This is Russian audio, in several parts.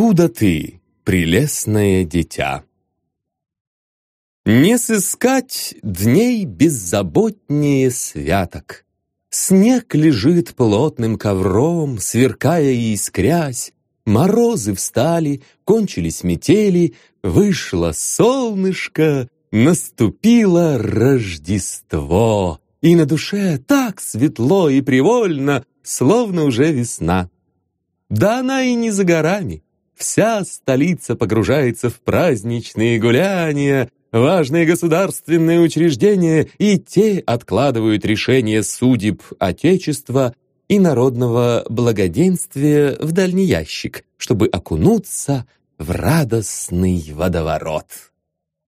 Откуда ты, прелестное дитя? Не сыскать дней беззаботнее святок. Снег лежит плотным ковром, сверкая и искрясь. Морозы встали, кончились метели, вышло солнышко, наступило Рождество. И на душе так светло и привольно, словно уже весна. Да она и не за горами. Вся столица погружается в праздничные гуляния, важные государственные учреждения и те откладывают решение судеб Отечества и народного благоденствия в дальний ящик, чтобы окунуться в радостный водоворот.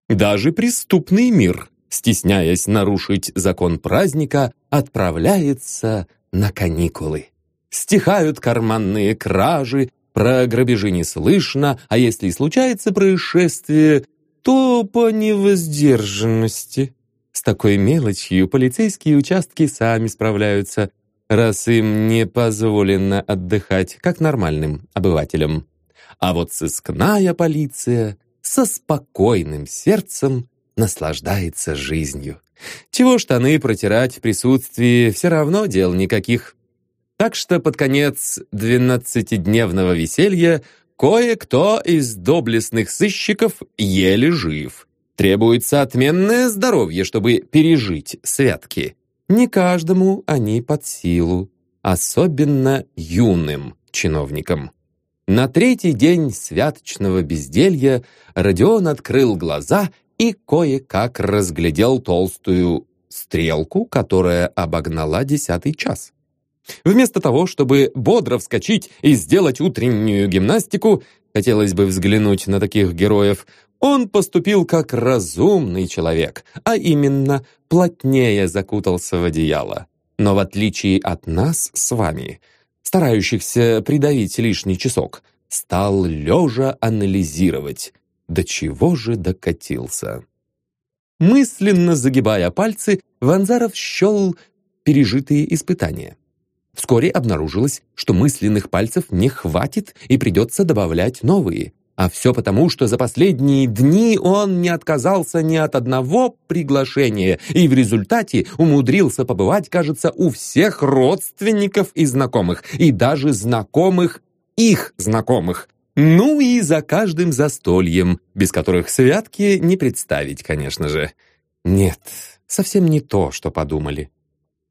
Даже преступный мир, стесняясь нарушить закон праздника, отправляется на каникулы. Стихают карманные кражи, про грабежи не слышно, а если и случается происшествие, то по невоздержанности. С такой мелочью полицейские участки сами справляются, раз им не позволено отдыхать, как нормальным обывателям. А вот сыскная полиция со спокойным сердцем наслаждается жизнью. Чего штаны протирать в присутствии, все равно дел никаких. Так что под конец двенадцатидневного веселья Кое-кто из доблестных сыщиков еле жив. Требуется отменное здоровье, чтобы пережить святки. Не каждому они под силу, особенно юным чиновникам. На третий день святочного безделья Родион открыл глаза и кое-как разглядел толстую стрелку, которая обогнала десятый час. Вместо того, чтобы бодро вскочить и сделать утреннюю гимнастику, хотелось бы взглянуть на таких героев, он поступил как разумный человек, а именно плотнее закутался в одеяло. Но в отличие от нас с вами, старающихся придавить лишний часок, стал лежа анализировать, до чего же докатился. Мысленно загибая пальцы, Ванзаров счел пережитые испытания. Вскоре обнаружилось, что мысленных пальцев не хватит и придется добавлять новые. А все потому, что за последние дни он не отказался ни от одного приглашения и в результате умудрился побывать, кажется, у всех родственников и знакомых, и даже знакомых их знакомых. Ну и за каждым застольем, без которых святки не представить, конечно же. Нет, совсем не то, что подумали.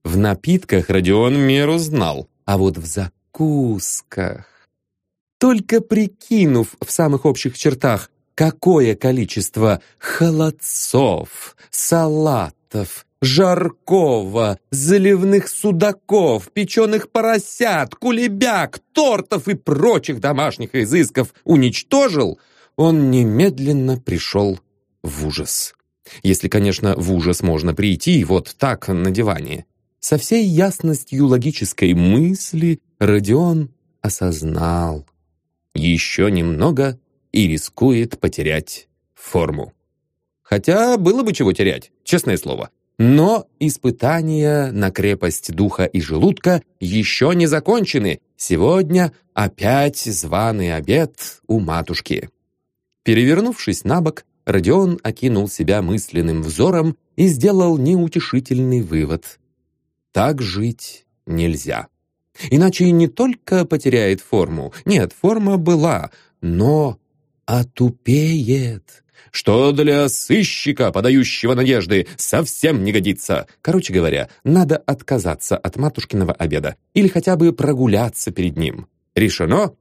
В напитках Родион меру знал, а вот в закусках... Только прикинув в самых общих чертах, какое количество холодцов, салатов, жаркого, заливных судаков, печеных поросят, кулебяк, тортов и прочих домашних изысков уничтожил, он немедленно пришел в ужас. Если, конечно, в ужас можно прийти вот так на диване. Со всей ясностью логической мысли Родион осознал. Еще немного и рискует потерять форму. Хотя было бы чего терять, честное слово. Но испытания на крепость духа и желудка еще не закончены. Сегодня опять званый обед у матушки. Перевернувшись на бок, Родион окинул себя мысленным взором и сделал неутешительный вывод. Так жить нельзя. Иначе не только потеряет форму, нет, форма была, но отупеет, что для сыщика, подающего надежды, совсем не годится. Короче говоря, надо отказаться от матушкиного обеда или хотя бы прогуляться перед ним. Решено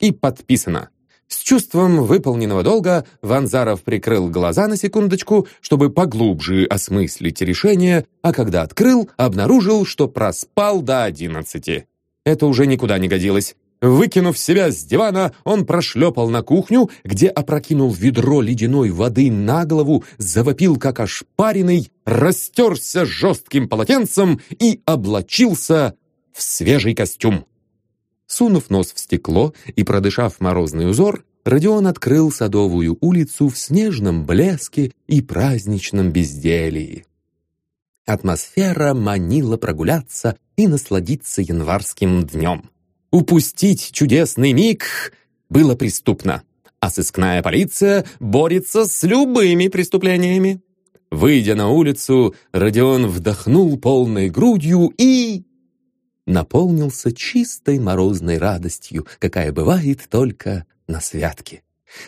и подписано. С чувством выполненного долга Ванзаров прикрыл глаза на секундочку, чтобы поглубже осмыслить решение, а когда открыл, обнаружил, что проспал до одиннадцати. Это уже никуда не годилось. Выкинув себя с дивана, он прошлепал на кухню, где опрокинул ведро ледяной воды на голову, завопил как ошпаренный, растерся жестким полотенцем и облачился в свежий костюм. Сунув нос в стекло и продышав морозный узор, Родион открыл Садовую улицу в снежном блеске и праздничном безделии. Атмосфера манила прогуляться и насладиться январским днем. Упустить чудесный миг было преступно, а сыскная полиция борется с любыми преступлениями. Выйдя на улицу, Родион вдохнул полной грудью и... наполнился чистой морозной радостью, какая бывает только на святке.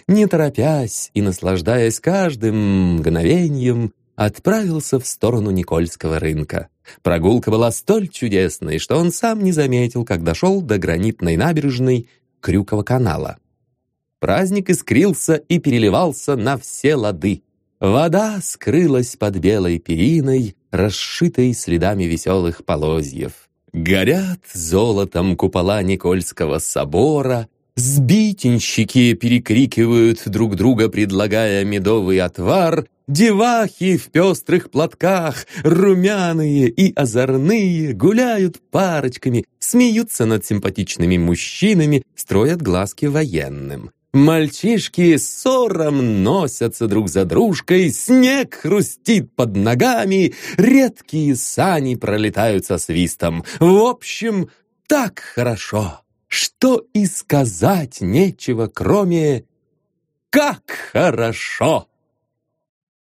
Не торопясь и наслаждаясь каждым мгновением, отправился в сторону Никольского рынка. Прогулка была столь чудесной, что он сам не заметил, как дошел до гранитной набережной Крюкова канала. Праздник искрился и переливался на все лады. Вода скрылась под белой периной, расшитой следами веселых полозьев. Горят золотом купола Никольского собора, сбитенщики перекрикивают друг друга, предлагая медовый отвар, девахи в пестрых платках, румяные и озорные, гуляют парочками, смеются над симпатичными мужчинами, строят глазки военным. Мальчишки ссором носятся друг за дружкой, снег хрустит под ногами, редкие сани пролетают со свистом. В общем, так хорошо, что и сказать нечего, кроме «как хорошо».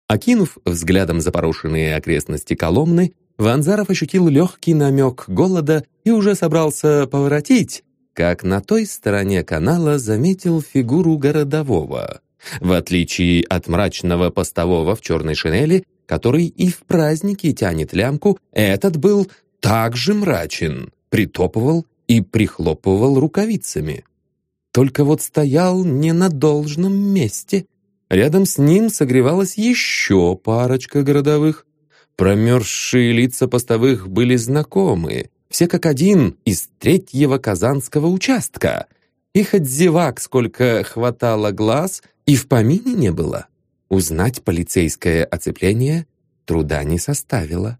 Окинув взглядом запорошенные окрестности Коломны, Ванзаров ощутил легкий намек голода и уже собрался поворотить, как на той стороне канала заметил фигуру городового. В отличие от мрачного постового в черной шинели, который и в праздники тянет лямку, этот был также мрачен, притопывал и прихлопывал рукавицами. Только вот стоял не на должном месте. Рядом с ним согревалась еще парочка городовых. Промерзшие лица постовых были знакомые, все как один из третьего казанского участка. И хоть зевак сколько хватало глаз, и в помине не было. Узнать полицейское оцепление труда не составило.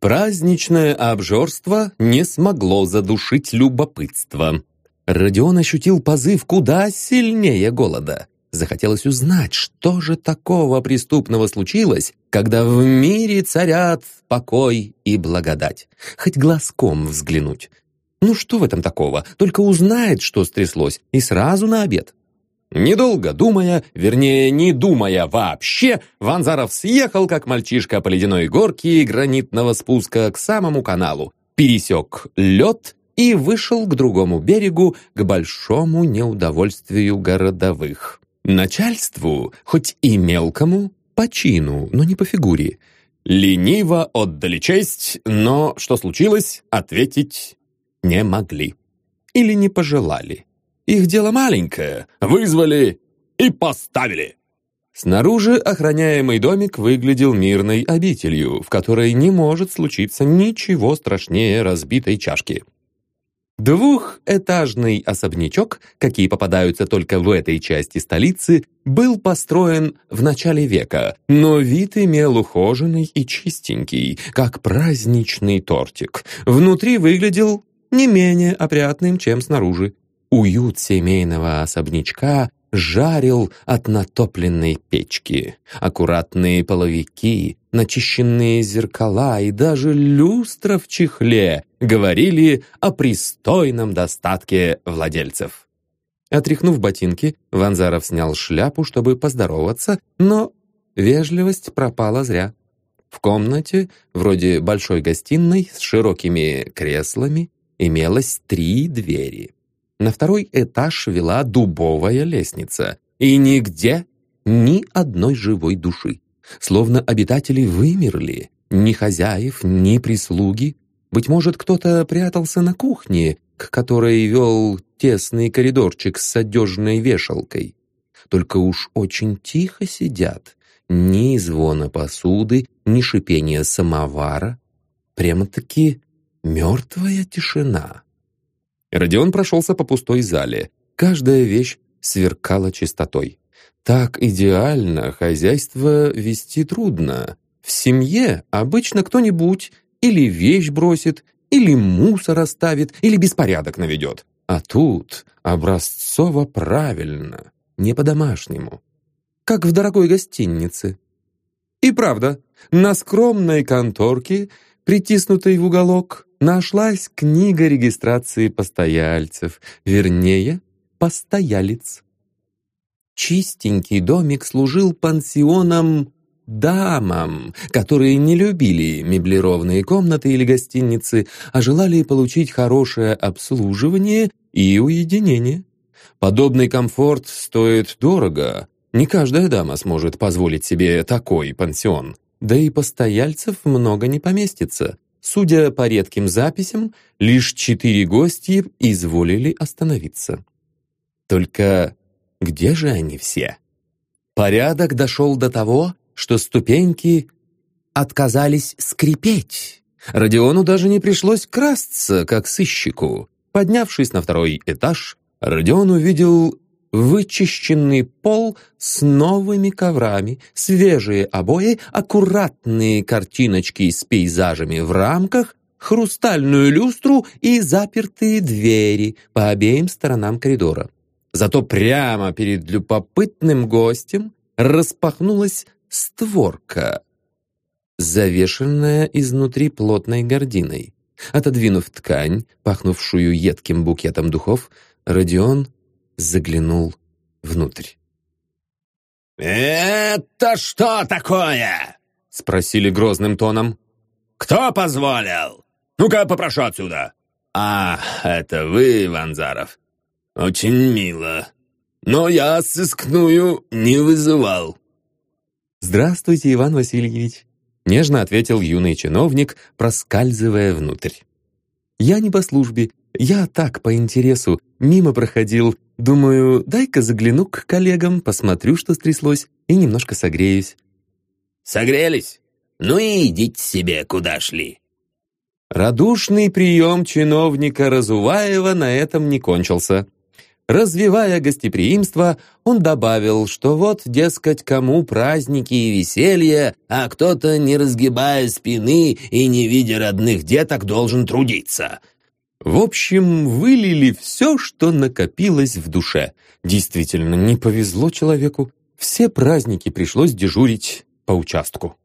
Праздничное обжорство не смогло задушить любопытство. Родион ощутил позыв куда сильнее голода. Захотелось узнать, что же такого преступного случилось, когда в мире царят покой и благодать. Хоть глазком взглянуть. Ну что в этом такого? Только узнает, что стряслось, и сразу на обед. Недолго думая, вернее, не думая вообще, Ванзаров съехал, как мальчишка по ледяной горке гранитного спуска к самому каналу, пересек лед и вышел к другому берегу, к большому неудовольствию городовых. Начальству, хоть и мелкому, по чину, но не по фигуре. Лениво отдали честь, но что случилось, ответить не могли. Или не пожелали. Их дело маленькое. Вызвали и поставили. Снаружи охраняемый домик выглядел мирной обителью, в которой не может случиться ничего страшнее разбитой чашки. Двухэтажный особнячок, какие попадаются только в этой части столицы, был построен в начале века, но вид имел ухоженный и чистенький, как праздничный тортик. Внутри выглядел не менее опрятным, чем снаружи. Уют семейного особнячка жарил от натопленной печки. Аккуратные половики, начищенные зеркала и даже люстра в чехле говорили о пристойном достатке владельцев. Отряхнув ботинки, Ванзаров снял шляпу, чтобы поздороваться, но вежливость пропала зря. В комнате, вроде большой гостиной с широкими креслами, имелось три двери. На второй этаж вела дубовая лестница, и нигде ни одной живой души. Словно обитатели вымерли, ни хозяев, ни прислуги. Быть может, кто-то прятался на кухне, к которой вел тесный коридорчик с одежной вешалкой. Только уж очень тихо сидят. Ни звона посуды, ни шипения самовара. Прямо-таки мертвая тишина. Родион прошелся по пустой зале. Каждая вещь сверкала чистотой. Так идеально хозяйство вести трудно. В семье обычно кто-нибудь или вещь бросит, или мусор оставит, или беспорядок наведет. А тут образцово правильно, не по-домашнему. Как в дорогой гостинице. И правда, на скромной конторке, притиснутой в уголок, нашлась книга регистрации постояльцев, вернее, постоялец. Чистенький домик служил пансионом дамам, которые не любили меблированные комнаты или гостиницы, а желали получить хорошее обслуживание и уединение. Подобный комфорт стоит дорого. Не каждая дама сможет позволить себе такой пансион. Да и постояльцев много не поместится. Судя по редким записям, лишь четыре гости изволили остановиться. Только где же они все? Порядок дошел до того, что ступеньки отказались скрипеть. Родиону даже не пришлось красться, как сыщику. Поднявшись на второй этаж, Родион увидел вычищенный пол с новыми коврами, свежие обои, аккуратные картиночки с пейзажами в рамках, хрустальную люстру и запертые двери по обеим сторонам коридора. Зато прямо перед любопытным гостем распахнулась створка, завешенная изнутри плотной гординой. Отодвинув ткань, пахнувшую едким букетом духов, Родион заглянул внутрь. «Это что такое?» — спросили грозным тоном. «Кто позволил? Ну-ка, попрошу отсюда!» «А, это вы, Ванзаров. Очень мило. Но я сыскную не вызывал». «Здравствуйте, Иван Васильевич», — нежно ответил юный чиновник, проскальзывая внутрь. «Я не по службе, я так, по интересу, мимо проходил. Думаю, дай-ка загляну к коллегам, посмотрю, что стряслось, и немножко согреюсь». «Согрелись? Ну и идите себе, куда шли». Радушный прием чиновника Разуваева на этом не кончился. Развивая гостеприимство, он добавил, что вот, дескать, кому праздники и веселье, а кто-то, не разгибая спины и не видя родных деток, должен трудиться. В общем, вылили все, что накопилось в душе. Действительно, не повезло человеку. Все праздники пришлось дежурить по участку.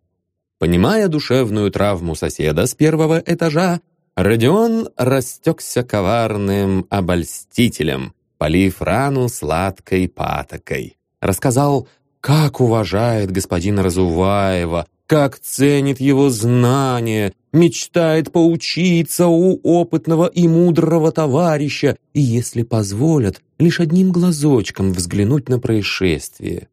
Понимая душевную травму соседа с первого этажа, Родион растекся коварным обольстителем, полив рану сладкой патокой. Рассказал, как уважает господина Разуваева, как ценит его знания, мечтает поучиться у опытного и мудрого товарища, и, если позволят, лишь одним глазочком взглянуть на происшествие.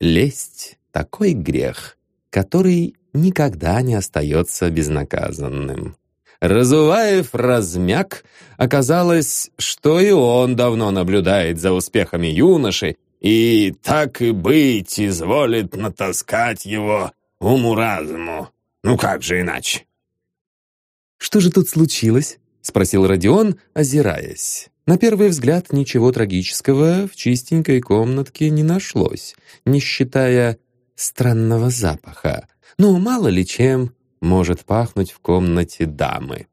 Лесть — такой грех, который никогда не остается безнаказанным. Разуваев размяк, оказалось, что и он давно наблюдает за успехами юноши и, так и быть, изволит натаскать его уму-разуму. Ну как же иначе? «Что же тут случилось?» — спросил Родион, озираясь. На первый взгляд ничего трагического в чистенькой комнатке не нашлось, не считая странного запаха. Ну, мало ли чем может пахнуть в комнате дамы.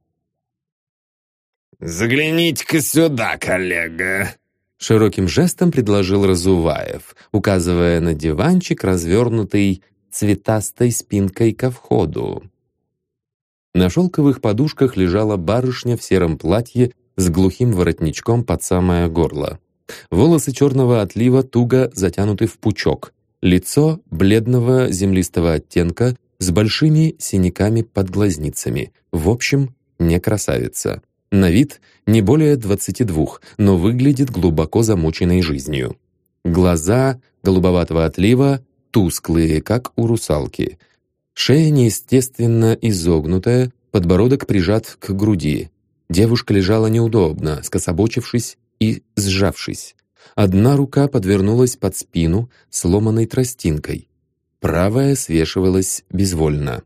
«Загляните-ка сюда, коллега!» Широким жестом предложил Разуваев, указывая на диванчик, развернутый цветастой спинкой ко входу. На шелковых подушках лежала барышня в сером платье с глухим воротничком под самое горло. Волосы черного отлива туго затянуты в пучок, лицо бледного землистого оттенка с большими синяками под глазницами. В общем, не красавица. На вид не более 22, но выглядит глубоко замученной жизнью. Глаза голубоватого отлива тусклые, как у русалки. Шея неестественно изогнутая, подбородок прижат к груди. Девушка лежала неудобно, скособочившись и сжавшись. Одна рука подвернулась под спину сломанной тростинкой. Правая свешивалась безвольно.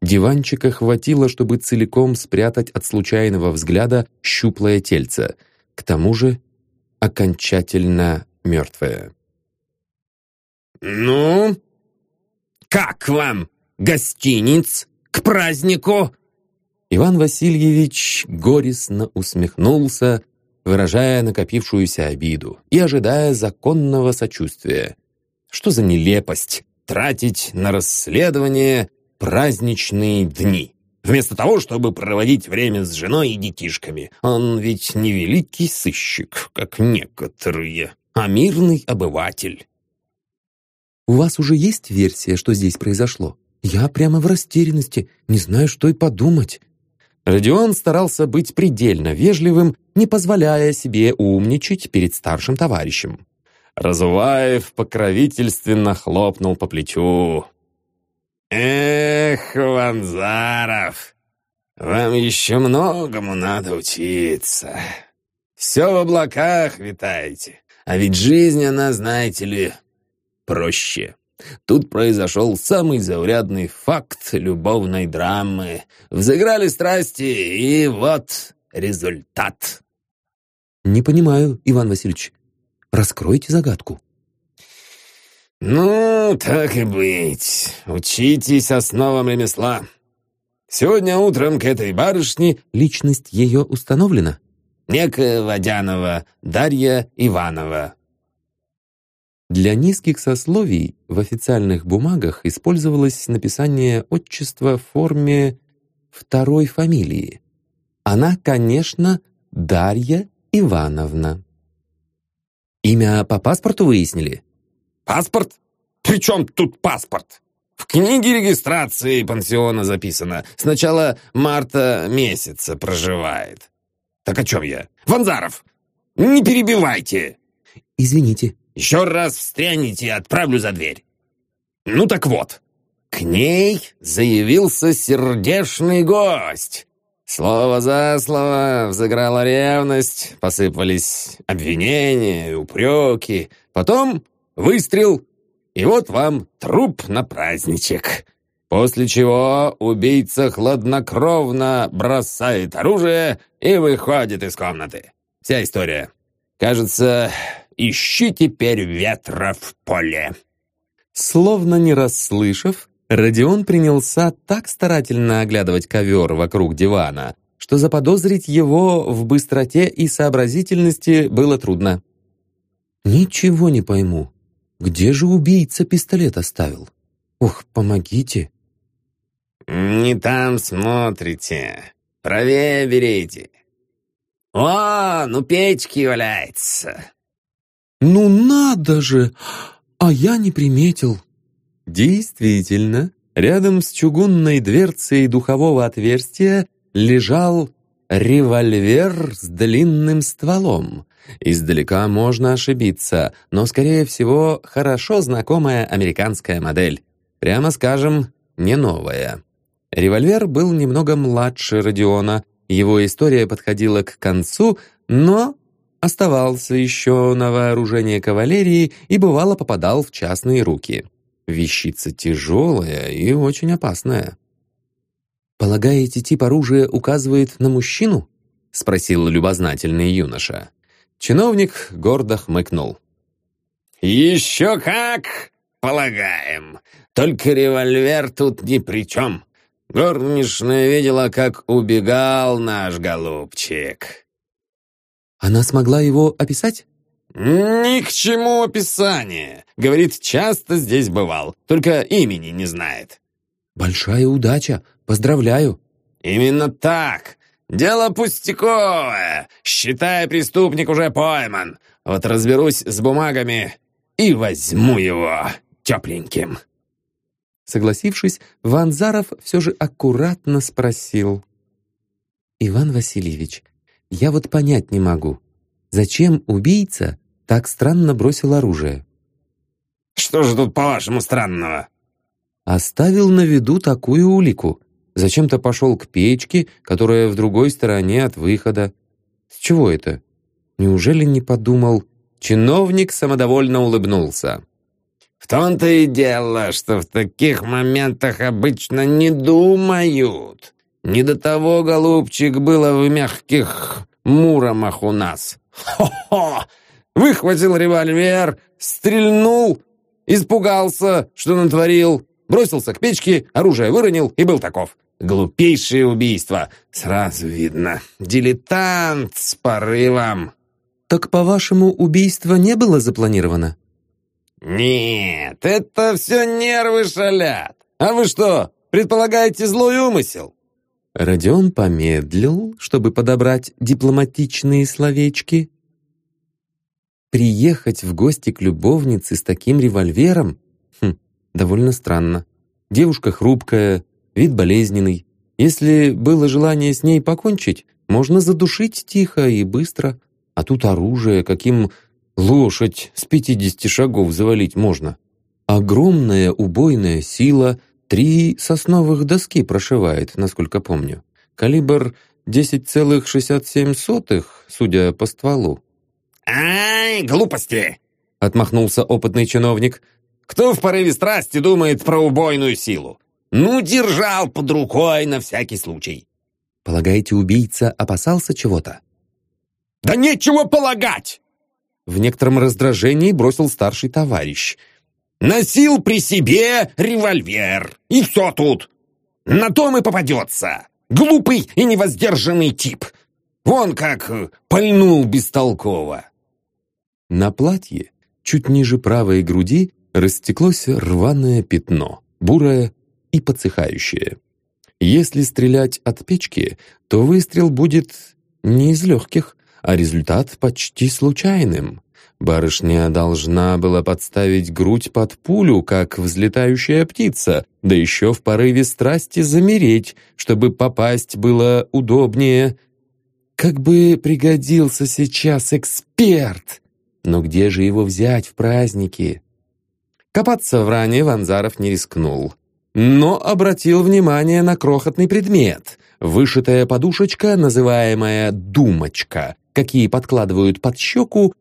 Диванчика хватило, чтобы целиком спрятать от случайного взгляда щуплое тельце. К тому же окончательно мертвое. «Ну, как вам, гостиниц, к празднику?» Иван Васильевич горестно усмехнулся, выражая накопившуюся обиду и ожидая законного сочувствия. Что за нелепость тратить на расследование праздничные дни? вместо того, чтобы проводить время с женой и детишками. Он ведь не великий сыщик, как некоторые, а мирный обыватель. У вас уже есть версия, что здесь произошло? Я прямо в растерянности, не знаю, что и подумать. Родион старался быть предельно вежливым, не позволяя себе умничать перед старшим товарищем. Разуваев покровительственно хлопнул по плечу. «Эх, Ванзаров, вам еще многому надо учиться. Все в облаках витаете, а ведь жизнь, она, знаете ли, проще. Тут произошел самый заурядный факт любовной драмы. Взыграли страсти, и вот результат. «Не понимаю, Иван Васильевич. Раскройте загадку». «Ну, так и быть. Учитесь основам ремесла. Сегодня утром к этой барышне личность ее установлена. Некая Водянова Дарья Иванова. Для низких сословий в официальных бумагах использовалось написание отчества в форме второй фамилии. Она, конечно, Дарья Ивановна. Имя по паспорту выяснили? Паспорт? При чем тут паспорт? В книге регистрации пансиона записано. Сначала марта месяца проживает. Так о чем я? Ванзаров, не перебивайте. Извините. Еще раз встрянете отправлю за дверь. Ну так вот, к ней заявился сердечный гость. Слово за слово взыграла ревность, посыпались обвинения упреки. Потом выстрел, и вот вам труп на праздничек. После чего убийца хладнокровно бросает оружие и выходит из комнаты. Вся история. Кажется, ищи теперь ветра в поле». Словно не расслышав, Родион принялся так старательно оглядывать ковер вокруг дивана, что заподозрить его в быстроте и сообразительности было трудно. «Ничего не пойму. Где же убийца пистолет оставил? Ох, помогите!» «Не там смотрите. Правее берите. О, ну печки валяется!» «Ну надо же! А я не приметил!» Действительно, рядом с чугунной дверцей духового отверстия лежал револьвер с длинным стволом. Издалека можно ошибиться, но, скорее всего, хорошо знакомая американская модель. Прямо скажем, не новая. Револьвер был немного младше Родиона, его история подходила к концу, но оставался еще на вооружение кавалерии и бывало попадал в частные руки. Вещица тяжелая и очень опасная. «Полагаете, тип оружия указывает на мужчину?» — спросил любознательный юноша. Чиновник гордо хмыкнул. «Еще как, полагаем. Только револьвер тут ни при чем. Горничная видела, как убегал наш голубчик». «Она смогла его описать?» «Ни к чему описание. Говорит, часто здесь бывал, только имени не знает». «Большая удача. Поздравляю». «Именно так. Дело пустяковое. Считай, преступник уже пойман. Вот разберусь с бумагами и возьму его тепленьким». Согласившись, Ванзаров все же аккуратно спросил. «Иван Васильевич, я вот понять не могу, зачем убийца так странно бросил оружие?» «Что же тут, по-вашему, странного?» Оставил на виду такую улику. Зачем-то пошел к печке, которая в другой стороне от выхода. С чего это? Неужели не подумал? Чиновник самодовольно улыбнулся. В том-то и дело, что в таких моментах обычно не думают. Не до того, голубчик, было в мягких муромах у нас. Хо-хо! Выхватил револьвер, стрельнул, испугался, что натворил, бросился к печке, оружие выронил и был таков. Глупейшее убийство. Сразу видно. Дилетант с порывом. Так, по-вашему, убийство не было запланировано? «Нет, это все нервы шалят. А вы что, предполагаете злой умысел?» Родион помедлил, чтобы подобрать дипломатичные словечки. Приехать в гости к любовнице с таким револьвером? Хм, довольно странно. Девушка хрупкая, вид болезненный. Если было желание с ней покончить, можно задушить тихо и быстро. А тут оружие, каким лошадь с пятидесяти шагов завалить можно. Огромная убойная сила — Три сосновых доски прошивает, насколько помню. Калибр 10,67, судя по стволу. «Ай, глупости!» — отмахнулся опытный чиновник. «Кто в порыве страсти думает про убойную силу? Ну, держал под рукой на всякий случай». «Полагаете, убийца опасался чего-то?» «Да нечего полагать!» В некотором раздражении бросил старший товарищ — Носил при себе револьвер. И все тут. На том и попадется. Глупый и невоздержанный тип. Вон как пальнул бестолково. На платье, чуть ниже правой груди, растеклось рваное пятно, бурое и подсыхающее. Если стрелять от печки, то выстрел будет не из легких, а результат почти случайным. Барышня должна была подставить грудь под пулю, как взлетающая птица, да еще в порыве страсти замереть, чтобы попасть было удобнее. Как бы пригодился сейчас эксперт! Но где же его взять в праздники? Копаться в ране Ванзаров не рискнул, но обратил внимание на крохотный предмет — вышитая подушечка, называемая «думочка», какие подкладывают под щеку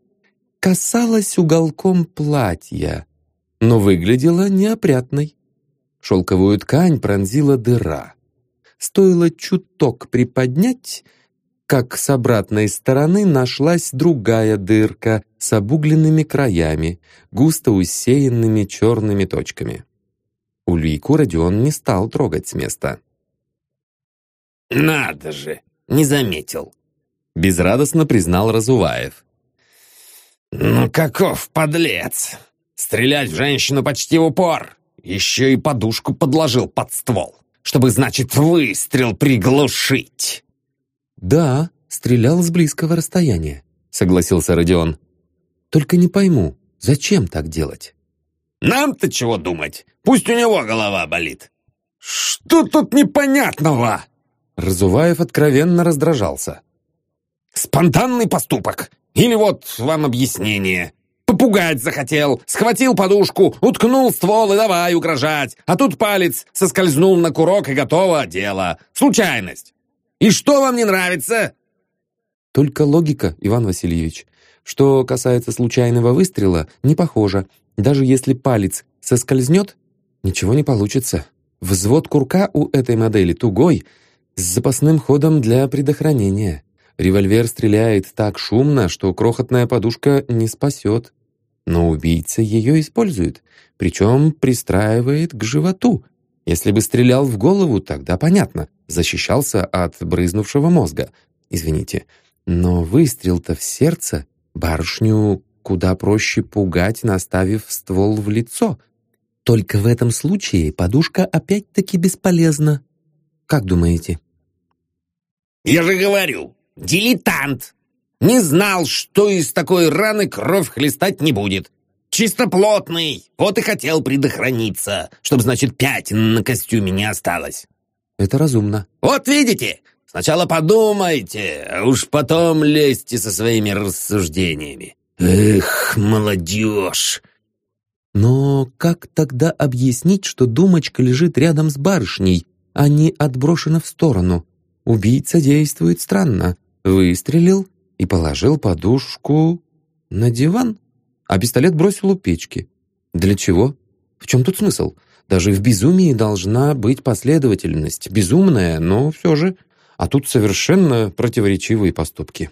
касалась уголком платья, но выглядела неопрятной. Шелковую ткань пронзила дыра. Стоило чуток приподнять, как с обратной стороны нашлась другая дырка с обугленными краями, густо усеянными черными точками. Ульйку Родион не стал трогать с места. «Надо же! Не заметил!» Безрадостно признал Разуваев. «Ну каков подлец! Стрелять в женщину почти в упор! Еще и подушку подложил под ствол, чтобы, значит, выстрел приглушить!» «Да, стрелял с близкого расстояния», — согласился Родион. «Только не пойму, зачем так делать?» «Нам-то чего думать? Пусть у него голова болит!» «Что тут непонятного?» Разуваев откровенно раздражался. «Спонтанный поступок! Или вот вам объяснение. Попугать захотел, схватил подушку, уткнул ствол и давай угрожать. А тут палец соскользнул на курок и готово дело. Случайность. И что вам не нравится? Только логика, Иван Васильевич. Что касается случайного выстрела, не похоже. Даже если палец соскользнет, ничего не получится. Взвод курка у этой модели тугой, с запасным ходом для предохранения. Револьвер стреляет так шумно, что крохотная подушка не спасет. Но убийца ее использует, причем пристраивает к животу. Если бы стрелял в голову, тогда понятно, защищался от брызнувшего мозга. Извините, но выстрел-то в сердце барышню куда проще пугать, наставив ствол в лицо. Только в этом случае подушка опять-таки бесполезна. Как думаете? «Я же говорю, Дилетант! Не знал, что из такой раны кровь хлестать не будет. Чистоплотный, вот и хотел предохраниться, чтобы, значит, пятен на костюме не осталось. Это разумно. Вот видите, сначала подумайте, а уж потом лезьте со своими рассуждениями. Эх, молодежь! Но как тогда объяснить, что думочка лежит рядом с барышней, а не отброшена в сторону? Убийца действует странно. Выстрелил и положил подушку на диван, а пистолет бросил у печки. Для чего? В чем тут смысл? Даже в безумии должна быть последовательность. Безумная, но все же. А тут совершенно противоречивые поступки.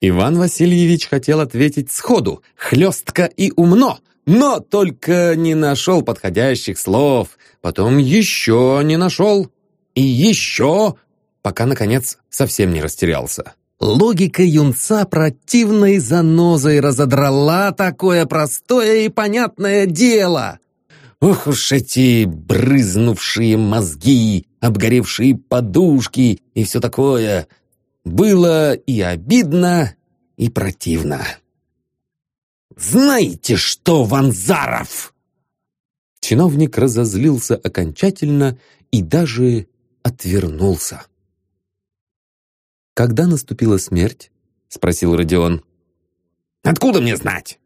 Иван Васильевич хотел ответить сходу, хлестко и умно, но только не нашел подходящих слов. Потом еще не нашел. И еще пока, наконец, совсем не растерялся. Логика юнца противной занозой разодрала такое простое и понятное дело. Ох уж эти брызнувшие мозги, обгоревшие подушки и все такое. Было и обидно, и противно. «Знаете что, Ванзаров?» Чиновник разозлился окончательно и даже отвернулся. «Когда наступила смерть?» — спросил Родион. «Откуда мне знать?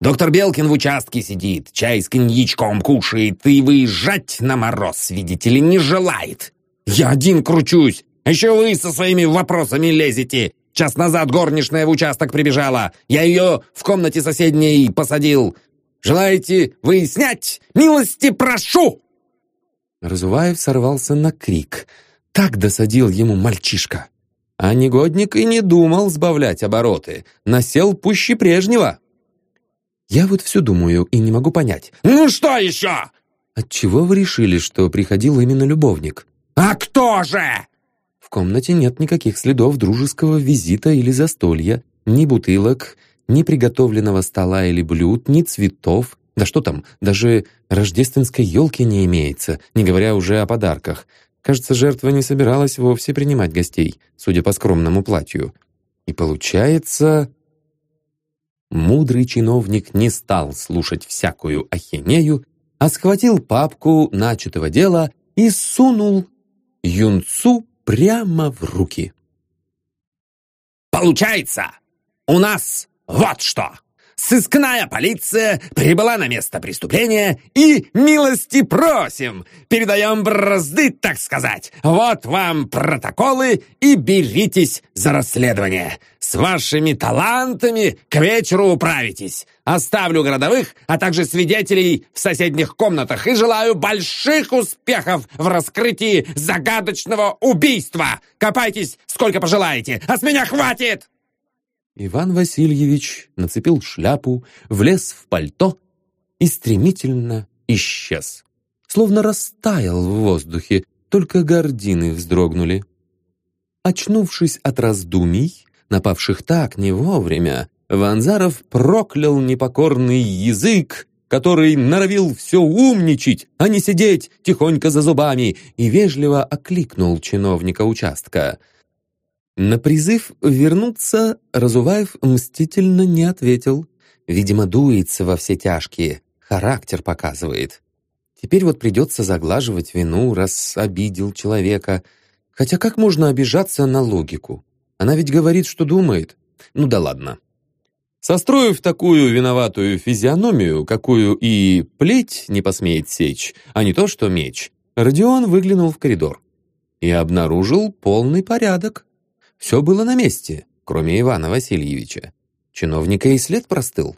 Доктор Белкин в участке сидит, чай с коньячком кушает и выезжать на мороз, видите ли, не желает. Я один кручусь, еще вы со своими вопросами лезете. Час назад горничная в участок прибежала. Я ее в комнате соседней посадил. Желаете выяснять? Милости прошу!» Разуваев сорвался на крик. Так досадил ему мальчишка. А негодник и не думал сбавлять обороты. Насел пуще прежнего. Я вот все думаю и не могу понять. «Ну что еще?» Отчего вы решили, что приходил именно любовник? «А кто же?» В комнате нет никаких следов дружеского визита или застолья, ни бутылок, ни приготовленного стола или блюд, ни цветов. Да что там, даже рождественской елки не имеется, не говоря уже о подарках. Кажется, жертва не собиралась вовсе принимать гостей, судя по скромному платью. И получается, Мудрый чиновник не стал слушать всякую ахинею, а схватил папку начатого дела и сунул юнцу прямо в руки. «Получается, у нас вот что!» Сыскная полиция прибыла на место преступления и милости просим. Передаем бразды, так сказать. Вот вам протоколы и беритесь за расследование. С вашими талантами к вечеру управитесь. Оставлю городовых, а также свидетелей в соседних комнатах и желаю больших успехов в раскрытии загадочного убийства. Копайтесь сколько пожелаете, а с меня хватит! Иван Васильевич нацепил шляпу, влез в пальто и стремительно исчез. Словно растаял в воздухе, только гордины вздрогнули. Очнувшись от раздумий, напавших так не вовремя, Ванзаров проклял непокорный язык, который норовил все умничать, а не сидеть тихонько за зубами, и вежливо окликнул чиновника участка — на призыв вернуться Разуваев мстительно не ответил. Видимо, дуется во все тяжкие, характер показывает. Теперь вот придется заглаживать вину, раз обидел человека. Хотя как можно обижаться на логику? Она ведь говорит, что думает. Ну да ладно. Состроив такую виноватую физиономию, какую и плеть не посмеет сечь, а не то что меч, Родион выглянул в коридор и обнаружил полный порядок. Все было на месте, кроме Ивана Васильевича. Чиновника и след простыл.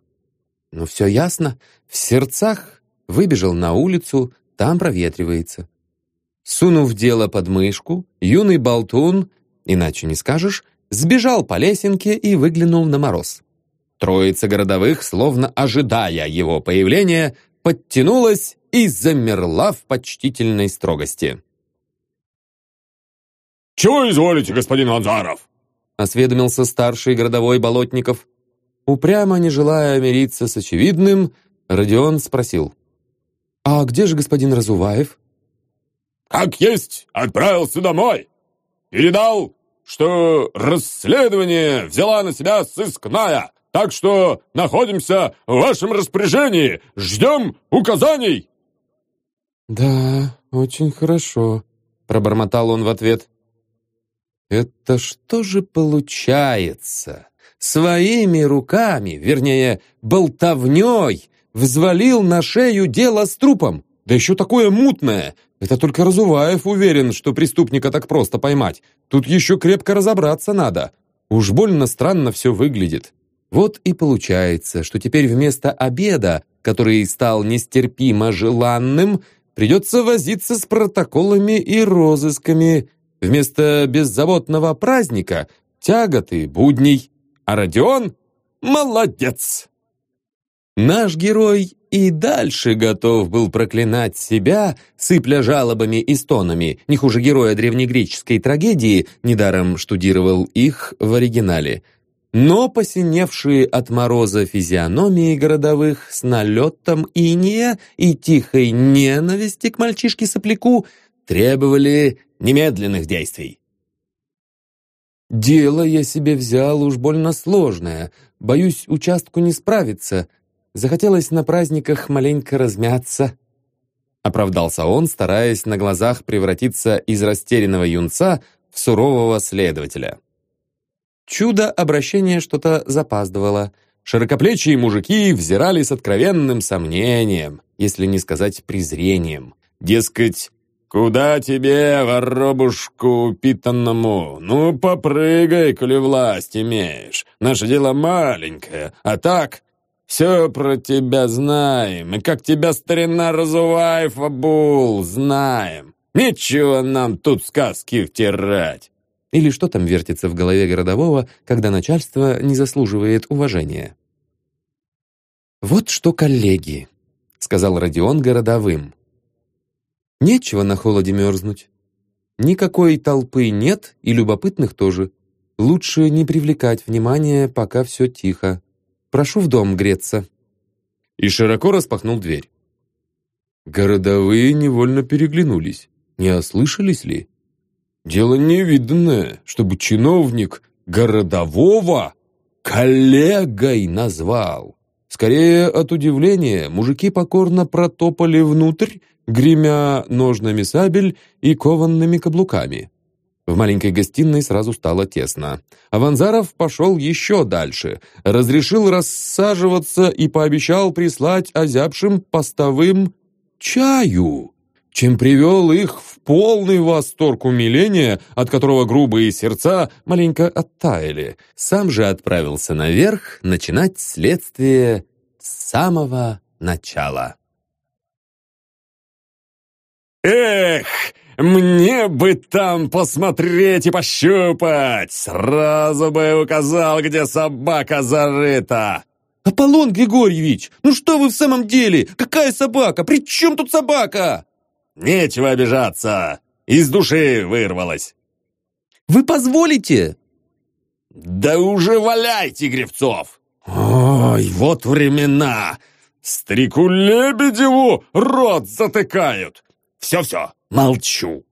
Ну, все ясно. В сердцах выбежал на улицу, там проветривается. Сунув дело под мышку, юный болтун, иначе не скажешь, сбежал по лесенке и выглянул на мороз. Троица городовых, словно ожидая его появления, подтянулась и замерла в почтительной строгости. «Чего изволите, господин Ванзаров?» — осведомился старший городовой Болотников. Упрямо не желая мириться с очевидным, Родион спросил. «А где же господин Разуваев?» «Как есть, отправился домой. Передал, что расследование взяла на себя сыскная, так что находимся в вашем распоряжении, ждем указаний». «Да, очень хорошо», — пробормотал он в ответ. Это что же получается? Своими руками, вернее, болтовней, взвалил на шею дело с трупом. Да еще такое мутное. Это только Разуваев уверен, что преступника так просто поймать. Тут еще крепко разобраться надо. Уж больно странно все выглядит. Вот и получается, что теперь вместо обеда, который стал нестерпимо желанным, придется возиться с протоколами и розысками, Вместо беззаботного праздника — тяготы будней. А Родион — молодец! Наш герой и дальше готов был проклинать себя, сыпля жалобами и стонами, не хуже героя древнегреческой трагедии, недаром штудировал их в оригинале. но посиневшие от мороза физиономии городовых с налетом иния и тихой ненависти к мальчишке-сопляку требовали немедленных действий. «Дело я себе взял уж больно сложное. Боюсь, участку не справиться. Захотелось на праздниках маленько размяться». Оправдался он, стараясь на глазах превратиться из растерянного юнца в сурового следователя. Чудо обращения что-то запаздывало. Широкоплечие мужики взирали с откровенным сомнением, если не сказать презрением. Дескать, «Куда тебе, воробушку упитанному? Ну, попрыгай, коли власть имеешь. Наше дело маленькое, а так все про тебя знаем, и как тебя старина Разуваев обул, знаем. Нечего нам тут сказки втирать». Или что там вертится в голове городового, когда начальство не заслуживает уважения. «Вот что, коллеги», — сказал Родион городовым, Нечего на холоде мерзнуть. Никакой толпы нет и любопытных тоже. Лучше не привлекать внимания, пока все тихо. Прошу в дом греться». И широко распахнул дверь. Городовые невольно переглянулись. Не ослышались ли? Дело невиданное, чтобы чиновник городового коллегой назвал. Скорее от удивления мужики покорно протопали внутрь гремя ножными сабель и кованными каблуками. В маленькой гостиной сразу стало тесно. Аванзаров пошел еще дальше, разрешил рассаживаться и пообещал прислать озябшим постовым чаю, чем привел их в полный восторг умиления, от которого грубые сердца маленько оттаяли. Сам же отправился наверх начинать следствие с самого начала. «Эх, мне бы там посмотреть и пощупать! Сразу бы указал, где собака зарыта!» «Аполлон Григорьевич, ну что вы в самом деле? Какая собака? При чем тут собака?» «Нечего обижаться! Из души вырвалась!» «Вы позволите?» «Да уже валяйте, Гревцов!» «Ой, вот времена! Старику Лебедеву рот затыкают! Все-все, молчу!»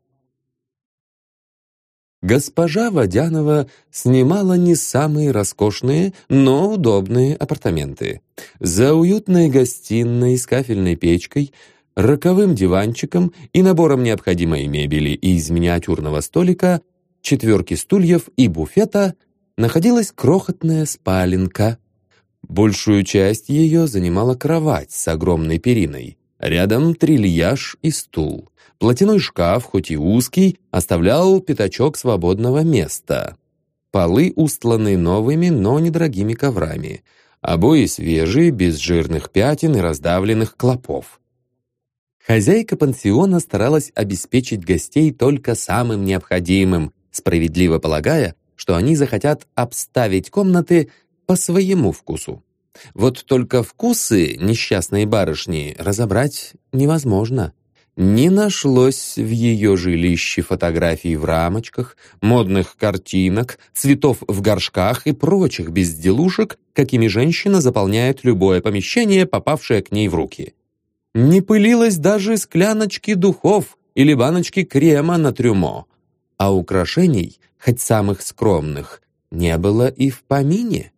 Госпожа Водянова снимала не самые роскошные, но удобные апартаменты. За уютной гостиной с кафельной печкой, роковым диванчиком и набором необходимой мебели из миниатюрного столика, четверки стульев и буфета находилась крохотная спаленка. Большую часть ее занимала кровать с огромной периной. Рядом трильяж и стул. Платяной шкаф, хоть и узкий, оставлял пятачок свободного места. Полы устланы новыми, но недорогими коврами. Обои свежие, без жирных пятен и раздавленных клопов. Хозяйка пансиона старалась обеспечить гостей только самым необходимым, справедливо полагая, что они захотят обставить комнаты по своему вкусу. Вот только вкусы несчастной барышни разобрать невозможно. Не нашлось в ее жилище фотографий в рамочках, модных картинок, цветов в горшках и прочих безделушек, какими женщина заполняет любое помещение, попавшее к ней в руки. Не пылилось даже скляночки духов или баночки крема на трюмо, а украшений, хоть самых скромных, не было и в помине.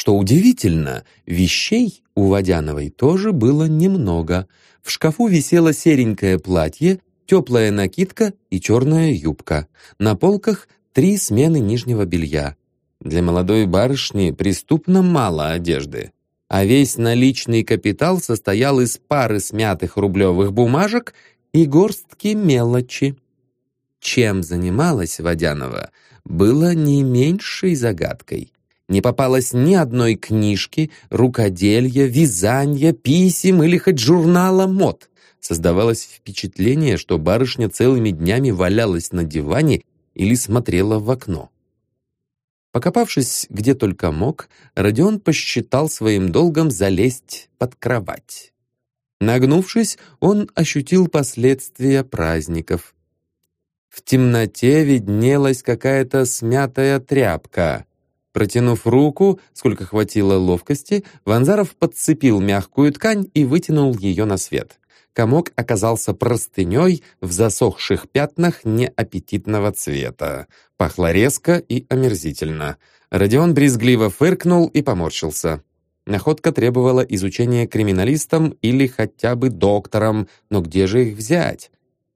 Что удивительно, вещей у Водяновой тоже было немного. В шкафу висело серенькое платье, теплая накидка и черная юбка. На полках три смены нижнего белья. Для молодой барышни преступно мало одежды. А весь наличный капитал состоял из пары смятых рублевых бумажек и горстки мелочи. Чем занималась Водянова, было не меньшей загадкой. Не попалось ни одной книжки, рукоделья, вязания, писем или хоть журнала мод. Создавалось впечатление, что барышня целыми днями валялась на диване или смотрела в окно. Покопавшись где только мог, Родион посчитал своим долгом залезть под кровать. Нагнувшись, он ощутил последствия праздников. В темноте виднелась какая-то смятая тряпка. Протянув руку, сколько хватило ловкости, Ванзаров подцепил мягкую ткань и вытянул ее на свет. Комок оказался простыней в засохших пятнах неаппетитного цвета. Пахло резко и омерзительно. Родион брезгливо фыркнул и поморщился. Находка требовала изучения криминалистом или хотя бы доктором, но где же их взять?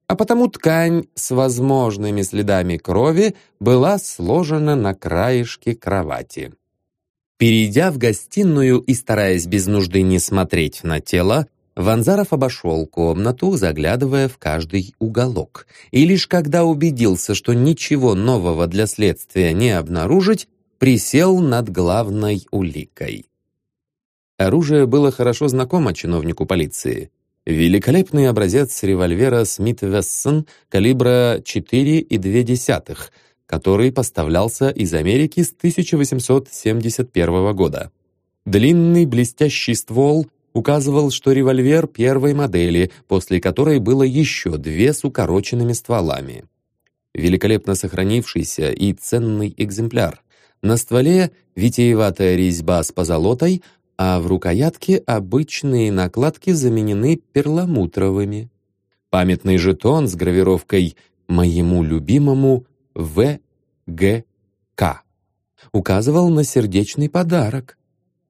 А потому ткань с возможными следами крови была сложена на краешке кровати. Перейдя в гостиную и стараясь без нужды не смотреть на тело, Ванзаров обошел комнату, заглядывая в каждый уголок. И лишь когда убедился, что ничего нового для следствия не обнаружить, присел над главной уликой. Оружие было хорошо знакомо чиновнику полиции. Великолепный образец револьвера Смит Вессон калибра 4,2, который поставлялся из Америки с 1871 года. Длинный блестящий ствол указывал, что револьвер первой модели, после которой было еще две с укороченными стволами. Великолепно сохранившийся и ценный экземпляр. На стволе витиеватая резьба с позолотой, а в рукоятке обычные накладки заменены перламутровыми. Памятный жетон с гравировкой «Моему любимому В.Г.К.» указывал на сердечный подарок.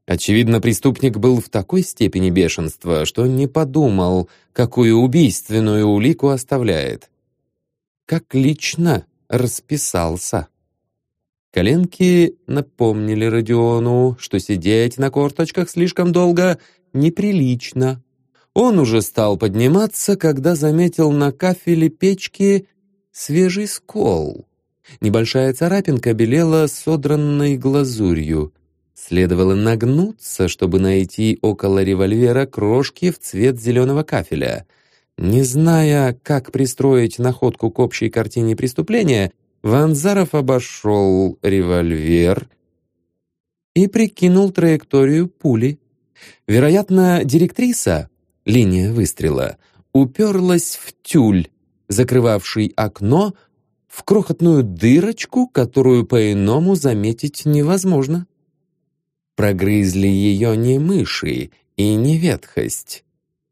Очевидно, преступник был в такой степени бешенства, что не подумал, какую убийственную улику оставляет. Как лично расписался. Коленки напомнили Родиону, что сидеть на корточках слишком долго неприлично. Он уже стал подниматься, когда заметил на кафеле печки свежий скол. Небольшая царапинка белела содранной глазурью. Следовало нагнуться, чтобы найти около револьвера крошки в цвет зеленого кафеля. Не зная, как пристроить находку к общей картине преступления, Ванзаров обошел револьвер и прикинул траекторию пули. Вероятно, директриса, линия выстрела, уперлась в тюль, закрывавший окно, в крохотную дырочку, которую по-иному заметить невозможно. Прогрызли ее не мыши и не ветхость.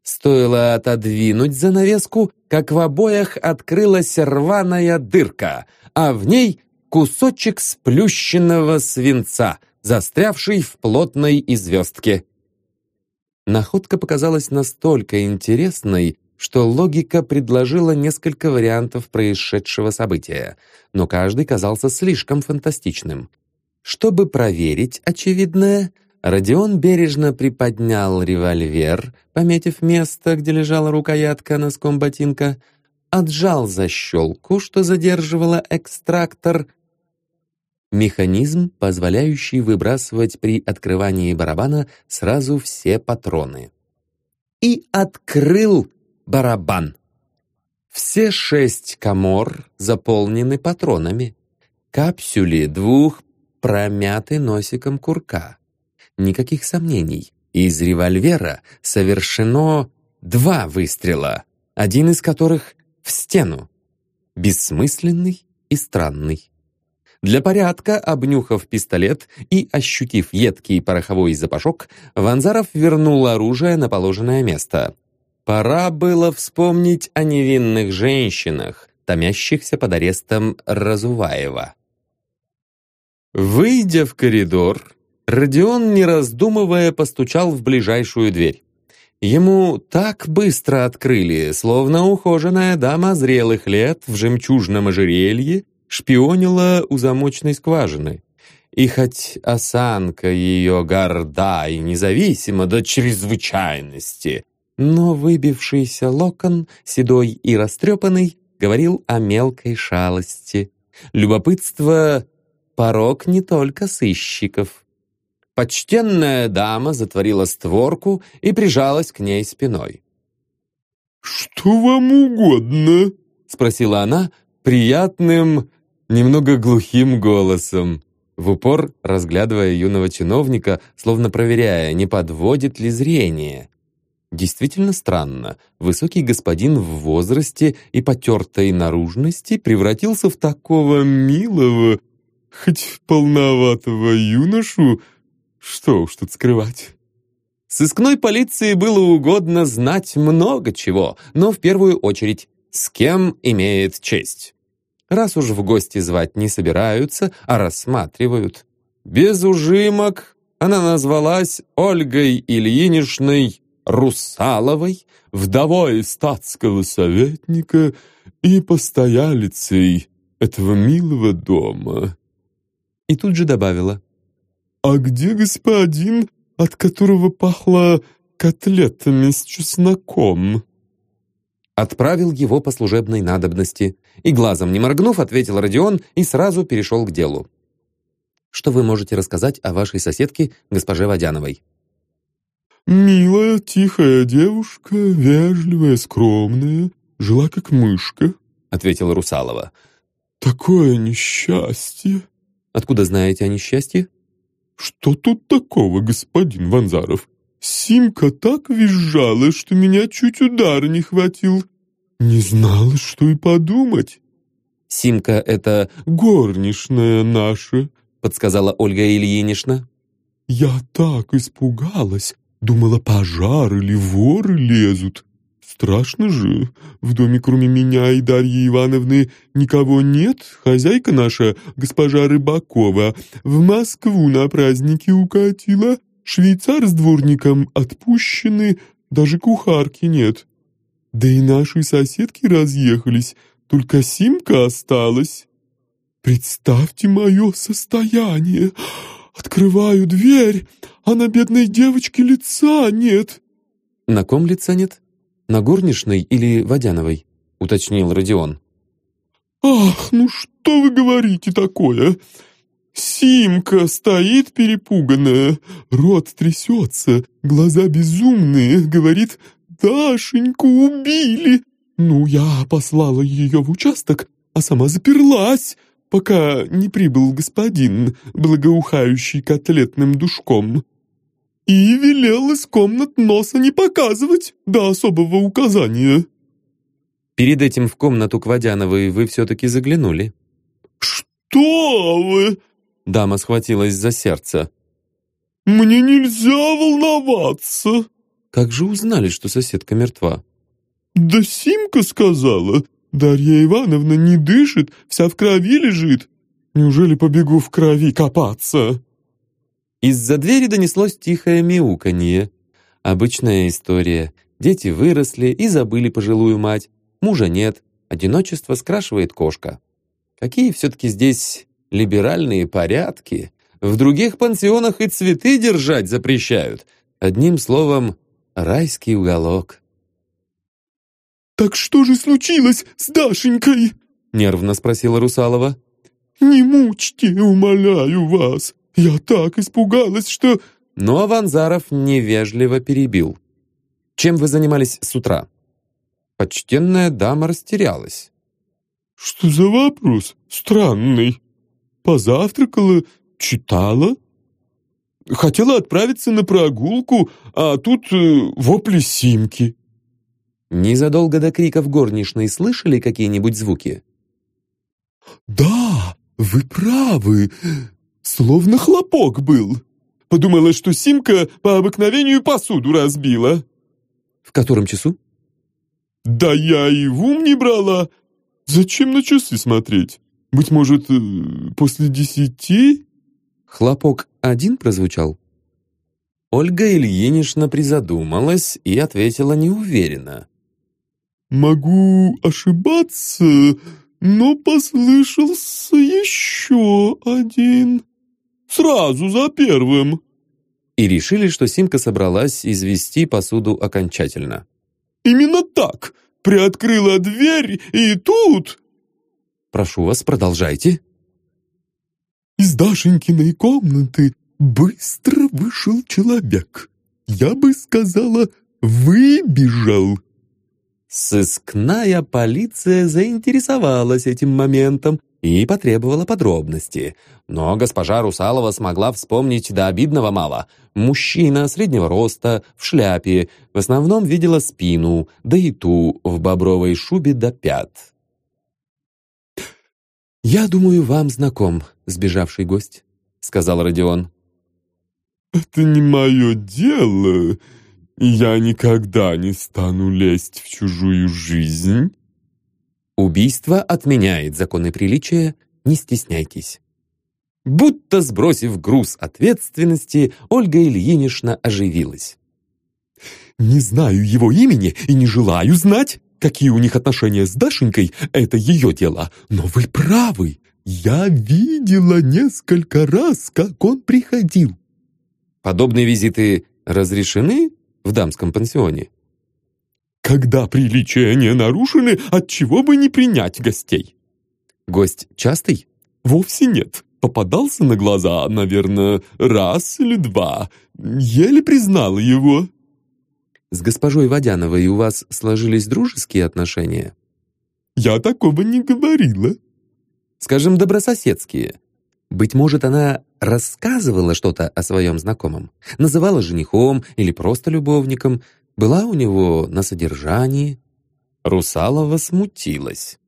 Стоило отодвинуть занавеску, как в обоях открылась рваная дырка — а в ней кусочек сплющенного свинца, застрявший в плотной известке. Находка показалась настолько интересной, что логика предложила несколько вариантов происшедшего события, но каждый казался слишком фантастичным. Чтобы проверить очевидное, Родион бережно приподнял револьвер, пометив место, где лежала рукоятка носком ботинка, отжал защелку, что задерживала экстрактор. Механизм, позволяющий выбрасывать при открывании барабана сразу все патроны. И открыл барабан. Все шесть комор заполнены патронами. Капсюли двух промяты носиком курка. Никаких сомнений. Из револьвера совершено два выстрела, один из которых в стену. Бессмысленный и странный. Для порядка, обнюхав пистолет и ощутив едкий пороховой запашок, Ванзаров вернул оружие на положенное место. Пора было вспомнить о невинных женщинах, томящихся под арестом Разуваева. Выйдя в коридор, Родион, не раздумывая, постучал в ближайшую дверь. Ему так быстро открыли, словно ухоженная дама зрелых лет в жемчужном ожерелье шпионила у замочной скважины. И хоть осанка ее горда и независима до чрезвычайности, но выбившийся локон, седой и растрепанный, говорил о мелкой шалости. Любопытство — порог не только сыщиков. Почтенная дама затворила створку и прижалась к ней спиной. «Что вам угодно?» — спросила она приятным, немного глухим голосом, в упор разглядывая юного чиновника, словно проверяя, не подводит ли зрение. Действительно странно, высокий господин в возрасте и потертой наружности превратился в такого милого, хоть полноватого юношу, что уж тут скрывать. Сыскной полиции было угодно знать много чего, но в первую очередь, с кем имеет честь. Раз уж в гости звать не собираются, а рассматривают. Без ужимок она назвалась Ольгой Ильиничной Русаловой, вдовой статского советника и постоялицей этого милого дома. И тут же добавила. «А где господин, от которого пахло котлетами с чесноком?» Отправил его по служебной надобности. И глазом не моргнув, ответил Родион и сразу перешел к делу. Что вы можете рассказать о вашей соседке, госпоже Водяновой? «Милая, тихая девушка, вежливая, скромная, жила как мышка», — ответила Русалова. «Такое несчастье!» «Откуда знаете о несчастье?» «Что тут такого, господин Ванзаров? Симка так визжала, что меня чуть удар не хватил. Не знала, что и подумать». «Симка — это горничная наша», — подсказала Ольга Ильинична. «Я так испугалась, думала, пожар или воры лезут. Страшно же. В доме кроме меня и Дарьи Ивановны никого нет. Хозяйка наша, госпожа Рыбакова, в Москву на праздники укатила. Швейцар с дворником отпущены, даже кухарки нет. Да и наши соседки разъехались, только Симка осталась. Представьте мое состояние. Открываю дверь, а на бедной девочке лица нет. На ком лица нет? На горничной или Водяновой?» — уточнил Родион. «Ах, ну что вы говорите такое? Симка стоит перепуганная, рот трясется, глаза безумные, говорит, Дашеньку убили. Ну, я послала ее в участок, а сама заперлась, пока не прибыл господин, благоухающий котлетным душком и велел из комнат носа не показывать до особого указания». «Перед этим в комнату к Водяновой вы все-таки заглянули?» «Что вы?» Дама схватилась за сердце. «Мне нельзя волноваться!» «Как же узнали, что соседка мертва?» «Да Симка сказала. Дарья Ивановна не дышит, вся в крови лежит. Неужели побегу в крови копаться?» Из-за двери донеслось тихое мяуканье. Обычная история. Дети выросли и забыли пожилую мать. Мужа нет. Одиночество скрашивает кошка. Какие все-таки здесь либеральные порядки? В других пансионах и цветы держать запрещают. Одним словом, райский уголок. «Так что же случилось с Дашенькой?» — нервно спросила Русалова. «Не мучьте, умоляю вас. «Я так испугалась, что...» Но Аванзаров невежливо перебил. «Чем вы занимались с утра?» Почтенная дама растерялась. «Что за вопрос? Странный. Позавтракала, читала. Хотела отправиться на прогулку, а тут э, вопли Симки». Незадолго до криков горничной слышали какие-нибудь звуки? «Да, вы правы словно хлопок был. Подумала, что Симка по обыкновению посуду разбила. В котором часу? Да я и в ум не брала. Зачем на часы смотреть? Быть может, э, после десяти? Хлопок один прозвучал? Ольга Ильинична призадумалась и ответила неуверенно. «Могу ошибаться, но послышался еще один» сразу за первым!» И решили, что Симка собралась извести посуду окончательно. «Именно так! Приоткрыла дверь, и тут...» «Прошу вас, продолжайте». «Из Дашенькиной комнаты быстро вышел человек. Я бы сказала, выбежал». Сыскная полиция заинтересовалась этим моментом и потребовала подробности. Но госпожа Русалова смогла вспомнить до обидного мало. Мужчина среднего роста, в шляпе, в основном видела спину, да и ту в бобровой шубе до пят. «Я думаю, вам знаком сбежавший гость», — сказал Родион. «Это не мое дело. Я никогда не стану лезть в чужую жизнь». «Убийство отменяет законы приличия, не стесняйтесь». Будто сбросив груз ответственности, Ольга Ильинична оживилась. «Не знаю его имени и не желаю знать, какие у них отношения с Дашенькой, это ее дело. Но вы правы, я видела несколько раз, как он приходил». «Подобные визиты разрешены в дамском пансионе?» «Когда приличия не нарушены, отчего бы не принять гостей?» «Гость частый?» «Вовсе нет попадался на глаза, наверное, раз или два. Еле признал его». «С госпожой Водяновой у вас сложились дружеские отношения?» «Я такого не говорила». «Скажем, добрососедские. Быть может, она рассказывала что-то о своем знакомом, называла женихом или просто любовником, была у него на содержании?» Русалова смутилась.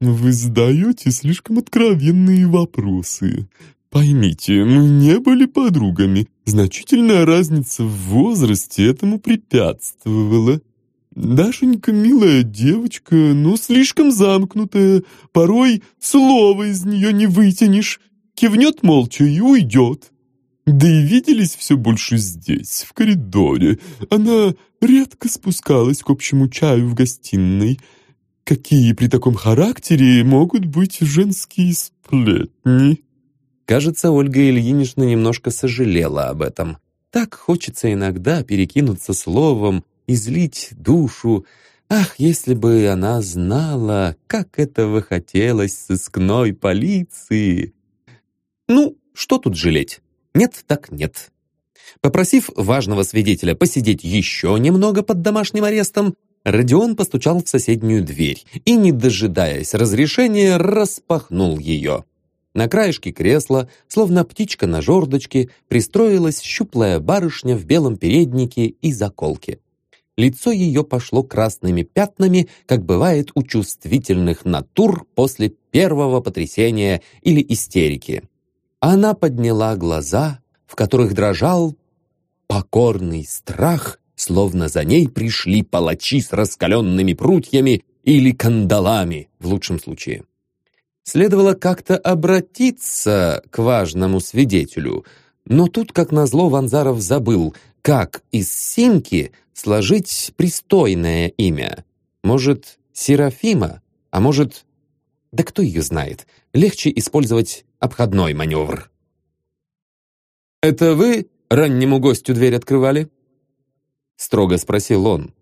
«Вы задаете слишком откровенные вопросы. Поймите, мы не были подругами. Значительная разница в возрасте этому препятствовала. Дашенька милая девочка, но слишком замкнутая. Порой слова из нее не вытянешь. Кивнет молча и уйдет. Да и виделись все больше здесь, в коридоре. Она редко спускалась к общему чаю в гостиной. Какие при таком характере могут быть женские сплетни? Кажется, Ольга Ильинична немножко сожалела об этом. Так хочется иногда перекинуться словом, излить душу. Ах, если бы она знала, как этого хотелось сыскной полиции! Ну, что тут жалеть? Нет так нет. Попросив важного свидетеля посидеть еще немного под домашним арестом, Родион постучал в соседнюю дверь и, не дожидаясь разрешения, распахнул ее. На краешке кресла, словно птичка на жердочке, пристроилась щуплая барышня в белом переднике и заколке. Лицо ее пошло красными пятнами, как бывает у чувствительных натур после первого потрясения или истерики. Она подняла глаза, в которых дрожал покорный страх словно за ней пришли палачи с раскаленными прутьями или кандалами, в лучшем случае. Следовало как-то обратиться к важному свидетелю, но тут, как назло, Ванзаров забыл, как из Симки сложить пристойное имя. Может, Серафима, а может... Да кто ее знает? Легче использовать обходной маневр. «Это вы раннему гостю дверь открывали?» — строго спросил он.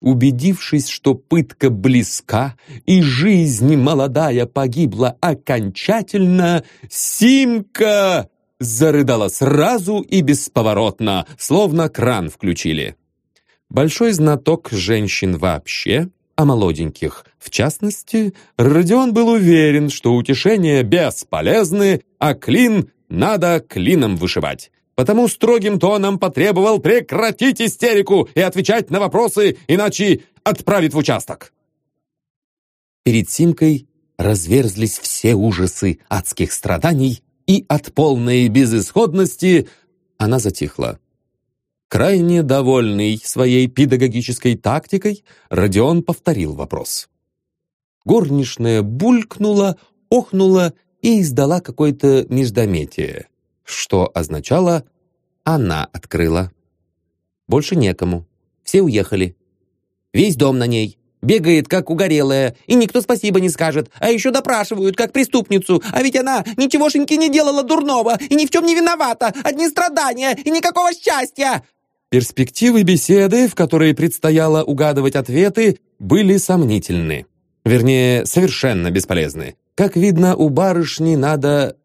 Убедившись, что пытка близка и жизнь молодая погибла окончательно, Симка зарыдала сразу и бесповоротно, словно кран включили. Большой знаток женщин вообще, а молоденьких в частности, Родион был уверен, что утешения бесполезны, а клин надо клином вышивать потому строгим тоном потребовал прекратить истерику и отвечать на вопросы, иначе отправит в участок. Перед Симкой разверзлись все ужасы адских страданий, и от полной безысходности она затихла. Крайне довольный своей педагогической тактикой, Родион повторил вопрос. Горничная булькнула, охнула и издала какое-то междометие что означало «она открыла». Больше некому. Все уехали. Весь дом на ней. Бегает, как угорелая, и никто спасибо не скажет, а еще допрашивают, как преступницу, а ведь она ничегошеньки не делала дурного и ни в чем не виновата, одни страдания и никакого счастья!» Перспективы беседы, в которой предстояло угадывать ответы, были сомнительны. Вернее, совершенно бесполезны. Как видно, у барышни надо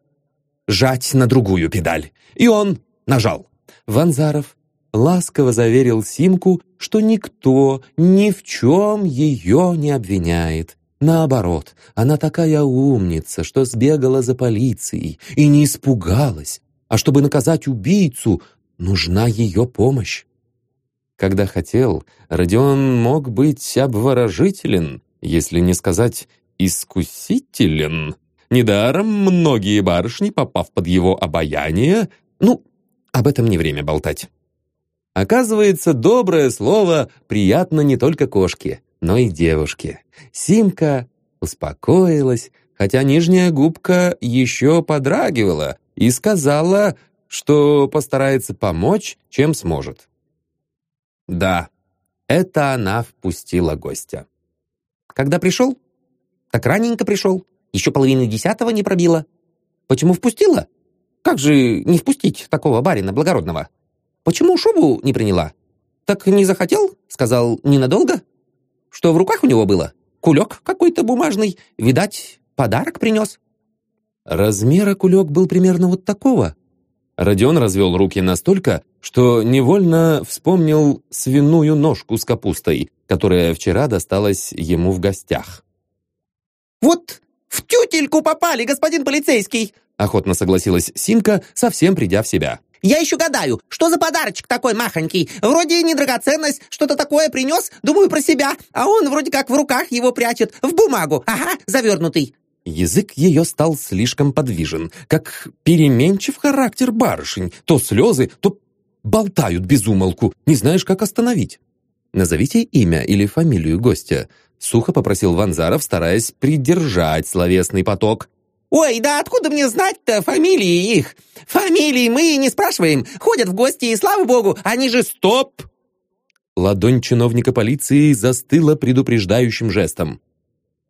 жать на другую педаль. И он нажал. Ванзаров ласково заверил Симку, что никто ни в чем ее не обвиняет. Наоборот, она такая умница, что сбегала за полицией и не испугалась. А чтобы наказать убийцу, нужна ее помощь. Когда хотел, Родион мог быть обворожителен, если не сказать искусителен. Недаром многие барышни, попав под его обаяние, ну, об этом не время болтать. Оказывается, доброе слово приятно не только кошке, но и девушке. Симка успокоилась, хотя нижняя губка еще подрагивала и сказала, что постарается помочь, чем сможет. Да, это она впустила гостя. Когда пришел? Так раненько пришел. Еще половину десятого не пробила. Почему впустила? Как же не впустить такого барина благородного? Почему шубу не приняла? Так не захотел? Сказал, ненадолго? Что в руках у него было? Кулек какой-то бумажный. Видать, подарок принес. Размера кулек был примерно вот такого. Родион развел руки настолько, что невольно вспомнил свиную ножку с капустой, которая вчера досталась ему в гостях. «Вот в тютельку попали, господин полицейский!» охотно согласилась Симка, совсем придя в себя. «Я еще гадаю, что за подарочек такой махонький? Вроде не драгоценность, что-то такое принес, думаю про себя, а он вроде как в руках его прячет, в бумагу, ага, завернутый». Язык ее стал слишком подвижен, как переменчив характер барышень. То слезы, то болтают без умолку, не знаешь, как остановить. Назовите имя или фамилию гостя. Сухо попросил Ванзаров, стараясь придержать словесный поток. «Ой, да откуда мне знать-то фамилии их? Фамилии мы не спрашиваем. Ходят в гости, и слава богу, они же стоп!» Ладонь чиновника полиции застыла предупреждающим жестом.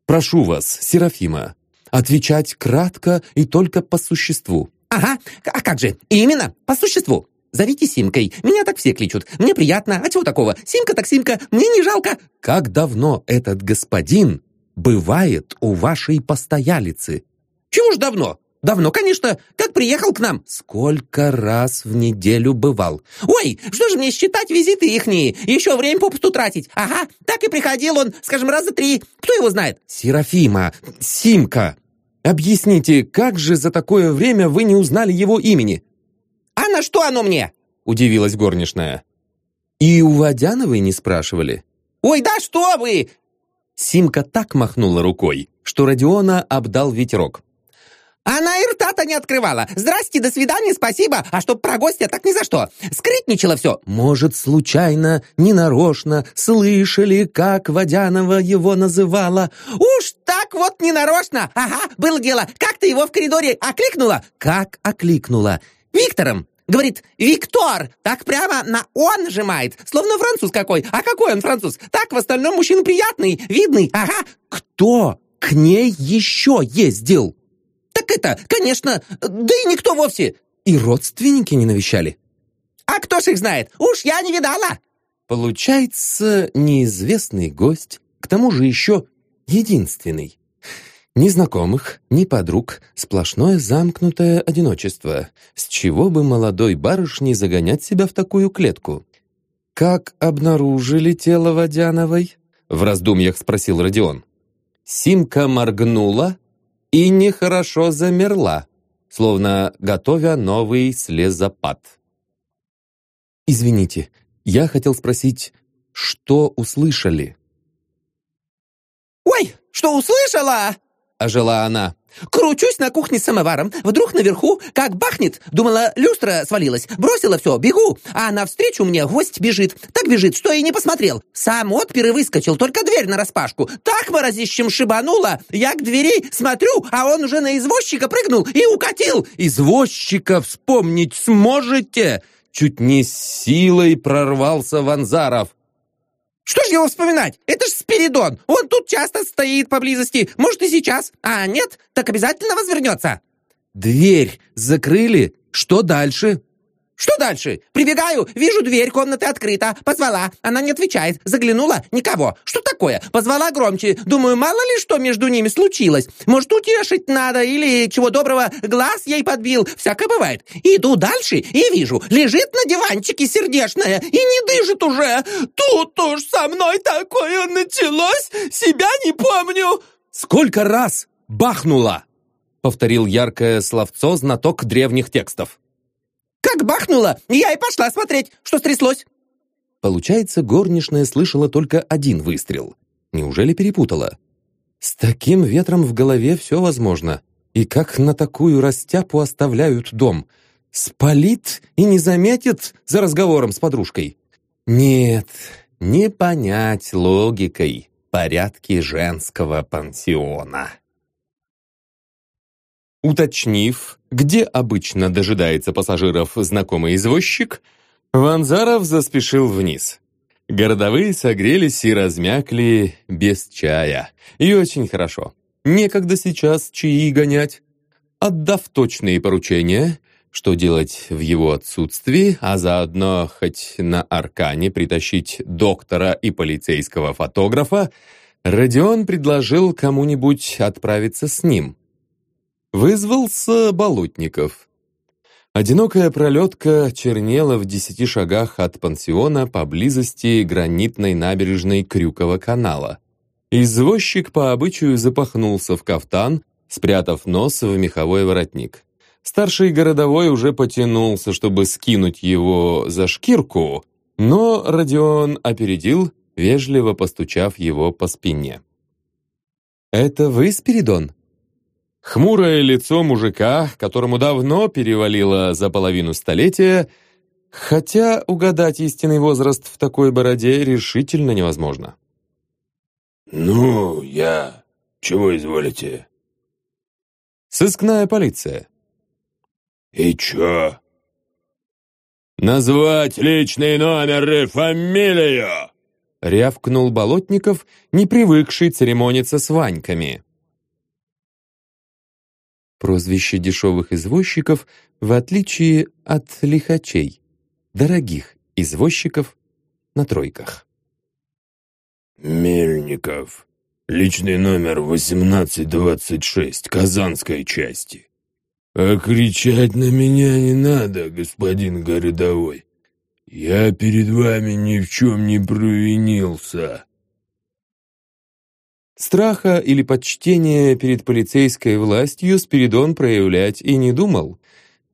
«Прошу вас, Серафима, Отвечать кратко и только по существу. Ага, а как же? Именно, по существу. Зовите Симкой. Меня так все кличут. Мне приятно. А чего такого? Симка так Симка. Мне не жалко. Как давно этот господин бывает у вашей постоялицы? Чего ж давно? Давно, конечно. Как приехал к нам? Сколько раз в неделю бывал? Ой, что же мне считать визиты ихние? Еще время попусту тратить. Ага, так и приходил он, скажем, раза три. Кто его знает? Серафима, Симка, Объясните, как же за такое время вы не узнали его имени?» «А на что оно мне?» — удивилась горничная. «И у Водяновой не спрашивали?» «Ой, да что вы!» Симка так махнула рукой, что Родиона обдал ветерок. Она и рта-то не открывала. Здрасте, до свидания, спасибо. А чтоб про гостя, так ни за что. Скрытничала все. Может, случайно, ненарочно, слышали, как Водянова его называла? Уж так вот ненарочно. Ага, было дело. Как ты его в коридоре окликнула? Как окликнула? Виктором. Говорит, Виктор, так прямо на «он» нажимает, словно француз какой. А какой он француз? Так, в остальном мужчина приятный, видный, ага. Кто к ней еще ездил? Так это, конечно, да и никто вовсе. И родственники не навещали. А кто ж их знает? Уж я не видала. Получается, неизвестный гость, к тому же еще единственный. Ни знакомых, ни подруг, сплошное замкнутое одиночество. С чего бы молодой барышне загонять себя в такую клетку? «Как обнаружили тело Водяновой?» — в раздумьях спросил Родион. Симка моргнула, и нехорошо замерла, словно готовя новый слезопад. «Извините, я хотел спросить, что услышали?» «Ой, что услышала?» — ожила она. Кручусь на кухне с самоваром. Вдруг наверху, как бахнет, думала, люстра свалилась. Бросила все, бегу. А навстречу мне гость бежит. Так бежит, что и не посмотрел. Сам отпер и выскочил, только дверь нараспашку. Так морозищем шибануло. Я к двери смотрю, а он уже на извозчика прыгнул и укатил. Извозчика вспомнить сможете? Чуть не с силой прорвался Ванзаров. Что ж его вспоминать? Это ж Спиридон. Он тут часто стоит поблизости. Может, и сейчас. А нет, так обязательно возвернется. Дверь закрыли? Что дальше? Что дальше? Прибегаю, вижу, дверь комнаты открыта. Позвала. Она не отвечает. Заглянула. Никого. Что такое? Позвала громче. Думаю, мало ли что между ними случилось. Может, утешить надо или, чего доброго, глаз ей подбил. Всякое бывает. Иду дальше и вижу. Лежит на диванчике сердечная и не дышит уже. Тут уж со мной такое началось. Себя не помню. Сколько раз бахнула? Повторил яркое словцо знаток древних текстов. Как бахнуло, я и пошла смотреть, что стряслось. Получается, горничная слышала только один выстрел. Неужели перепутала? С таким ветром в голове все возможно. И как на такую растяпу оставляют дом? Спалит и не заметит за разговором с подружкой? Нет, не понять логикой порядки женского пансиона. Уточнив, где обычно дожидается пассажиров знакомый извозчик, Ванзаров заспешил вниз. Городовые согрелись и размякли без чая. И очень хорошо. Некогда сейчас чаи гонять. Отдав точные поручения, что делать в его отсутствии, а заодно хоть на Аркане притащить доктора и полицейского фотографа, Родион предложил кому-нибудь отправиться с ним. Вызвался Болотников. Одинокая пролетка чернела в десяти шагах от пансиона поблизости гранитной набережной Крюкова канала. Извозчик по обычаю запахнулся в кафтан, спрятав нос в меховой воротник. Старший городовой уже потянулся, чтобы скинуть его за шкирку, но Родион опередил, вежливо постучав его по спине. «Это вы, Спиридон?» Хмурое лицо мужика, которому давно перевалило за половину столетия, хотя угадать истинный возраст в такой бороде решительно невозможно. «Ну, я... Чего изволите?» «Сыскная полиция». «И чё?» «Назвать личный номер и фамилию!» рявкнул Болотников, не привыкший церемониться с Ваньками. Прозвище дешевых извозчиков, в отличие от лихачей, дорогих извозчиков на тройках. «Мельников. Личный номер 1826 Казанской части. А кричать на меня не надо, господин городовой. Я перед вами ни в чем не провинился». Страха или почтения перед полицейской властью Спиридон проявлять и не думал.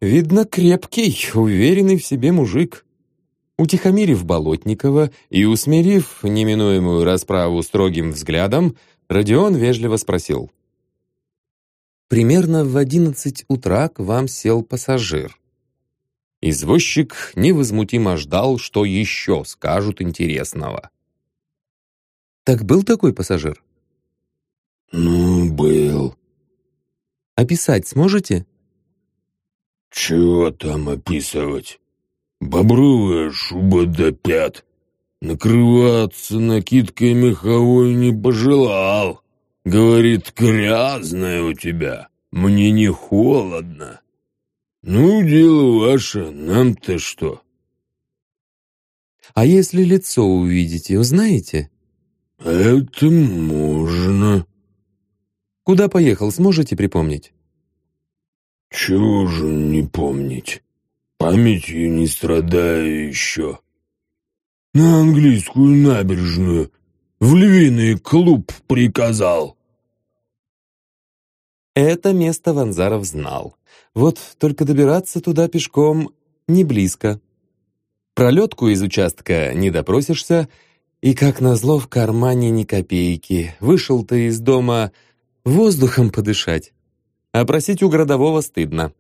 Видно, крепкий, уверенный в себе мужик. Утихомирив Болотникова и усмирив неминуемую расправу строгим взглядом, Родион вежливо спросил. «Примерно в одиннадцать утра к вам сел пассажир». Извозчик невозмутимо ждал, что еще скажут интересного. «Так был такой пассажир?» «Ну, был». «Описать сможете?» «Чего там описывать? Бобровая шуба до пят. Накрываться накидкой меховой не пожелал. Говорит, грязная у тебя, мне не холодно. Ну, дело ваше, нам-то что?» «А если лицо увидите, узнаете?» «Это можно». Куда поехал, сможете припомнить? Чего же не помнить? Памятью не страдаю еще. На английскую набережную в львиный клуб приказал. Это место Ванзаров знал. Вот только добираться туда пешком не близко. Пролетку из участка не допросишься, и, как назло, в кармане ни копейки. Вышел ты из дома воздухом подышать. А просить у городового стыдно.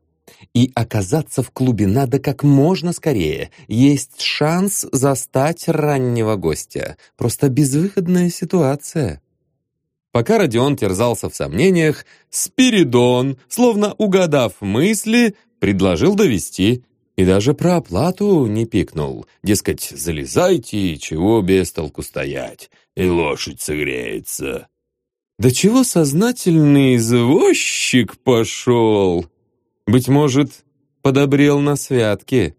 И оказаться в клубе надо как можно скорее. Есть шанс застать раннего гостя. Просто безвыходная ситуация. Пока Родион терзался в сомнениях, Спиридон, словно угадав мысли, предложил довести и даже про оплату не пикнул. Дескать, залезайте, чего без толку стоять, и лошадь согреется. Да чего сознательный извозчик пошел? Быть может, подобрел на святке.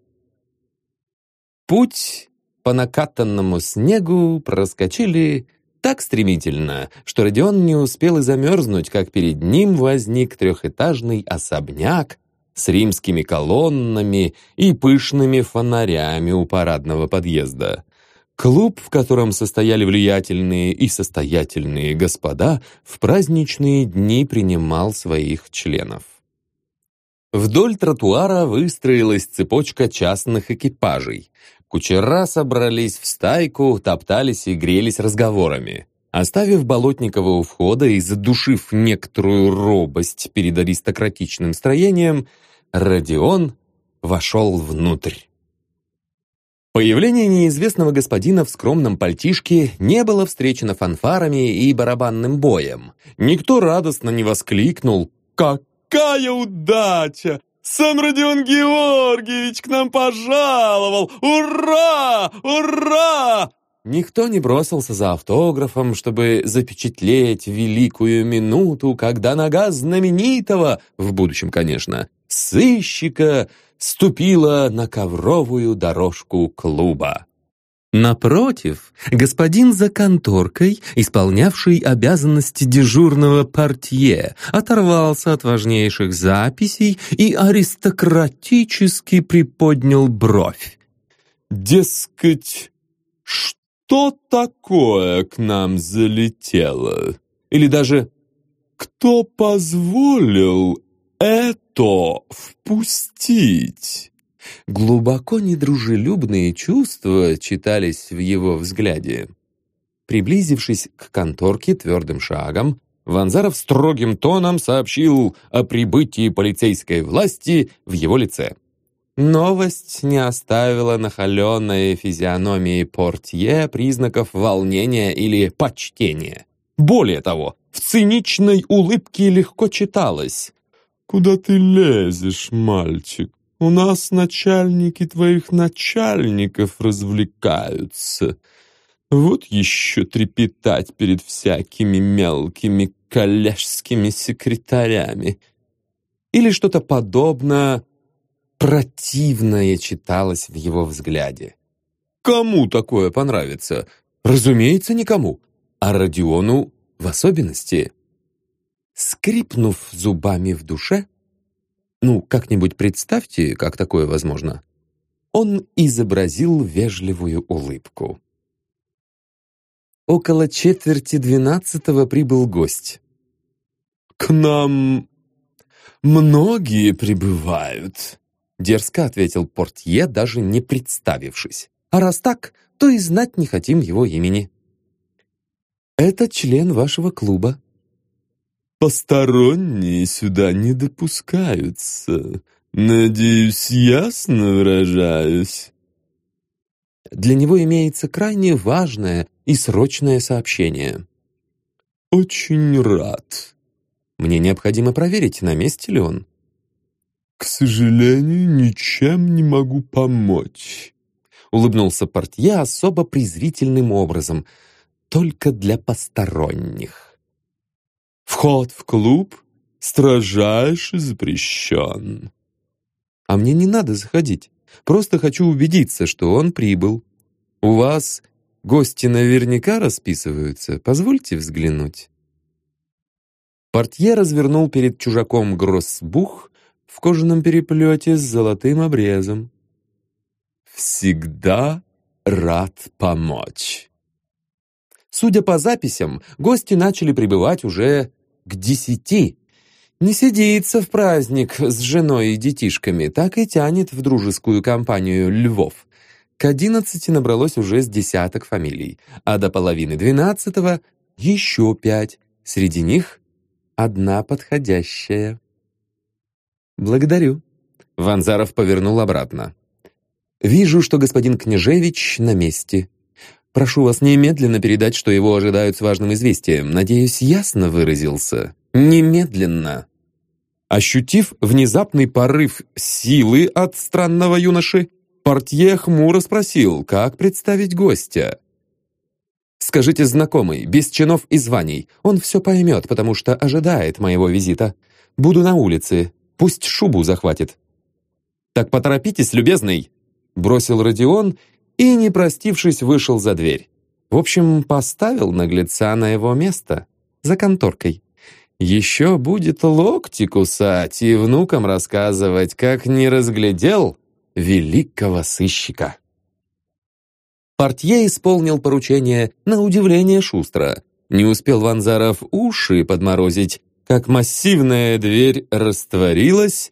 Путь по накатанному снегу проскочили так стремительно, что Родион не успел и замерзнуть, как перед ним возник трехэтажный особняк с римскими колоннами и пышными фонарями у парадного подъезда. Клуб, в котором состояли влиятельные и состоятельные господа, в праздничные дни принимал своих членов. Вдоль тротуара выстроилась цепочка частных экипажей. Кучера собрались в стайку, топтались и грелись разговорами. Оставив Болотникова у входа и задушив некоторую робость перед аристократичным строением, Родион вошел внутрь. Появление неизвестного господина в скромном пальтишке не было встречено фанфарами и барабанным боем. Никто радостно не воскликнул «Какая удача! Сам Родион Георгиевич к нам пожаловал! Ура! Ура!» Никто не бросился за автографом, чтобы запечатлеть великую минуту, когда нога знаменитого, в будущем, конечно, сыщика ступила на ковровую дорожку клуба. Напротив, господин за конторкой, исполнявший обязанности дежурного портье, оторвался от важнейших записей и аристократически приподнял бровь. «Дескать, что такое к нам залетело?» Или даже «Кто позволил это впустить?» Глубоко недружелюбные чувства читались в его взгляде. Приблизившись к конторке твердым шагом, Ванзаров строгим тоном сообщил о прибытии полицейской власти в его лице. Новость не оставила на холеной физиономии портье признаков волнения или почтения. Более того, в циничной улыбке легко читалось «Куда ты лезешь, мальчик? У нас начальники твоих начальников развлекаются. Вот еще трепетать перед всякими мелкими коллежскими секретарями». Или что-то подобное противное читалось в его взгляде. Кому такое понравится? Разумеется, никому. А Родиону в особенности. Скрипнув зубами в душе, ну, как-нибудь представьте, как такое возможно, он изобразил вежливую улыбку. Около четверти двенадцатого прибыл гость. «К нам многие прибывают», — дерзко ответил портье, даже не представившись. «А раз так, то и знать не хотим его имени». «Это член вашего клуба», Посторонние сюда не допускаются. Надеюсь, ясно выражаюсь. Для него имеется крайне важное и срочное сообщение. Очень рад. Мне необходимо проверить, на месте ли он. К сожалению, ничем не могу помочь. Улыбнулся портье особо презрительным образом. Только для посторонних. Вход в клуб строжайше запрещен. А мне не надо заходить. Просто хочу убедиться, что он прибыл. У вас гости наверняка расписываются. Позвольте взглянуть. Портье развернул перед чужаком гроссбух в кожаном переплете с золотым обрезом. «Всегда рад помочь». Судя по записям, гости начали прибывать уже к десяти. Не сидится в праздник с женой и детишками, так и тянет в дружескую компанию львов. К одиннадцати набралось уже с десяток фамилий, а до половины двенадцатого еще пять. Среди них одна подходящая. «Благодарю». Ванзаров повернул обратно. «Вижу, что господин Княжевич на месте. Прошу вас немедленно передать, что его ожидают с важным известием. Надеюсь, ясно выразился. Немедленно. Ощутив внезапный порыв силы от странного юноши, портье хмуро спросил, как представить гостя. «Скажите знакомый, без чинов и званий. Он все поймет, потому что ожидает моего визита. Буду на улице. Пусть шубу захватит». «Так поторопитесь, любезный!» Бросил Родион и, не простившись, вышел за дверь. В общем, поставил наглеца на его место, за конторкой. Еще будет локти кусать и внукам рассказывать, как не разглядел великого сыщика. Портье исполнил поручение на удивление шустро. Не успел Ванзаров уши подморозить, как массивная дверь растворилась,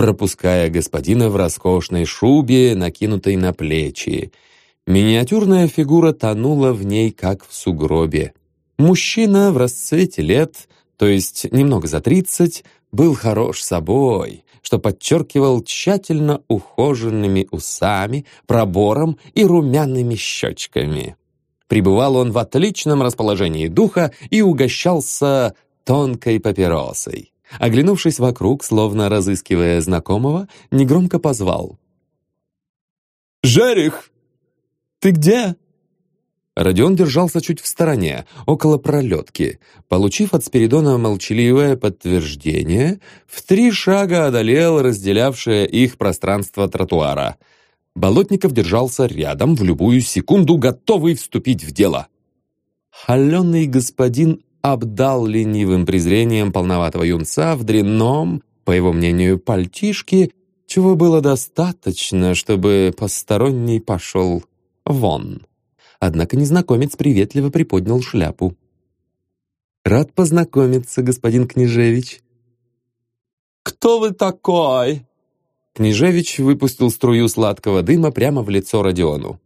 пропуская господина в роскошной шубе, накинутой на плечи. Миниатюрная фигура тонула в ней, как в сугробе. Мужчина в расцвете лет, то есть немного за тридцать, был хорош собой, что подчеркивал тщательно ухоженными усами, пробором и румяными щечками. Пребывал он в отличном расположении духа и угощался тонкой папиросой. Оглянувшись вокруг, словно разыскивая знакомого, негромко позвал. «Жерих, ты где?» Родион держался чуть в стороне, около пролетки. Получив от Спиридона молчаливое подтверждение, в три шага одолел разделявшее их пространство тротуара. Болотников держался рядом, в любую секунду готовый вступить в дело. Холеный господин обдал ленивым презрением полноватого юнца в дрянном, по его мнению, пальтишке, чего было достаточно, чтобы посторонний пошел вон. Однако незнакомец приветливо приподнял шляпу. «Рад познакомиться, господин Княжевич». «Кто вы такой?» Княжевич выпустил струю сладкого дыма прямо в лицо Родиону.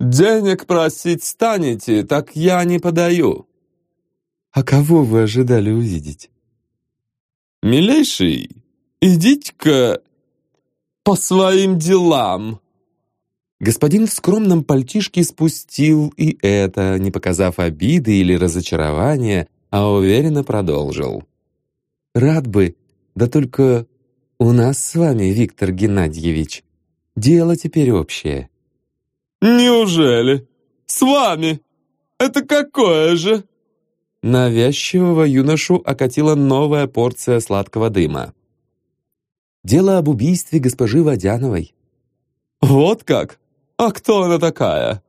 «Денег просить станете, так я не подаю». «А кого вы ожидали увидеть?» «Милейший, идите-ка по своим делам». Господин в скромном пальтишке спустил и это, не показав обиды или разочарования, а уверенно продолжил. «Рад бы, да только у нас с вами, Виктор Геннадьевич, дело теперь общее». «Неужели? С вами? Это какое же?» Навязчивого юношу окатила новая порция сладкого дыма. «Дело об убийстве госпожи Водяновой». «Вот как? А кто она такая?»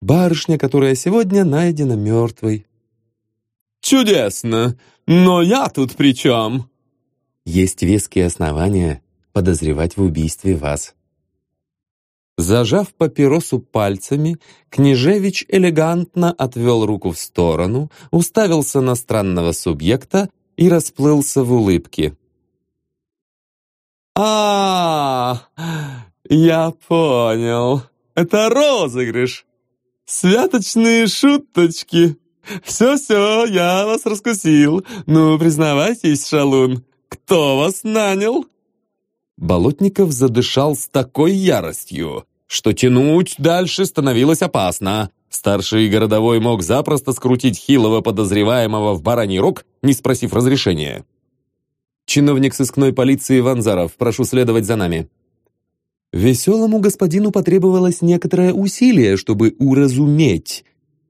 «Барышня, которая сегодня найдена мертвой». «Чудесно! Но я тут при чем?» «Есть веские основания подозревать в убийстве вас». Зажав папиросу пальцами, Княжевич элегантно отвел руку в сторону, уставился на странного субъекта и расплылся в улыбке. а, -а, -а я понял. Это розыгрыш. Святочные шуточки. Все-все, я вас раскусил. Ну, признавайтесь, шалун, кто вас нанял?» Болотников задышал с такой яростью, что тянуть дальше становилось опасно. Старший городовой мог запросто скрутить хилого подозреваемого в бараний рог, не спросив разрешения. «Чиновник сыскной полиции Ванзаров, прошу следовать за нами». Веселому господину потребовалось некоторое усилие, чтобы уразуметь.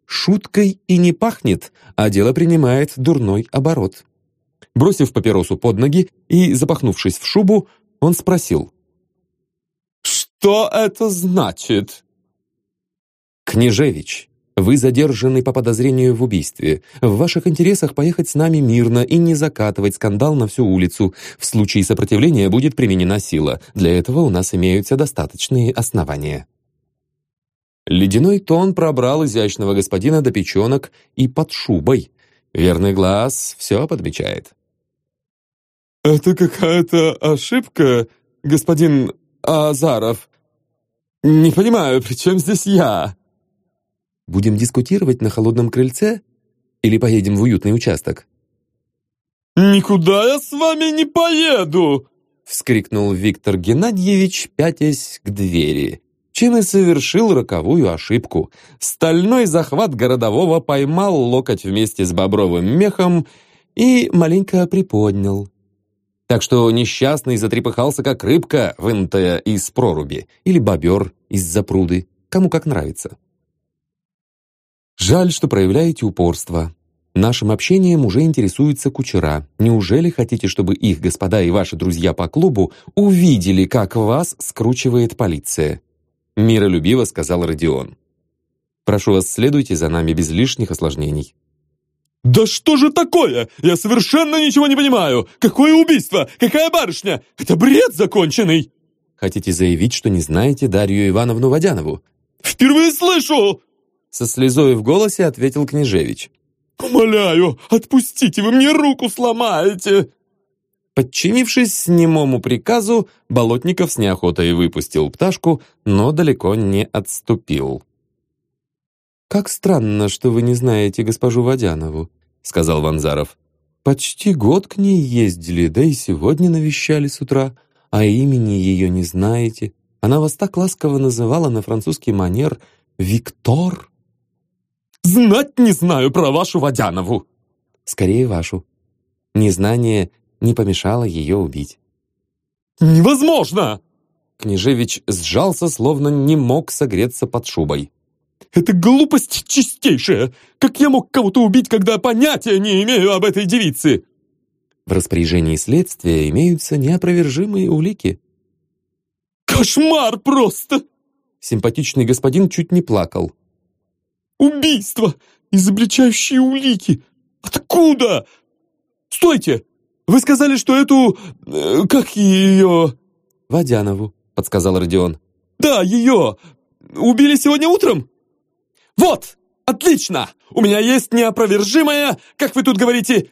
Шуткой и не пахнет, а дело принимает дурной оборот. Бросив папиросу под ноги и запахнувшись в шубу, он спросил. «Что это значит?» «Княжевич, вы задержаны по подозрению в убийстве. В ваших интересах поехать с нами мирно и не закатывать скандал на всю улицу. В случае сопротивления будет применена сила. Для этого у нас имеются достаточные основания». Ледяной тон пробрал изящного господина до печенок и под шубой. Верный глаз все подмечает. «Это какая-то ошибка, господин Азаров. Не понимаю, при чем здесь я?» «Будем дискутировать на холодном крыльце или поедем в уютный участок?» «Никуда я с вами не поеду!» — вскрикнул Виктор Геннадьевич, пятясь к двери, чем и совершил роковую ошибку. Стальной захват городового поймал локоть вместе с бобровым мехом и маленько приподнял так что несчастный затрепыхался, как рыбка, вынутая из проруби, или бобер из запруды, кому как нравится. Жаль, что проявляете упорство. Нашим общением уже интересуются кучера. Неужели хотите, чтобы их господа и ваши друзья по клубу увидели, как вас скручивает полиция?» Миролюбиво сказал Родион. «Прошу вас, следуйте за нами без лишних осложнений». «Да что же такое? Я совершенно ничего не понимаю! Какое убийство? Какая барышня? Это бред законченный!» «Хотите заявить, что не знаете Дарью Ивановну Водянову?» «Впервые слышу!» Со слезой в голосе ответил Княжевич. «Умоляю, отпустите, вы мне руку сломаете!» Подчинившись немому приказу, Болотников с неохотой выпустил пташку, но далеко не отступил. «Как странно, что вы не знаете госпожу Водянову», — сказал Ванзаров. «Почти год к ней ездили, да и сегодня навещали с утра, а имени ее не знаете. Она вас так ласково называла на французский манер «Виктор». «Знать не знаю про вашу Водянову!» «Скорее вашу. Незнание не помешало ее убить». «Невозможно!» Княжевич сжался, словно не мог согреться под шубой. «Это глупость чистейшая! Как я мог кого-то убить, когда понятия не имею об этой девице?» В распоряжении следствия имеются неопровержимые улики. «Кошмар просто!» Симпатичный господин чуть не плакал. «Убийство! Изобличающие улики! Откуда? Стойте! Вы сказали, что эту... Э, как ее...» «Водянову», — подсказал Родион. «Да, ее! Убили сегодня утром?» «Вот! Отлично! У меня есть неопровержимое, как вы тут говорите,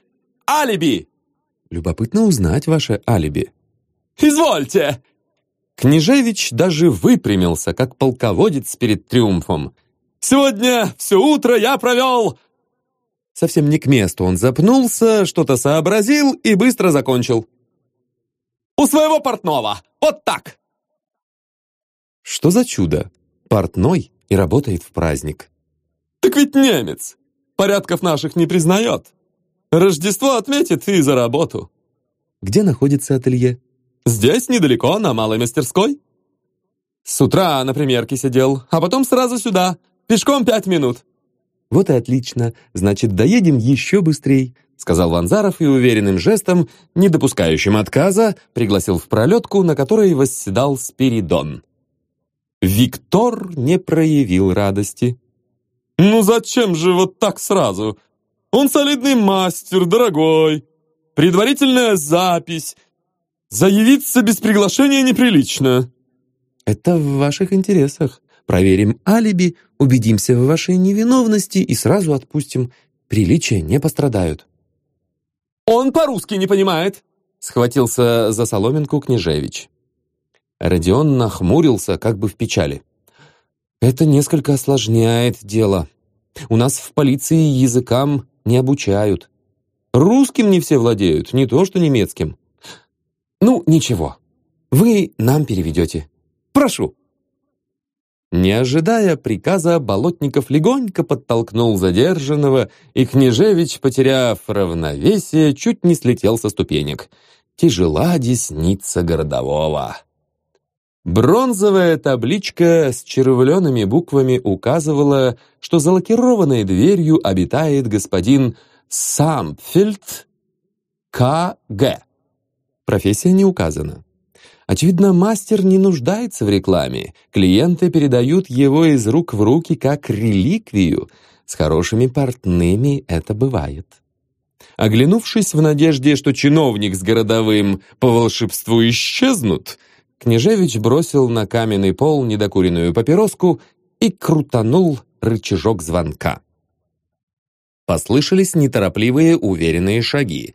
алиби!» «Любопытно узнать ваше алиби». «Извольте!» Княжевич даже выпрямился, как полководец перед триумфом. «Сегодня все утро я провел...» Совсем не к месту он запнулся, что-то сообразил и быстро закончил. «У своего портного! Вот так!» Что за чудо? Портной и работает в праздник. «Так ведь немец! Порядков наших не признает. Рождество отметит и за работу». Где находится ателье? Здесь, недалеко, на малой мастерской. С утра на примерке сидел, а потом сразу сюда. Пешком пять минут. Вот и отлично. Значит, доедем еще быстрей, сказал Ванзаров и уверенным жестом, не допускающим отказа, пригласил в пролетку, на которой восседал Спиридон. Виктор не проявил радости. «Ну зачем же вот так сразу? Он солидный мастер, дорогой. Предварительная запись, Заявиться без приглашения неприлично». «Это в ваших интересах. Проверим алиби, убедимся в вашей невиновности и сразу отпустим. Приличия не пострадают». «Он по-русски не понимает», — схватился за соломинку Княжевич. Родион нахмурился, как бы в печали. «Это несколько осложняет дело. У нас в полиции языкам не обучают. Русским не все владеют, не то что немецким. Ну, ничего. Вы нам переведете. Прошу. Не ожидая приказа, Болотников легонько подтолкнул задержанного, и Княжевич, потеряв равновесие, чуть не слетел со ступенек. Тяжела десница городового. Бронзовая табличка с червленными буквами указывала, что за лакированной дверью обитает господин Сампфельд К.Г. Профессия не указана. Очевидно, мастер не нуждается в рекламе. Клиенты передают его из рук в руки как реликвию. С хорошими портными это бывает. Оглянувшись в надежде, что чиновник с городовым по волшебству исчезнут, Княжевич бросил на каменный пол недокуренную папироску и крутанул рычажок звонка. Послышались неторопливые уверенные шаги.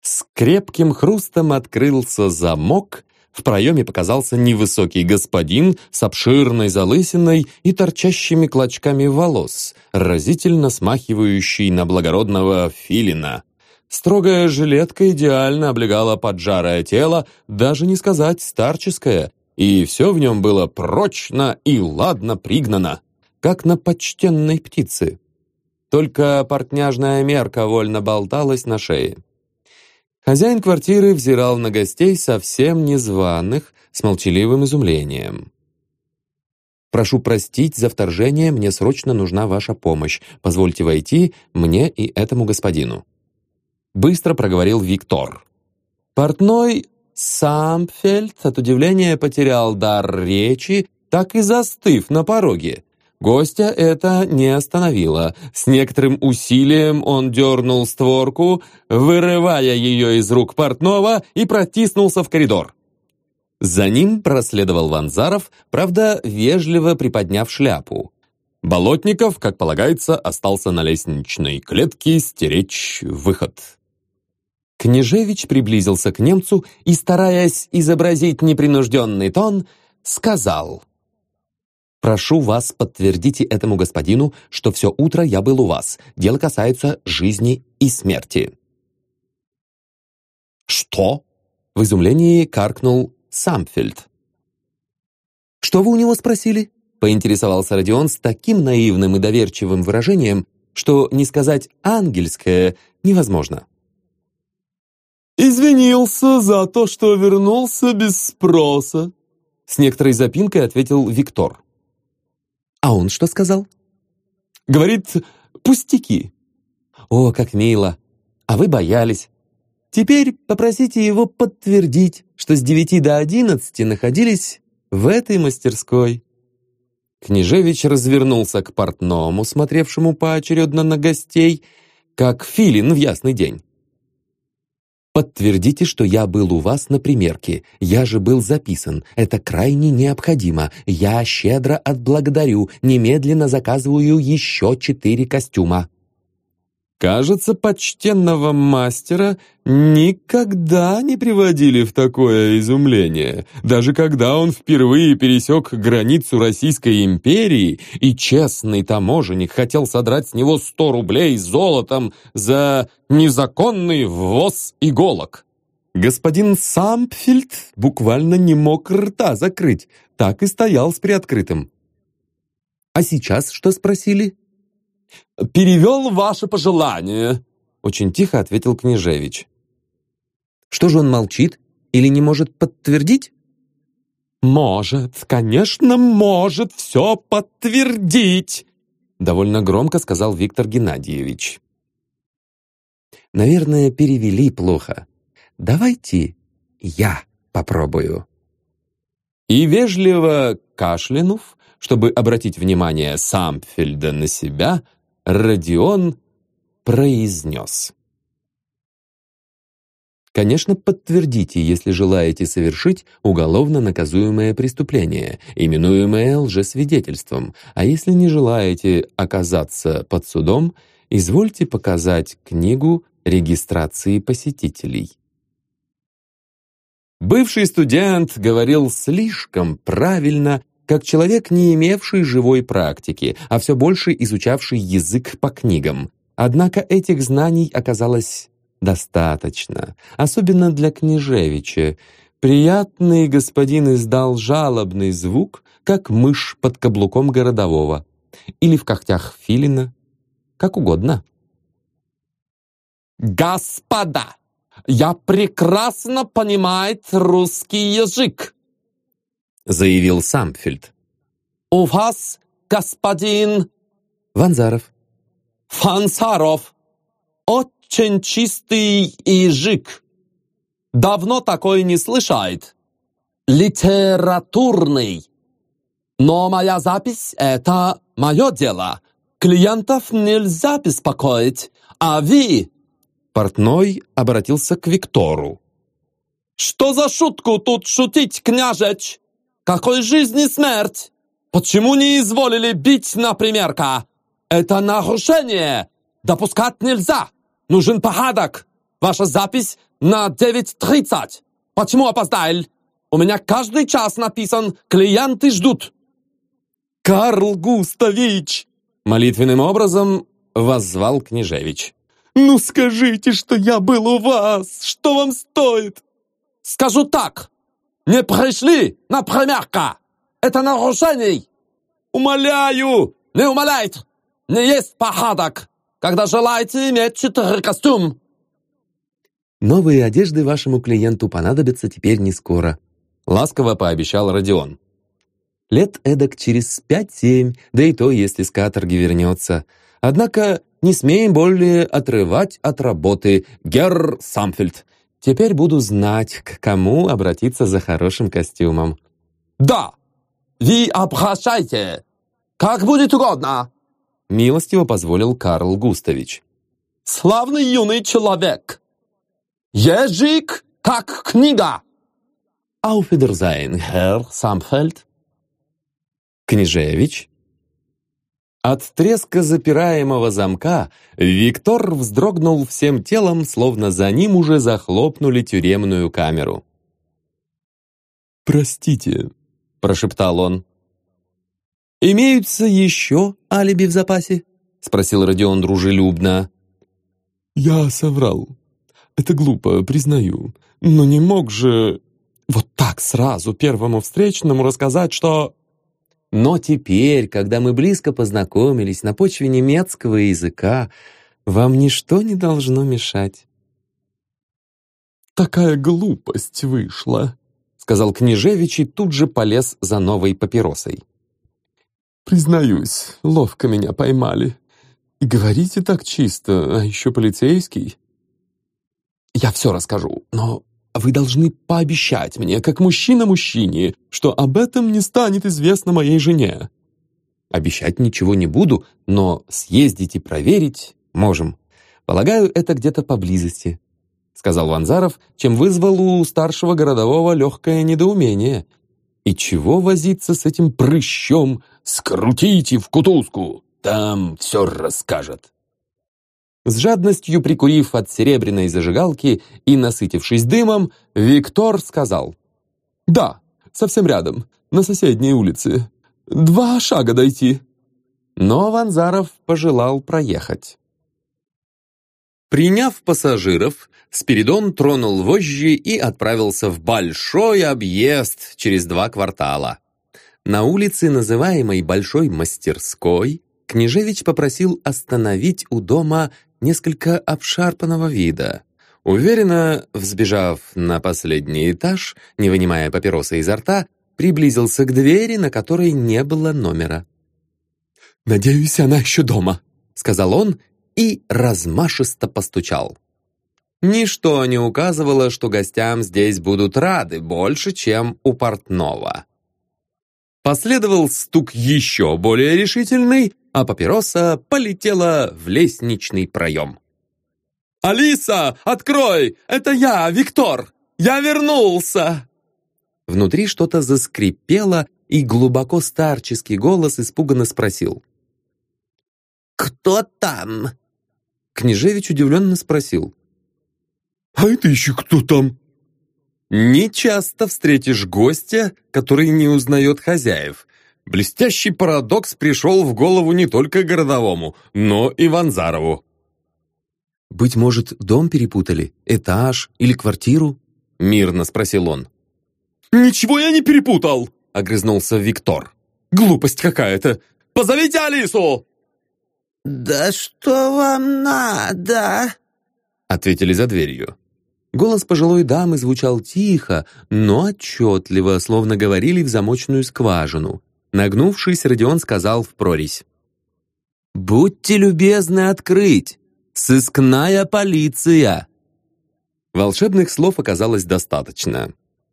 С крепким хрустом открылся замок, в проеме показался невысокий господин с обширной залысиной и торчащими клочками волос, разительно смахивающий на благородного филина. Строгая жилетка идеально облегала поджарое тело, даже не сказать старческое, и все в нем было прочно и ладно пригнано, как на почтенной птице. Только портняжная мерка вольно болталась на шее. Хозяин квартиры взирал на гостей совсем незваных, с молчаливым изумлением. «Прошу простить за вторжение, мне срочно нужна ваша помощь. Позвольте войти мне и этому господину». Быстро проговорил Виктор. Портной Сампфельд от удивления потерял дар речи, так и застыв на пороге. Гостя это не остановило. С некоторым усилием он дернул створку, вырывая ее из рук портного и протиснулся в коридор. За ним проследовал Ванзаров, правда, вежливо приподняв шляпу. Болотников, как полагается, остался на лестничной клетке стеречь выход. Княжевич приблизился к немцу и, стараясь изобразить непринужденный тон, сказал — Прошу вас, подтвердите этому господину, что все утро я был у вас. Дело касается жизни и смерти». «Что?» — в изумлении каркнул Самфельд. «Что вы у него спросили?» — поинтересовался Родион с таким наивным и доверчивым выражением, что не сказать «ангельское» невозможно. «Извинился за то, что вернулся без спроса», — с некоторой запинкой ответил Виктор. «А он что сказал?» «Говорит, пустяки». «О, как мило! А вы боялись. Теперь попросите его подтвердить, что с девяти до одиннадцати находились в этой мастерской». Княжевич развернулся к портному, смотревшему поочередно на гостей, как филин в ясный день. «Подтвердите, что я был у вас на примерке. Я же был записан. Это крайне необходимо. Я щедро отблагодарю. Немедленно заказываю еще четыре костюма». Кажется, почтенного мастера никогда не приводили в такое изумление, даже когда он впервые пересек границу Российской империи, и честный таможенник хотел содрать с него сто рублей золотом за незаконный ввоз иголок. Господин Сампфельд буквально не мог рта закрыть, так и стоял с приоткрытым. «А сейчас что спросили?» «Перевел ваше пожелание», — очень тихо ответил Княжевич. «Что же он молчит или не может подтвердить?» «Может, конечно, может все подтвердить», — довольно громко сказал Виктор Геннадьевич. «Наверное, перевели плохо. Давайте я попробую». И вежливо кашлянув, чтобы обратить внимание Сампфельда на себя, Родион произнес. Конечно, подтвердите, если желаете совершить уголовно наказуемое преступление, именуемое лжесвидетельством, а если не желаете оказаться под судом, извольте показать книгу регистрации посетителей. Бывший студент говорил слишком правильно как человек, не имевший живой практики, а все больше изучавший язык по книгам. Однако этих знаний оказалось достаточно, особенно для Княжевича. Приятный господин издал жалобный звук, как мышь под каблуком городового, или в когтях филина, как угодно. «Господа, я прекрасно понимаю русский язык!» Заявил Сампфельд. «У вас, господин...» «Ванзаров». «Фансаров. Очень чистый язык. Давно такой не слышает. Литературный. Но моя запись — это мое дело. Клиентов нельзя беспокоить, а вы...» Портной обратился к Виктору. «Что за шутку тут шутить, княжеч? Какой жизнь и смерть? Почему не изволили бить на примерка? Это нарушение. Допускать нельзя. Нужен порядок. Ваша запись на 9.30. Почему опоздал? У меня каждый час написан «Клиенты ждут». «Карл Густавич!» Молитвенным образом воззвал Княжевич. «Ну скажите, что я был у вас! Что вам стоит?» «Скажу так! Не пришли на примерка! Это нарушение! Умоляю! Не умоляйте! Не есть порядок, когда желаете иметь четыре костюм!» «Новые одежды вашему клиенту понадобятся теперь не скоро», — ласково пообещал Родион. «Лет эдак через пять-семь, да и то, если с каторги вернется. Однако не смеем более отрывать от работы, герр Самфельд. Теперь буду знать, к кому обратиться за хорошим костюмом». «Да, вы обращайте, как будет угодно», милостиво позволил Карл Густавич. «Славный юный человек! Язык, как книга!» «Auf Wiedersehen, Herr Самфельд?» «Княжевич?» От треска запираемого замка Виктор вздрогнул всем телом, словно за ним уже захлопнули тюремную камеру. «Простите», — прошептал он. «Имеются еще алиби в запасе?» — спросил Родион дружелюбно. «Я соврал. Это глупо, признаю. Но не мог же вот так сразу первому встречному рассказать, что...» Но теперь, когда мы близко познакомились на почве немецкого языка, вам ничто не должно мешать. «Такая глупость вышла», — сказал Княжевич и тут же полез за новой папиросой. «Признаюсь, ловко меня поймали. И говорите так чисто, а еще полицейский». «Я все расскажу, но вы должны пообещать мне, как мужчина мужчине, что об этом не станет известно моей жене». «Обещать ничего не буду, но съездить и проверить можем. Полагаю, это где-то поблизости», — сказал Ванзаров, чем вызвал у старшего городового легкое недоумение. «И чего возиться с этим прыщом? Скрутите в кутузку, там все расскажет». С жадностью прикурив от серебряной зажигалки и насытившись дымом, Виктор сказал. «Да, совсем рядом, на соседней улице. Два шага дойти». Но Ванзаров пожелал проехать. Приняв пассажиров, Спиридон тронул вожжи и отправился в большой объезд через два квартала. На улице, называемой Большой Мастерской, Княжевич попросил остановить у дома несколько обшарпанного вида. Уверенно, взбежав на последний этаж, не вынимая папиросы изо рта, приблизился к двери, на которой не было номера. «Надеюсь, она еще дома», — сказал он и размашисто постучал. Ничто не указывало, что гостям здесь будут рады больше, чем у портного. Последовал стук еще более решительный, а папироса полетела в лестничный проем. «Алиса, открой! Это я, Виктор! Я вернулся!» Внутри что-то заскрипело, и глубоко старческий голос испуганно спросил. «Кто там?» Княжевич удивленно спросил. «А это еще кто там?» Не часто встретишь гостя, который не узнает хозяев. Блестящий парадокс пришел в голову не только городовому, но и Ванзарову. «Быть может, дом перепутали? Этаж или квартиру?» — мирно спросил он. «Ничего я не перепутал!» — огрызнулся Виктор. «Глупость какая-то! Позовите Алису!» «Да что вам надо?» — ответили за дверью. Голос пожилой дамы звучал тихо, но отчетливо, словно говорили в замочную скважину. Нагнувшись, Родион сказал в прорезь. «Будьте любезны открыть! Сыскная полиция!» Волшебных слов оказалось достаточно.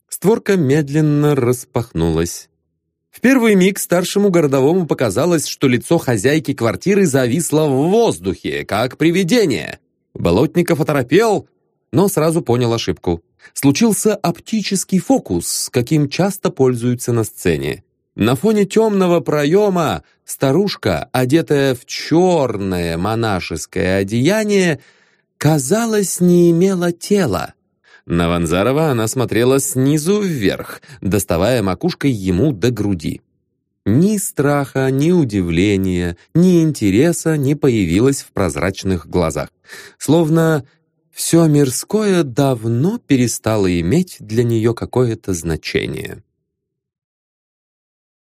Створка медленно распахнулась. В первый миг старшему городовому показалось, что лицо хозяйки квартиры зависло в воздухе, как привидение. Болотников оторопел, но сразу понял ошибку. Случился оптический фокус, каким часто пользуются на сцене. На фоне темного проема старушка, одетая в черное монашеское одеяние, казалось, не имела тела. На Ванзарова она смотрела снизу вверх, доставая макушкой ему до груди. Ни страха, ни удивления, ни интереса не появилось в прозрачных глазах. Словно все мирское давно перестало иметь для нее какое-то значение.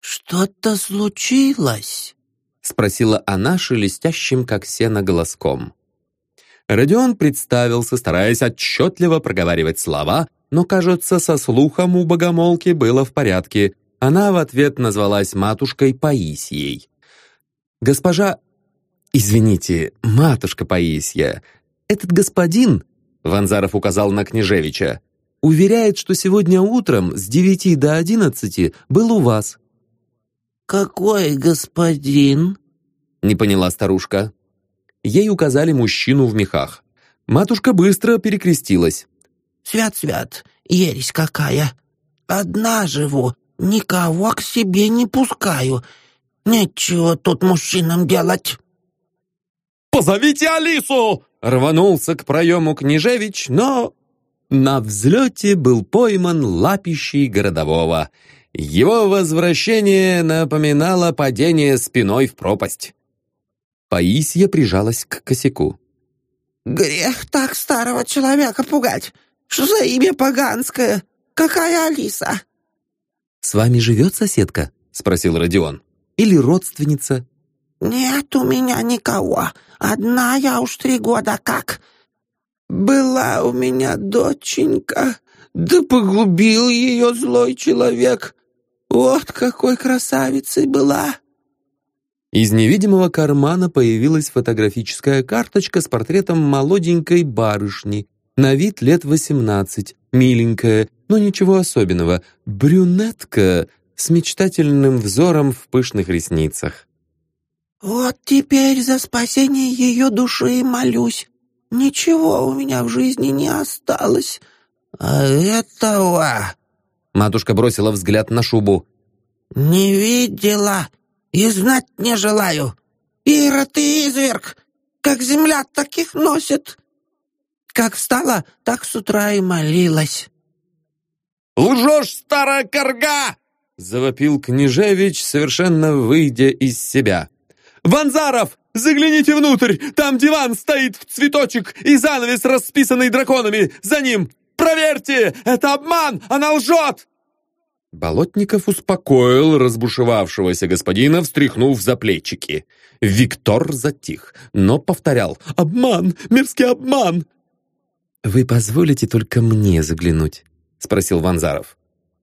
«Что-то случилось?» — спросила она шелестящим, как сено, голоском. Родион представился, стараясь отчетливо проговаривать слова, но, кажется, со слухом у богомолки было в порядке. Она в ответ назвалась матушкой Паисьей. «Госпожа... Извините, матушка Паисья, этот господин, Ванзаров указал на Княжевича, уверяет, что сегодня утром с девяти до одиннадцати был у вас. «Какой господин?» не поняла старушка. Ей указали мужчину в мехах. Матушка быстро перекрестилась. «Свят-свят, ересь какая! Одна живу, никого к себе не пускаю. Нечего тут мужчинам делать!» «Позовите Алису!» Рванулся к проему Княжевич, но на взлете был пойман лапищей городового. Его возвращение напоминало падение спиной в пропасть. Паисья прижалась к косяку. «Грех так старого человека пугать! Что за имя поганское? Какая Алиса?» «С вами живет соседка?» — спросил Родион. «Или родственница?» «Нет у меня никого. Одна я уж три года как. Была у меня доченька, да погубил ее злой человек. Вот какой красавицей была!» Из невидимого кармана появилась фотографическая карточка с портретом молоденькой барышни, на вид лет восемнадцать, миленькая, но ничего особенного, брюнетка с мечтательным взором в пышных ресницах. «Вот теперь за спасение ее души и молюсь. Ничего у меня в жизни не осталось. А этого...» Матушка бросила взгляд на шубу. «Не видела и знать не желаю. Ира, ты изверг! Как земля таких носит!» Как встала, так с утра и молилась. «Лжешь, старая корга!» — завопил Княжевич, совершенно выйдя из себя. «Ванзаров, загляните внутрь! Там диван стоит в цветочек и занавес, расписанный драконами! За ним! Проверьте! Это обман! Она лжет!» Болотников успокоил разбушевавшегося господина, встряхнув за плечики. Виктор затих, но повторял «Обман! Мерзкий обман!» «Вы позволите только мне заглянуть?» — спросил Ванзаров.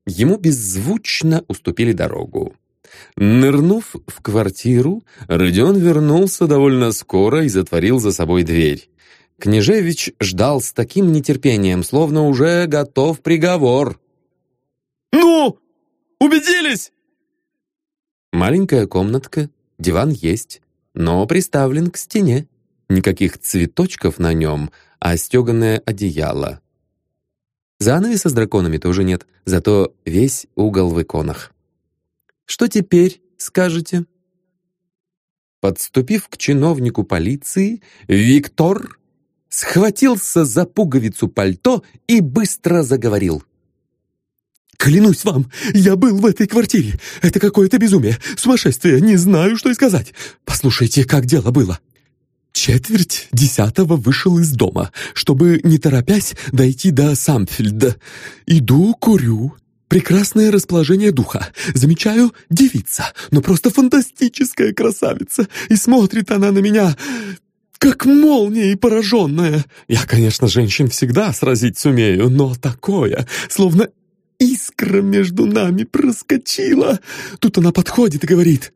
Ему беззвучно уступили дорогу. Нырнув в квартиру, Родион вернулся довольно скоро и затворил за собой дверь. Княжевич ждал с таким нетерпением, словно уже готов приговор. «Ну, убедились?» Маленькая комнатка, диван есть, но приставлен к стене. Никаких цветочков на нем, а стеганое одеяло. Занавеса с драконами тоже нет, зато весь угол в иконах. Что теперь скажете? Подступив к чиновнику полиции, Виктор схватился за пуговицу пальто и быстро заговорил. «Клянусь вам, я был в этой квартире. Это какое-то безумие, сумасшествие, не знаю, что и сказать. Послушайте, как дело было. Четверть десятого вышел из дома, чтобы, не торопясь, дойти до Самфельда. Иду, курю. Прекрасное расположение духа. Замечаю девица, но просто фантастическая красавица. И смотрит она на меня, как молния и пораженная. Я, конечно, женщин всегда сразить сумею, но такое, словно искра между нами проскочила. Тут она подходит и говорит...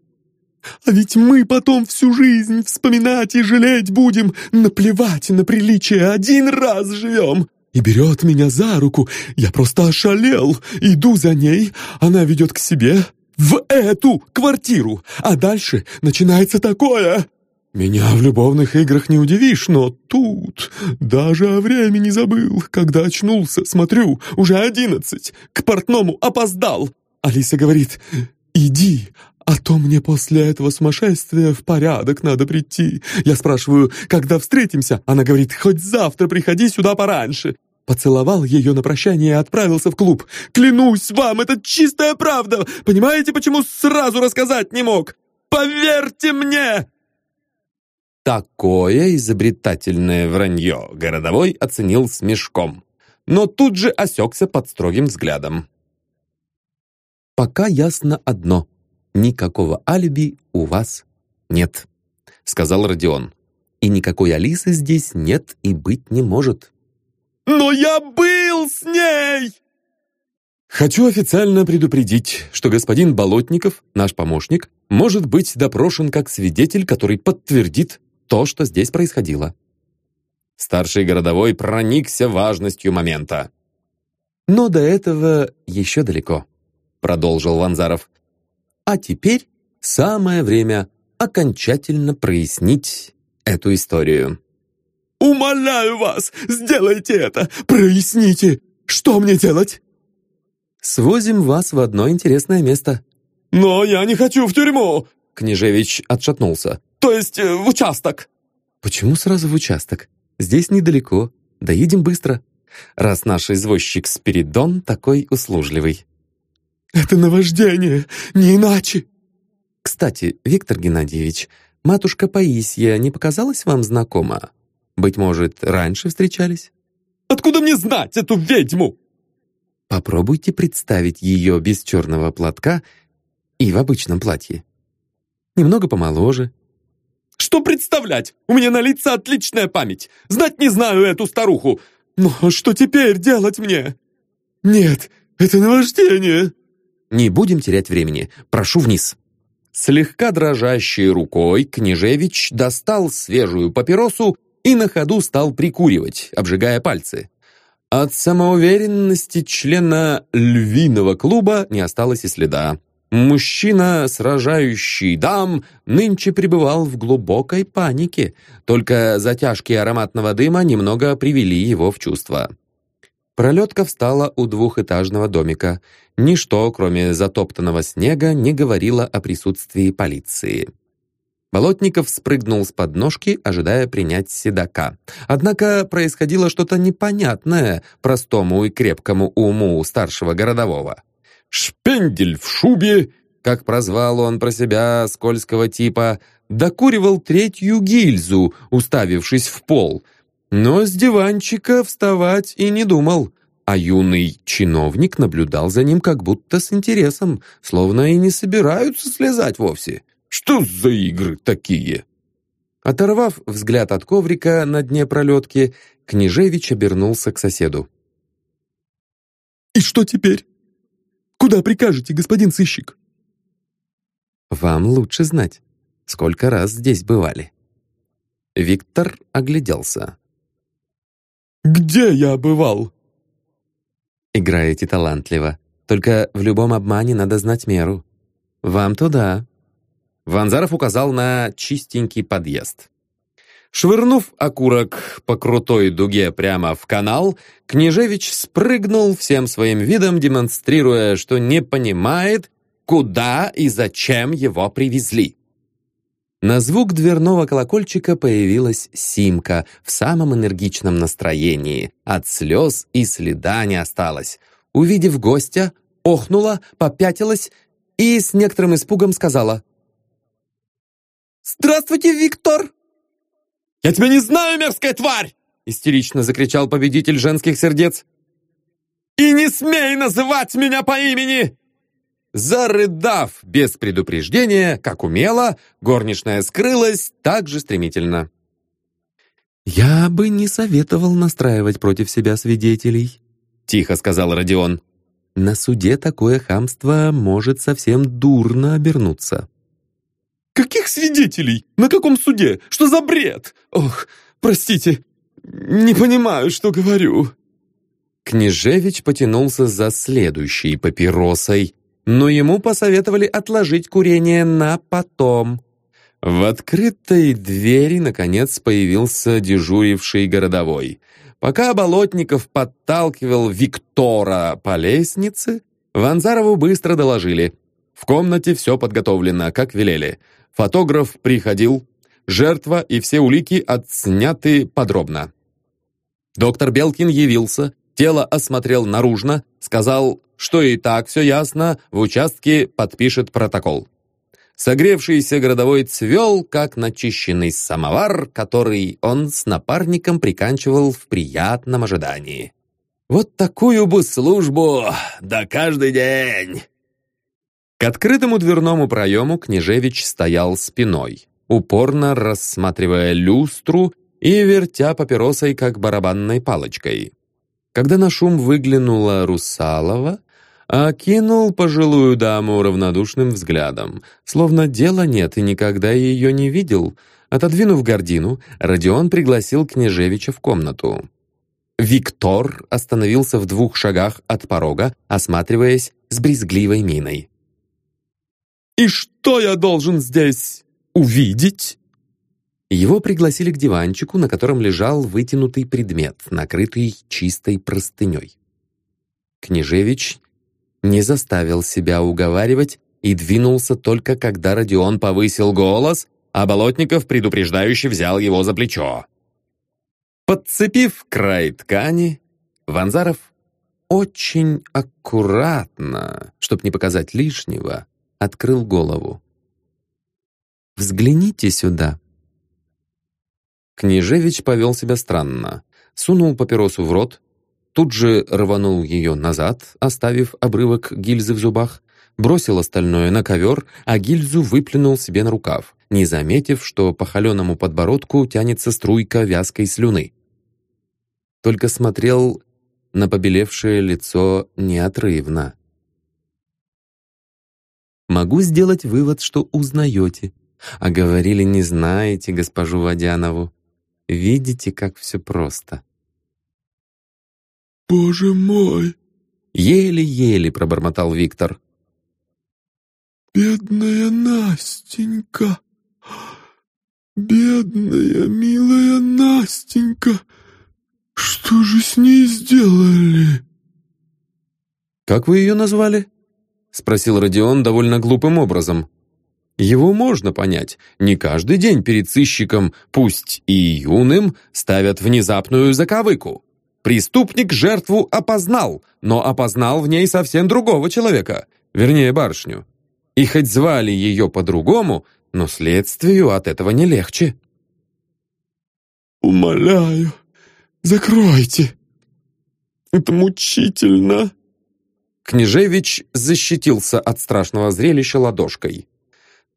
А ведь мы потом всю жизнь вспоминать и жалеть будем, наплевать на приличие, один раз живем. И берет меня за руку, я просто ошалел, иду за ней, она ведет к себе, в эту квартиру, а дальше начинается такое. Меня в любовных играх не удивишь, но тут даже о времени забыл. Когда очнулся, смотрю, уже одиннадцать, к портному опоздал. Алиса говорит, иди, а то мне после этого сумасшествия в порядок надо прийти. Я спрашиваю, когда встретимся? Она говорит, хоть завтра приходи сюда пораньше. Поцеловал ее на прощание и отправился в клуб. Клянусь вам, это чистая правда. Понимаете, почему сразу рассказать не мог? Поверьте мне!» Такое изобретательное вранье городовой оценил смешком, но тут же осекся под строгим взглядом. «Пока ясно одно», «Никакого алиби у вас нет», — сказал Родион. «И никакой Алисы здесь нет и быть не может». «Но я был с ней!» Хочу официально предупредить, что господин Болотников, наш помощник, может быть допрошен как свидетель, который подтвердит то, что здесь происходило. Старший городовой проникся важностью момента. «Но до этого еще далеко», — продолжил Ванзаров. А теперь самое время окончательно прояснить эту историю. «Умоляю вас, сделайте это! Проясните! Что мне делать?» «Свозим вас в одно интересное место». «Но я не хочу в тюрьму!» Княжевич отшатнулся. «То есть э, в участок!» «Почему сразу в участок? Здесь недалеко. Доедем быстро, раз наш извозчик Спиридон такой услужливый». Это наваждение, не иначе!» «Кстати, Виктор Геннадьевич, матушка Паисья не показалась вам знакома? Быть может, раньше встречались?» «Откуда мне знать эту ведьму?» Попробуйте представить ее без черного платка и в обычном платье. Немного помоложе. «Что представлять? У меня на лице отличная память. Знать не знаю эту старуху. Но что теперь делать мне? Нет, это наваждение!» «Не будем терять времени. Прошу вниз». Слегка дрожащей рукой Княжевич достал свежую папиросу и на ходу стал прикуривать, обжигая пальцы. От самоуверенности члена львиного клуба не осталось и следа. Мужчина, сражающий дам, нынче пребывал в глубокой панике, только затяжки ароматного дыма немного привели его в чувство. Пролетка встала у двухэтажного домика. Ничто, кроме затоптанного снега, не говорило о присутствии полиции. Болотников спрыгнул с подножки, ожидая принять седока. Однако происходило что-то непонятное простому и крепкому уму старшего городового. «Шпендель в шубе!» как прозвал он про себя скользкого типа, докуривал третью гильзу, уставившись в пол, но с диванчика вставать и не думал, а юный чиновник наблюдал за ним как будто с интересом, словно и не собираются слезать вовсе. Что за игры такие? Оторвав взгляд от коврика на дне пролетки, Княжевич обернулся к соседу. «И что теперь? Куда прикажете, господин сыщик?» «Вам лучше знать, сколько раз здесь бывали». Виктор огляделся. «Где я бывал?» «Играете талантливо. Только в любом обмане надо знать меру. Вам туда». Ванзаров указал на чистенький подъезд. Швырнув окурок по крутой дуге прямо в канал, Княжевич спрыгнул всем своим видом, демонстрируя, что не понимает, куда и зачем его привезли. На звук дверного колокольчика появилась Симка в самом энергичном настроении. От слез и следа не осталось. Увидев гостя, охнула, попятилась и с некоторым испугом сказала. «Здравствуйте, Виктор!» «Я тебя не знаю, мерзкая тварь!» истерично закричал победитель женских сердец. «И не смей называть меня по имени!» Зарыдав без предупреждения, как умела, горничная скрылась так же стремительно. «Я бы не советовал настраивать против себя свидетелей», — тихо сказал Родион. «На суде такое хамство может совсем дурно обернуться». «Каких свидетелей? На каком суде? Что за бред? Ох, простите, не понимаю, что говорю». Княжевич потянулся за следующей папиросой, но ему посоветовали отложить курение на потом. В открытой двери, наконец, появился дежуривший городовой. Пока Болотников подталкивал Виктора по лестнице, Ванзарову быстро доложили. В комнате все подготовлено, как велели. Фотограф приходил, жертва и все улики отсняты подробно. Доктор Белкин явился, тело осмотрел наружно, сказал что и так все ясно, в участке подпишет протокол. Согревшийся городовой цвел, как начищенный самовар, который он с напарником приканчивал в приятном ожидании. Вот такую бы службу, да каждый день! К открытому дверному проему Княжевич стоял спиной, упорно рассматривая люстру и вертя папиросой, как барабанной палочкой. Когда на шум выглянула Русалова, окинул пожилую даму равнодушным взглядом, словно дела нет и никогда ее не видел. Отодвинув гордину, Родион пригласил княжевича в комнату. Виктор остановился в двух шагах от порога, осматриваясь с брезгливой миной. «И что я должен здесь увидеть?» Его пригласили к диванчику, на котором лежал вытянутый предмет, накрытый чистой простыней. Княжевич не заставил себя уговаривать и двинулся только когда Родион повысил голос, а Болотников предупреждающе взял его за плечо. Подцепив край ткани, Ванзаров очень аккуратно, чтобы не показать лишнего, открыл голову. «Взгляните сюда». Княжевич повел себя странно. Сунул папиросу в рот, тут же рванул ее назад, оставив обрывок гильзы в зубах, бросил остальное на ковер, а гильзу выплюнул себе на рукав, не заметив, что по холеному подбородку тянется струйка вязкой слюны. Только смотрел на побелевшее лицо неотрывно. «Могу сделать вывод, что узнаете, а говорили, не знаете госпожу Водянову. Видите, как все просто». «Боже мой!» Еле-еле пробормотал Виктор. «Бедная Настенька! Бедная, милая Настенька! Что же с ней сделали?» «Как вы ее назвали?» — спросил Родион довольно глупым образом. Его можно понять. Не каждый день перед сыщиком, пусть и юным, ставят внезапную заковыку. Преступник жертву опознал, но опознал в ней совсем другого человека, вернее, барышню. И хоть звали ее по-другому, но следствию от этого не легче. «Умоляю, закройте! Это мучительно!» Княжевич защитился от страшного зрелища ладошкой.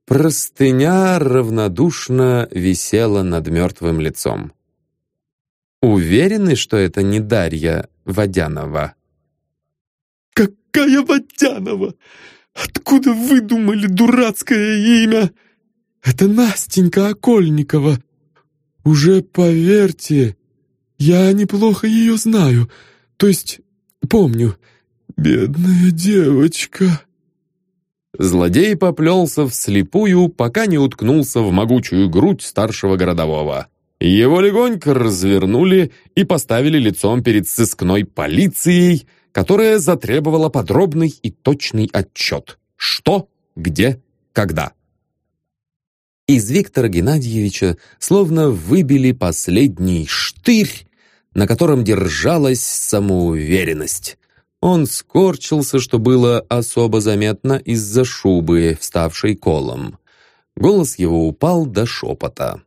Простыня равнодушно висела над мертвым лицом. Уверены, что это не Дарья Водянова? «Какая Водянова? Откуда выдумали дурацкое имя? Это Настенька Окольникова. Уже поверьте, я неплохо ее знаю, то есть помню. Бедная девочка». Злодей поплелся вслепую, пока не уткнулся в могучую грудь старшего городового. Его легонько развернули и поставили лицом перед сыскной полицией, которая затребовала подробный и точный отчет. Что, где, когда. Из Виктора Геннадьевича словно выбили последний штырь, на котором держалась самоуверенность. Он скорчился, что было особо заметно из-за шубы, вставшей колом. Голос его упал до шепота.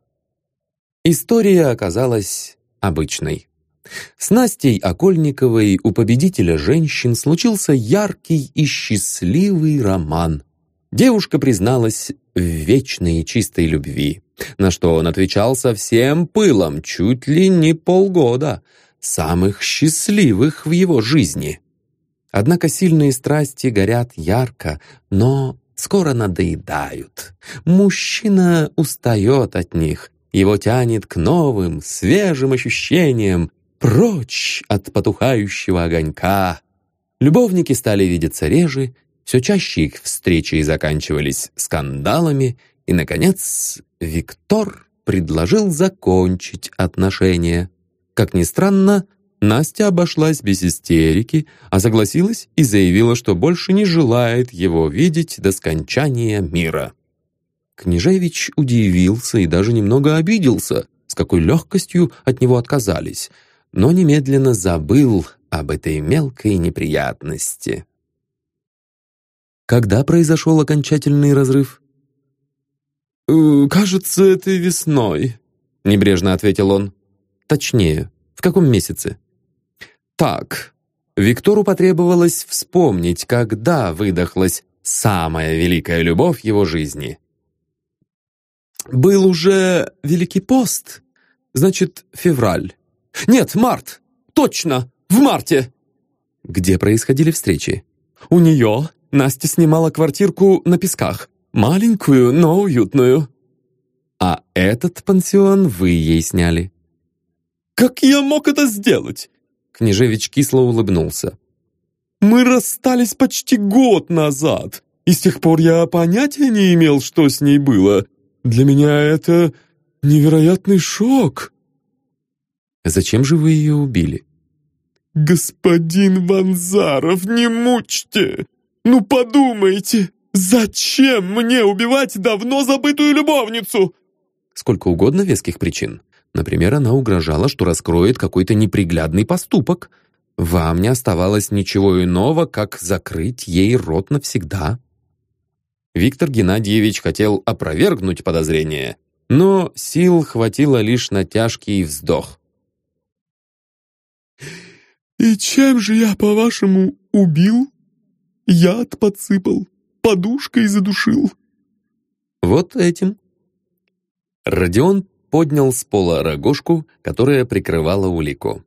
История оказалась обычной. С Настей Окольниковой у победителя женщин случился яркий и счастливый роман. Девушка призналась в вечной и чистой любви, на что он отвечал со всем пылом, чуть ли не полгода, самых счастливых в его жизни. Однако сильные страсти горят ярко, но скоро надоедают. Мужчина устает от них, его тянет к новым, свежим ощущениям, прочь от потухающего огонька. Любовники стали видеться реже, все чаще их встречи заканчивались скандалами, и, наконец, Виктор предложил закончить отношения. Как ни странно, Настя обошлась без истерики, а согласилась и заявила, что больше не желает его видеть до скончания мира. Княжевич удивился и даже немного обиделся, с какой легкостью от него отказались, но немедленно забыл об этой мелкой неприятности. Когда произошел окончательный разрыв? «Э, «Кажется, этой весной», — небрежно ответил он. «Точнее, в каком месяце?» «Так». Виктору потребовалось вспомнить, когда выдохлась самая великая любовь его жизни. «Был уже Великий пост, значит, февраль. Нет, март! Точно! В марте!» Где происходили встречи? «У нее Настя снимала квартирку на Песках. Маленькую, но уютную». «А этот пансион вы ей сняли». «Как я мог это сделать?» Княжевич кисло улыбнулся. «Мы расстались почти год назад, и с тех пор я понятия не имел, что с ней было. Для меня это невероятный шок». «Зачем же вы ее убили?» «Господин Ванзаров, не мучьте! Ну подумайте, зачем мне убивать давно забытую любовницу?» Сколько угодно веских причин. Например, она угрожала, что раскроет какой-то неприглядный поступок. вам не оставалось ничего иного, как закрыть ей рот навсегда. Виктор Геннадьевич хотел опровергнуть подозрение, но сил хватило лишь на тяжкий вздох. «И чем же я, по-вашему, убил? Яд подсыпал, подушкой задушил». «Вот этим». Родион поднял с пола рогожку, которая прикрывала улику.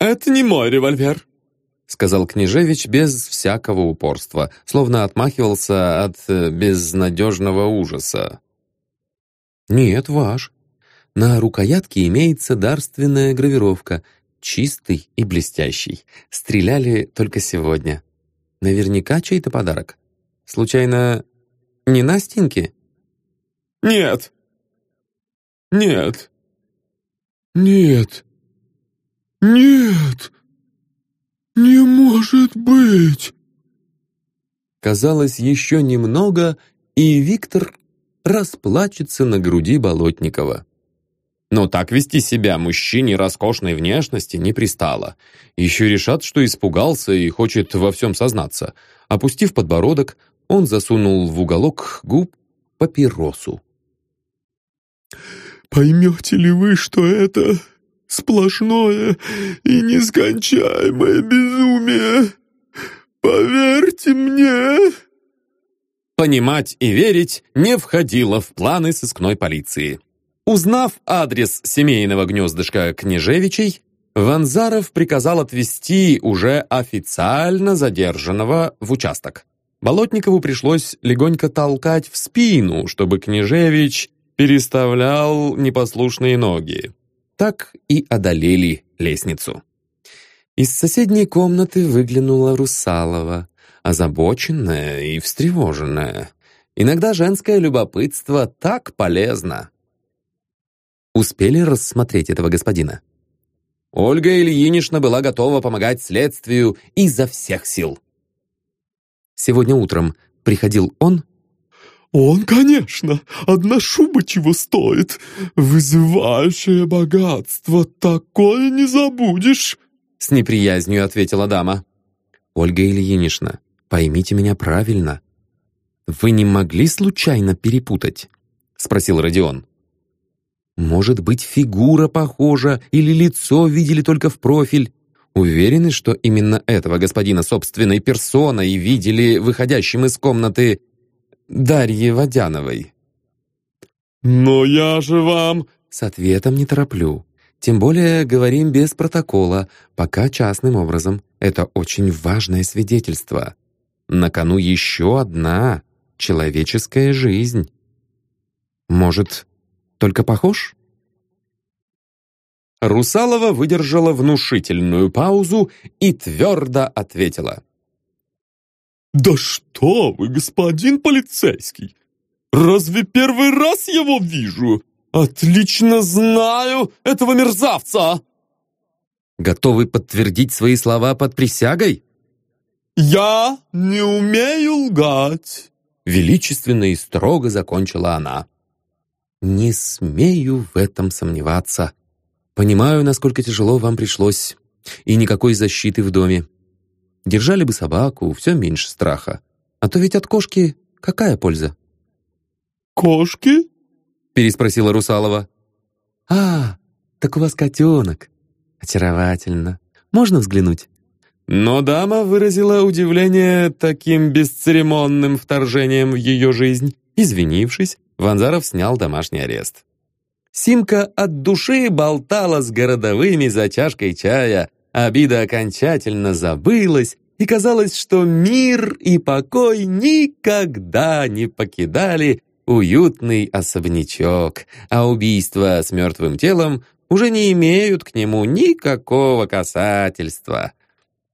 «Это не мой револьвер», — сказал Княжевич без всякого упорства, словно отмахивался от э, безнадежного ужаса. «Нет, ваш. На рукоятке имеется дарственная гравировка, чистый и блестящий. Стреляли только сегодня. Наверняка чей-то подарок. Случайно, не Настеньки?» «Нет. Нет. Нет. Нет. Не может быть!» Казалось, еще немного, и Виктор расплачется на груди Болотникова. Но так вести себя мужчине роскошной внешности не пристало. Еще решат, что испугался и хочет во всем сознаться. Опустив подбородок, он засунул в уголок губ папиросу. «Поймете ли вы, что это сплошное и нескончаемое безумие? Поверьте мне!» Понимать и верить не входило в планы сыскной полиции. Узнав адрес семейного гнездышка Княжевичей, Ванзаров приказал отвезти уже официально задержанного в участок. Болотникову пришлось легонько толкать в спину, чтобы Княжевич переставлял непослушные ноги. Так и одолели лестницу. Из соседней комнаты выглянула Русалова озабоченная и встревоженная. Иногда женское любопытство так полезно. Успели рассмотреть этого господина? Ольга Ильинична была готова помогать следствию изо всех сил. Сегодня утром приходил он? «Он, конечно! Одна шуба чего стоит! Вызывающее богатство! Такое не забудешь!» С неприязнью ответила дама. «Ольга Ильинична, Поймите меня правильно. Вы не могли случайно перепутать? Спросил Родион. Может быть, фигура похожа или лицо видели только в профиль? Уверены, что именно этого господина собственной персоной видели выходящим из комнаты Дарьи Водяновой? «Но я же вам...» С ответом не тороплю. Тем более говорим без протокола, пока частным образом. Это очень важное свидетельство. На кону еще одна человеческая жизнь. Может, только похож? Русалова выдержала внушительную паузу и твердо ответила. «Да что вы, господин полицейский! Разве первый раз его вижу? Отлично знаю этого мерзавца!» «Готовы подтвердить свои слова под присягой?» «Я не умею лгать!» Величественно и строго закончила она. «Не смею в этом сомневаться. Понимаю, насколько тяжело вам пришлось, и никакой защиты в доме. Держали бы собаку, все меньше страха. А то ведь от кошки какая польза?» «Кошки?» переспросила Русалова. «А, так у вас котенок. Очаровательно. Можно взглянуть?» Но дама выразила удивление таким бесцеремонным вторжением в ее жизнь. Извинившись, Ванзаров снял домашний арест. Симка от души болтала с городовыми за чашкой чая, обида окончательно забылась, и казалось, что мир и покой никогда не покидали уютный особнячок, а убийства с мертвым телом уже не имеют к нему никакого касательства.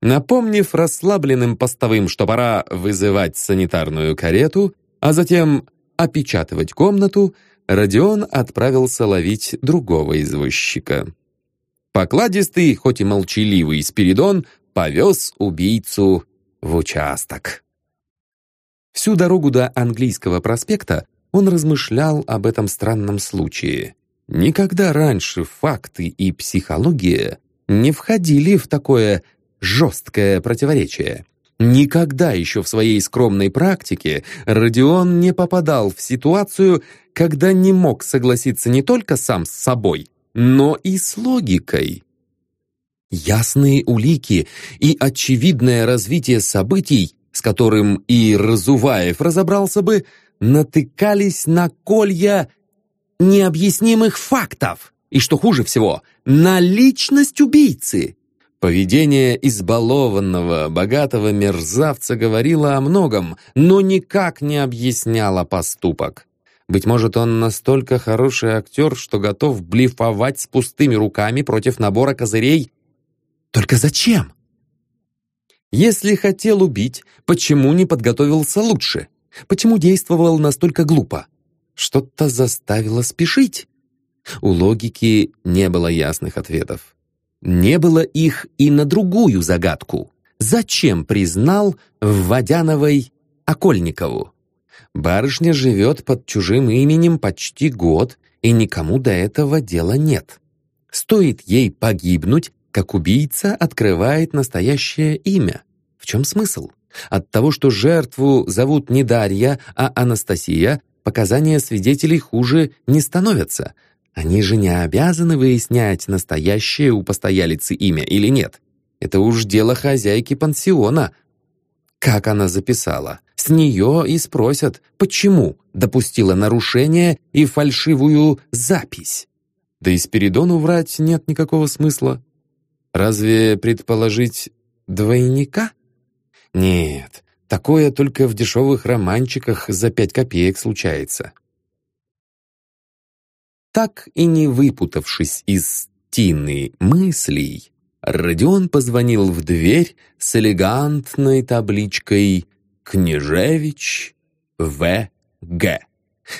Напомнив расслабленным постовым, что пора вызывать санитарную карету, а затем опечатывать комнату, Родион отправился ловить другого извозчика. Покладистый, хоть и молчаливый Спиридон повез убийцу в участок. Всю дорогу до английского проспекта он размышлял об этом странном случае. Никогда раньше факты и психология не входили в такое жесткое противоречие. Никогда еще в своей скромной практике Родион не попадал в ситуацию, когда не мог согласиться не только сам с собой, но и с логикой. Ясные улики и очевидное развитие событий, с которым и Разуваев разобрался бы, натыкались на колья необъяснимых фактов, и, что хуже всего, на личность убийцы. Поведение избалованного, богатого мерзавца говорило о многом, но никак не объясняло поступок. Быть может, он настолько хороший актер, что готов блефовать с пустыми руками против набора козырей? Только зачем? Если хотел убить, почему не подготовился лучше? Почему действовал настолько глупо? Что-то заставило спешить. У логики не было ясных ответов. Не было их и на другую загадку. Зачем признал в Водяновой Окольникову? Барышня живет под чужим именем почти год, и никому до этого дела нет. Стоит ей погибнуть, как убийца открывает настоящее имя. В чем смысл? От того, что жертву зовут не Дарья, а Анастасия, показания свидетелей хуже не становятся – они же не обязаны выяснять, настоящее у постоялицы имя или нет. Это уж дело хозяйки пансиона. Как она записала? С нее и спросят, почему допустила нарушение и фальшивую запись. Да и Спиридону врать нет никакого смысла. Разве предположить двойника? Нет, такое только в дешевых романчиках за пять копеек случается. Так и не выпутавшись из тины мыслей, Родион позвонил в дверь с элегантной табличкой «Княжевич В.Г».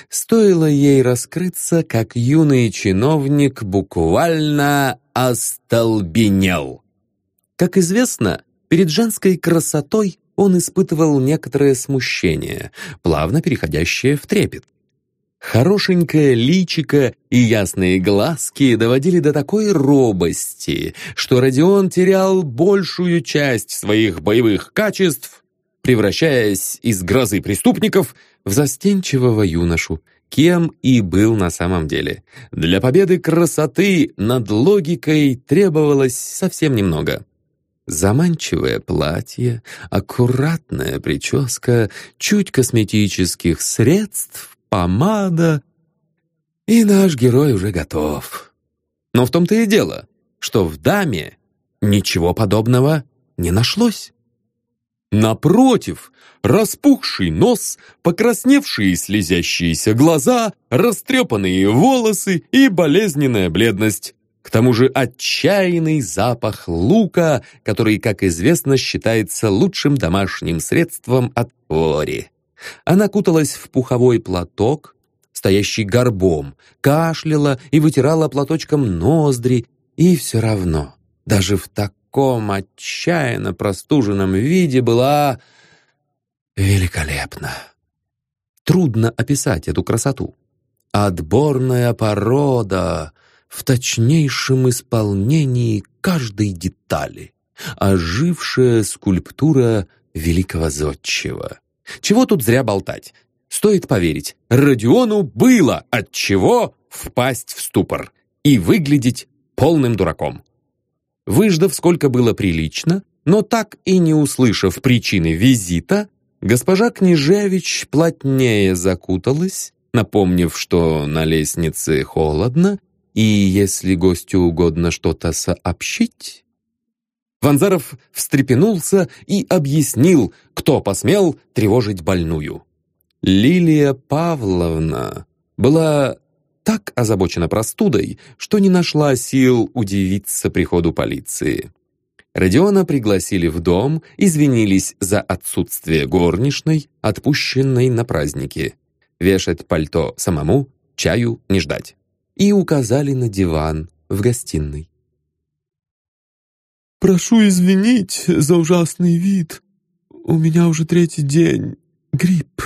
Стоило ей раскрыться, как юный чиновник буквально остолбенел. Как известно, перед женской красотой он испытывал некоторое смущение, плавно переходящее в трепет. Хорошенькое личико и ясные глазки доводили до такой робости, что Родион терял большую часть своих боевых качеств, превращаясь из грозы преступников в застенчивого юношу, кем и был на самом деле. Для победы красоты над логикой требовалось совсем немного. Заманчивое платье, аккуратная прическа, чуть косметических средств, помада, и наш герой уже готов. Но в том-то и дело, что в даме ничего подобного не нашлось. Напротив, распухший нос, покрасневшие слезящиеся глаза, растрепанные волосы и болезненная бледность. К тому же отчаянный запах лука, который, как известно, считается лучшим домашним средством от пори. Она куталась в пуховой платок, стоящий горбом, кашляла и вытирала платочком ноздри, и все равно, даже в таком отчаянно простуженном виде была великолепна. Трудно описать эту красоту. Отборная порода в точнейшем исполнении каждой детали. Ожившая скульптура великого зодчего. Чего тут зря болтать? Стоит поверить, Родиону было от чего впасть в ступор и выглядеть полным дураком. Выждав сколько было прилично, но так и не услышав причины визита, госпожа Княжевич плотнее закуталась, напомнив, что на лестнице холодно, и если гостю угодно что-то сообщить, Ванзаров встрепенулся и объяснил, кто посмел тревожить больную. Лилия Павловна была так озабочена простудой, что не нашла сил удивиться приходу полиции. Родиона пригласили в дом, извинились за отсутствие горничной, отпущенной на праздники. Вешать пальто самому, чаю не ждать. И указали на диван в гостиной. «Прошу извинить за ужасный вид. У меня уже третий день. Грипп»,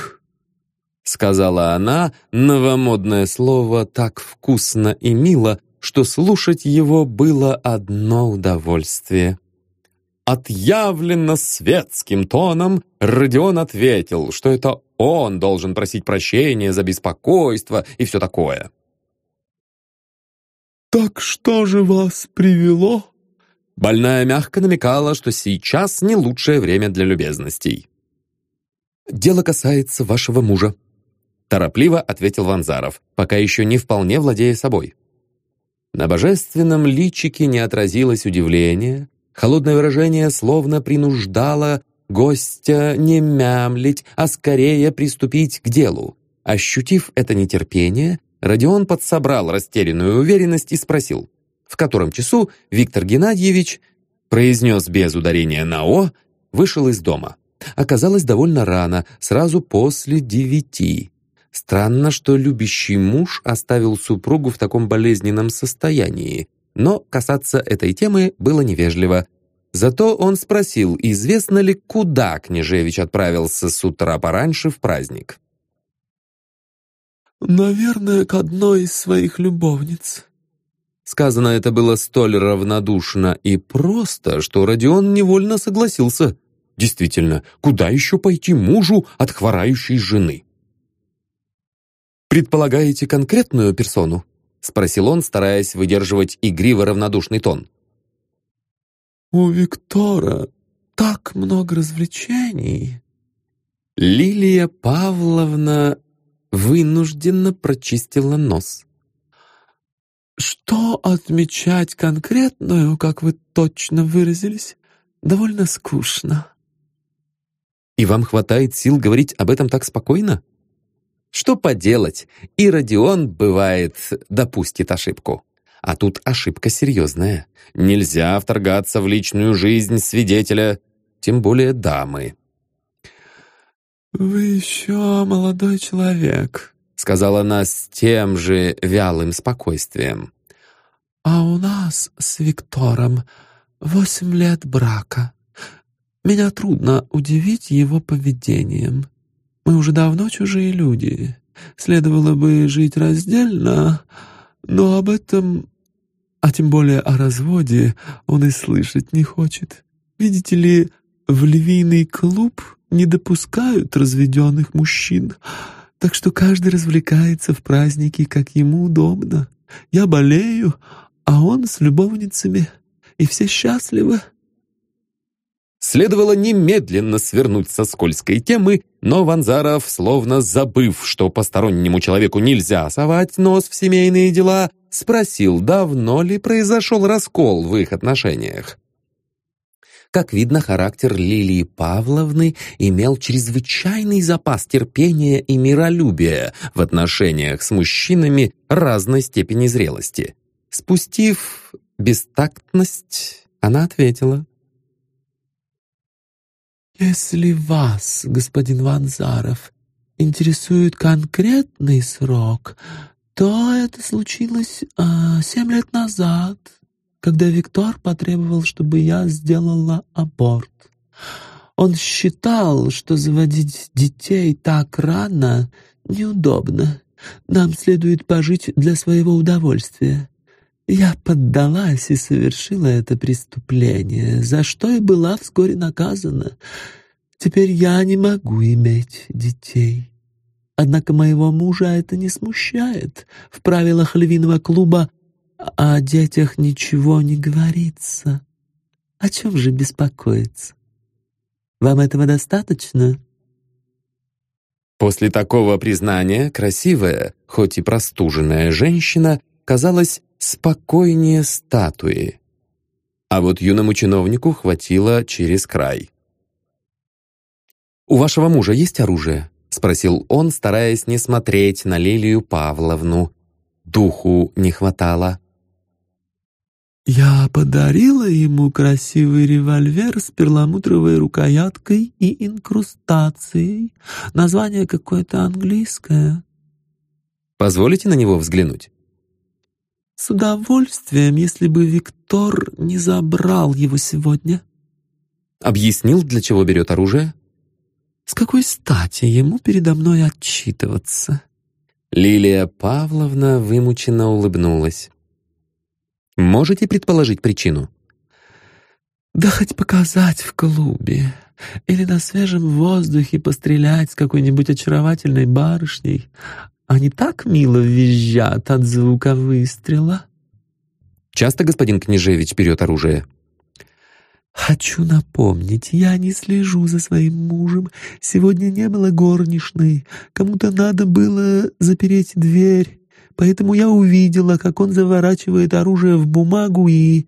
— сказала она, новомодное слово так вкусно и мило, что слушать его было одно удовольствие. Отъявленно светским тоном Родион ответил, что это он должен просить прощения за беспокойство и все такое. «Так что же вас привело?» Больная мягко намекала, что сейчас не лучшее время для любезностей. «Дело касается вашего мужа», — торопливо ответил Ванзаров, пока еще не вполне владея собой. На божественном личике не отразилось удивление, холодное выражение словно принуждало гостя не мямлить, а скорее приступить к делу. Ощутив это нетерпение, Родион подсобрал растерянную уверенность и спросил, в котором часу Виктор Геннадьевич произнес без ударения на «о», вышел из дома. Оказалось довольно рано, сразу после девяти. Странно, что любящий муж оставил супругу в таком болезненном состоянии, но касаться этой темы было невежливо. Зато он спросил, известно ли, куда княжевич отправился с утра пораньше в праздник. «Наверное, к одной из своих любовниц». Сказано это было столь равнодушно и просто, что Родион невольно согласился. Действительно, куда еще пойти мужу от хворающей жены? «Предполагаете конкретную персону?» — спросил он, стараясь выдерживать игриво равнодушный тон. «У Виктора так много развлечений». Лилия Павловна вынужденно прочистила нос. «Что отмечать конкретную, как вы точно выразились, довольно скучно». «И вам хватает сил говорить об этом так спокойно?» Что поделать, и Родион, бывает, допустит ошибку. А тут ошибка серьезная. Нельзя вторгаться в личную жизнь свидетеля, тем более дамы. «Вы еще молодой человек», — сказала она с тем же вялым спокойствием. «А у нас с Виктором восемь лет брака. Меня трудно удивить его поведением. Мы уже давно чужие люди. Следовало бы жить раздельно, но об этом, а тем более о разводе, он и слышать не хочет. Видите ли, в львиный клуб не допускают разведенных мужчин, так что каждый развлекается в праздники, как ему удобно. Я болею, а он с любовницами, и все счастливы. Следовало немедленно свернуть со скользкой темы, но Ванзаров, словно забыв, что постороннему человеку нельзя совать нос в семейные дела, спросил, давно ли произошел раскол в их отношениях. Как видно, характер Лилии Павловны имел чрезвычайный запас терпения и миролюбия в отношениях с мужчинами разной степени зрелости. Спустив бестактность, она ответила. «Если вас, господин Ванзаров, интересует конкретный срок, то это случилось а, семь лет назад, когда Виктор потребовал, чтобы я сделала аборт. Он считал, что заводить детей так рано неудобно. Нам следует пожить для своего удовольствия. Я поддалась и совершила это преступление, за что и была вскоре наказана. Теперь я не могу иметь детей. Однако моего мужа это не смущает. В правилах львиного клуба о детях ничего не говорится. О чем же беспокоиться? Вам этого достаточно?» После такого признания красивая, хоть и простуженная женщина казалась спокойнее статуи. А вот юному чиновнику хватило через край. «У вашего мужа есть оружие?» — спросил он, стараясь не смотреть на Лилию Павловну. Духу не хватало. «Я подарила ему красивый револьвер с перламутровой рукояткой и инкрустацией. Название какое-то английское». «Позволите на него взглянуть?» С удовольствием, если бы Виктор не забрал его сегодня. Объяснил, для чего берет оружие? С какой стати ему передо мной отчитываться? Лилия Павловна вымученно улыбнулась. Можете предположить причину? Да хоть показать в клубе. Или на свежем воздухе пострелять с какой-нибудь очаровательной барышней. Они так мило визжат от звука выстрела. Часто господин Княжевич берет оружие? «Хочу напомнить, я не слежу за своим мужем. Сегодня не было горничной. Кому-то надо было запереть дверь. Поэтому я увидела, как он заворачивает оружие в бумагу и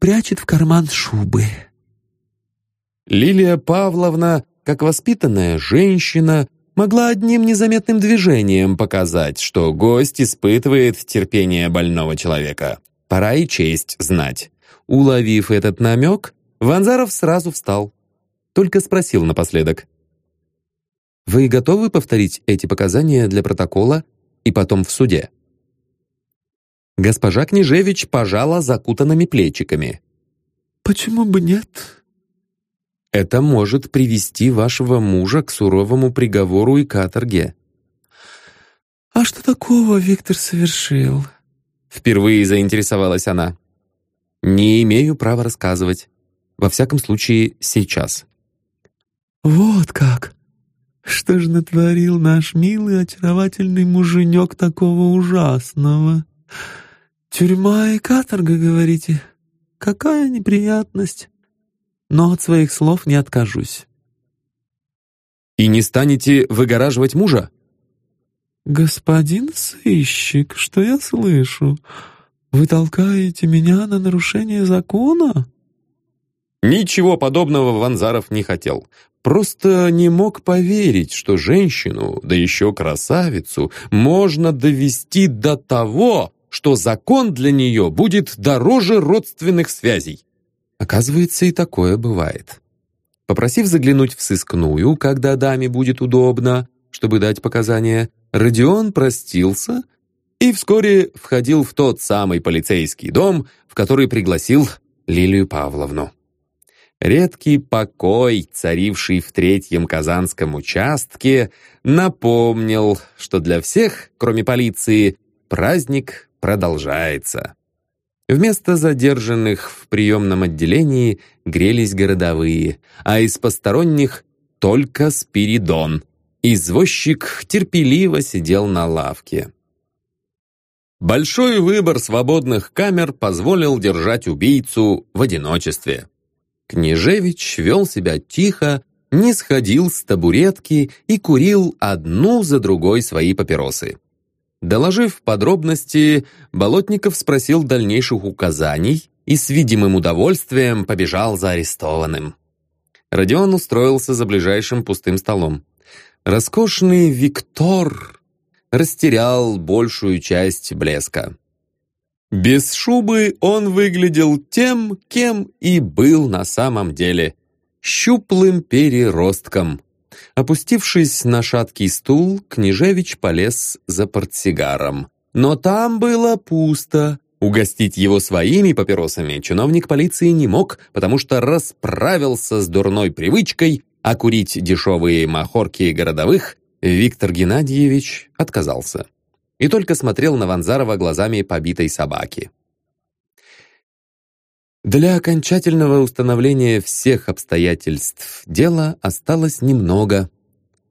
прячет в карман шубы». Лилия Павловна, как воспитанная женщина, могла одним незаметным движением показать, что гость испытывает терпение больного человека. Пора и честь знать. Уловив этот намек, Ванзаров сразу встал. Только спросил напоследок. «Вы готовы повторить эти показания для протокола и потом в суде?» Госпожа Княжевич пожала закутанными плечиками. «Почему бы нет?» «Это может привести вашего мужа к суровому приговору и каторге». «А что такого Виктор совершил?» Впервые заинтересовалась она. «Не имею права рассказывать. Во всяком случае, сейчас». «Вот как! Что же натворил наш милый, очаровательный муженек такого ужасного? Тюрьма и каторга, говорите? Какая неприятность! Но от своих слов не откажусь». «И не станете выгораживать мужа?» «Господин сыщик, что я слышу? Вы толкаете меня на нарушение закона?» Ничего подобного Ванзаров не хотел. Просто не мог поверить, что женщину, да еще красавицу, можно довести до того, что закон для нее будет дороже родственных связей. Оказывается, и такое бывает. Попросив заглянуть в сыскную, когда даме будет удобно, чтобы дать показания, Родион простился и вскоре входил в тот самый полицейский дом, в который пригласил Лилию Павловну. Редкий покой, царивший в третьем казанском участке, напомнил, что для всех, кроме полиции, праздник продолжается. Вместо задержанных в приемном отделении грелись городовые, а из посторонних только Спиридон. Извозчик терпеливо сидел на лавке. Большой выбор свободных камер позволил держать убийцу в одиночестве. Княжевич вел себя тихо, не сходил с табуретки и курил одну за другой свои папиросы. Доложив подробности, Болотников спросил дальнейших указаний и с видимым удовольствием побежал за арестованным. Родион устроился за ближайшим пустым столом. Роскошный Виктор растерял большую часть блеска. Без шубы он выглядел тем, кем и был на самом деле — щуплым переростком. Опустившись на шаткий стул, Княжевич полез за портсигаром. Но там было пусто. Угостить его своими папиросами чиновник полиции не мог, потому что расправился с дурной привычкой, а курить дешевые махорки городовых Виктор Геннадьевич отказался и только смотрел на Ванзарова глазами побитой собаки. Для окончательного установления всех обстоятельств дела осталось немного,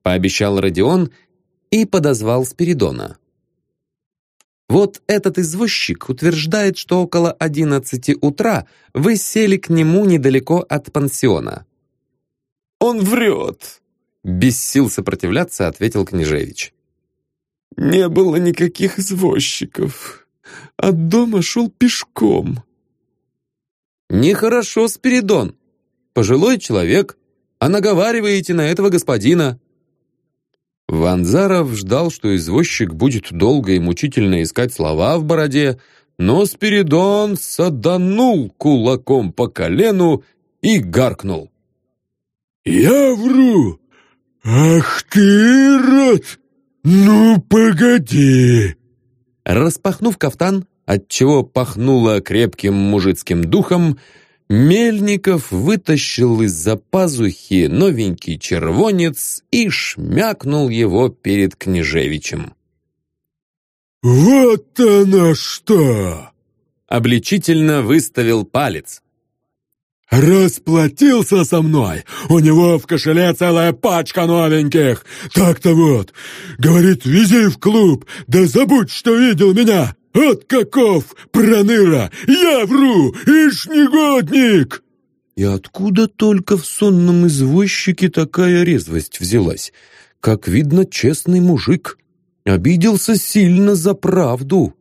пообещал Родион и подозвал Спиридона. Вот этот извозчик утверждает, что около одиннадцати утра вы сели к нему недалеко от пансиона. «Он врет!» Без сил сопротивляться, ответил Княжевич. Не было никаких извозчиков. От дома шел пешком. Нехорошо, Спиридон. Пожилой человек, а наговариваете на этого господина. Ванзаров ждал, что извозчик будет долго и мучительно искать слова в бороде, но Спиридон саданул кулаком по колену и гаркнул. «Я вру! Ах ты, рот! «Ну, погоди!» Распахнув кафтан, отчего пахнуло крепким мужицким духом, Мельников вытащил из-за пазухи новенький червонец и шмякнул его перед Княжевичем. «Вот она что! обличительно выставил палец. «Расплатился со мной! У него в кошеле целая пачка новеньких! Так-то вот! Говорит, вези в клуб, да забудь, что видел меня! От каков, проныра! Я вру! Ишь, негодник!» И откуда только в сонном извозчике такая резвость взялась? Как видно, честный мужик. Обиделся сильно за правду.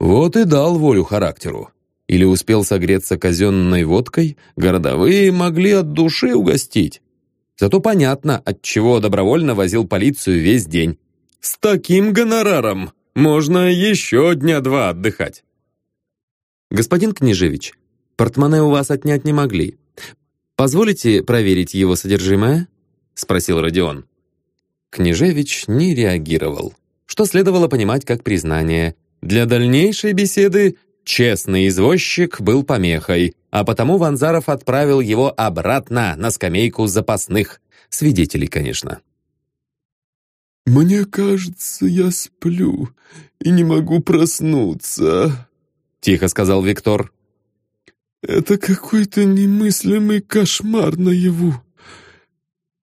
Вот и дал волю характеру. Или успел согреться казенной водкой, городовые могли от души угостить. Зато понятно, от чего добровольно возил полицию весь день. С таким гонораром можно еще дня два отдыхать. Господин Княжевич, портмоне у вас отнять не могли. «Позволите проверить его содержимое?» — спросил Родион. Княжевич не реагировал, что следовало понимать как признание. Для дальнейшей беседы честный извозчик был помехой, а потому Ванзаров отправил его обратно на скамейку запасных. Свидетелей, конечно. «Мне кажется, я сплю и не могу проснуться», — тихо сказал Виктор. Это какой-то немыслимый кошмар наяву.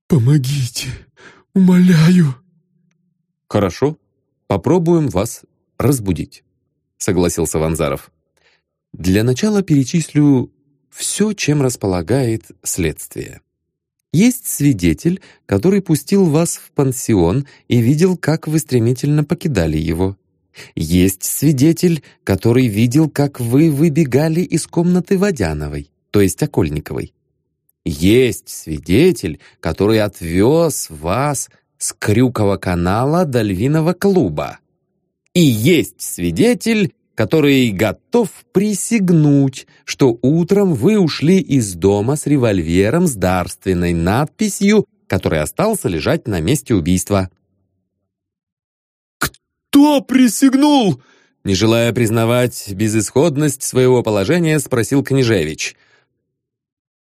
Помогите, умоляю. Хорошо, попробуем вас разбудить, согласился Ванзаров. Для начала перечислю все, чем располагает следствие. Есть свидетель, который пустил вас в пансион и видел, как вы стремительно покидали его. Есть свидетель, который видел, как вы выбегали из комнаты Водяновой, то есть Окольниковой. Есть свидетель, который отвез вас с Крюкова канала до Львиного клуба. И есть свидетель, который готов присягнуть, что утром вы ушли из дома с револьвером с дарственной надписью, который остался лежать на месте убийства. «Кто присягнул?» Не желая признавать безысходность своего положения, спросил Княжевич.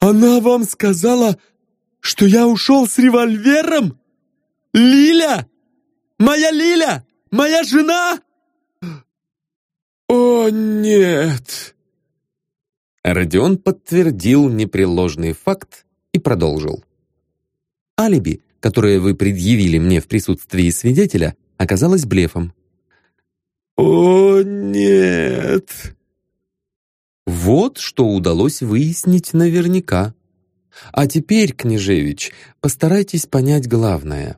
«Она вам сказала, что я ушел с револьвером? Лиля? Моя Лиля? Моя жена?» «О, нет!» Родион подтвердил непреложный факт и продолжил. «Алиби, которое вы предъявили мне в присутствии свидетеля, оказалось блефом. «О, нет!» Вот что удалось выяснить наверняка. А теперь, княжевич, постарайтесь понять главное.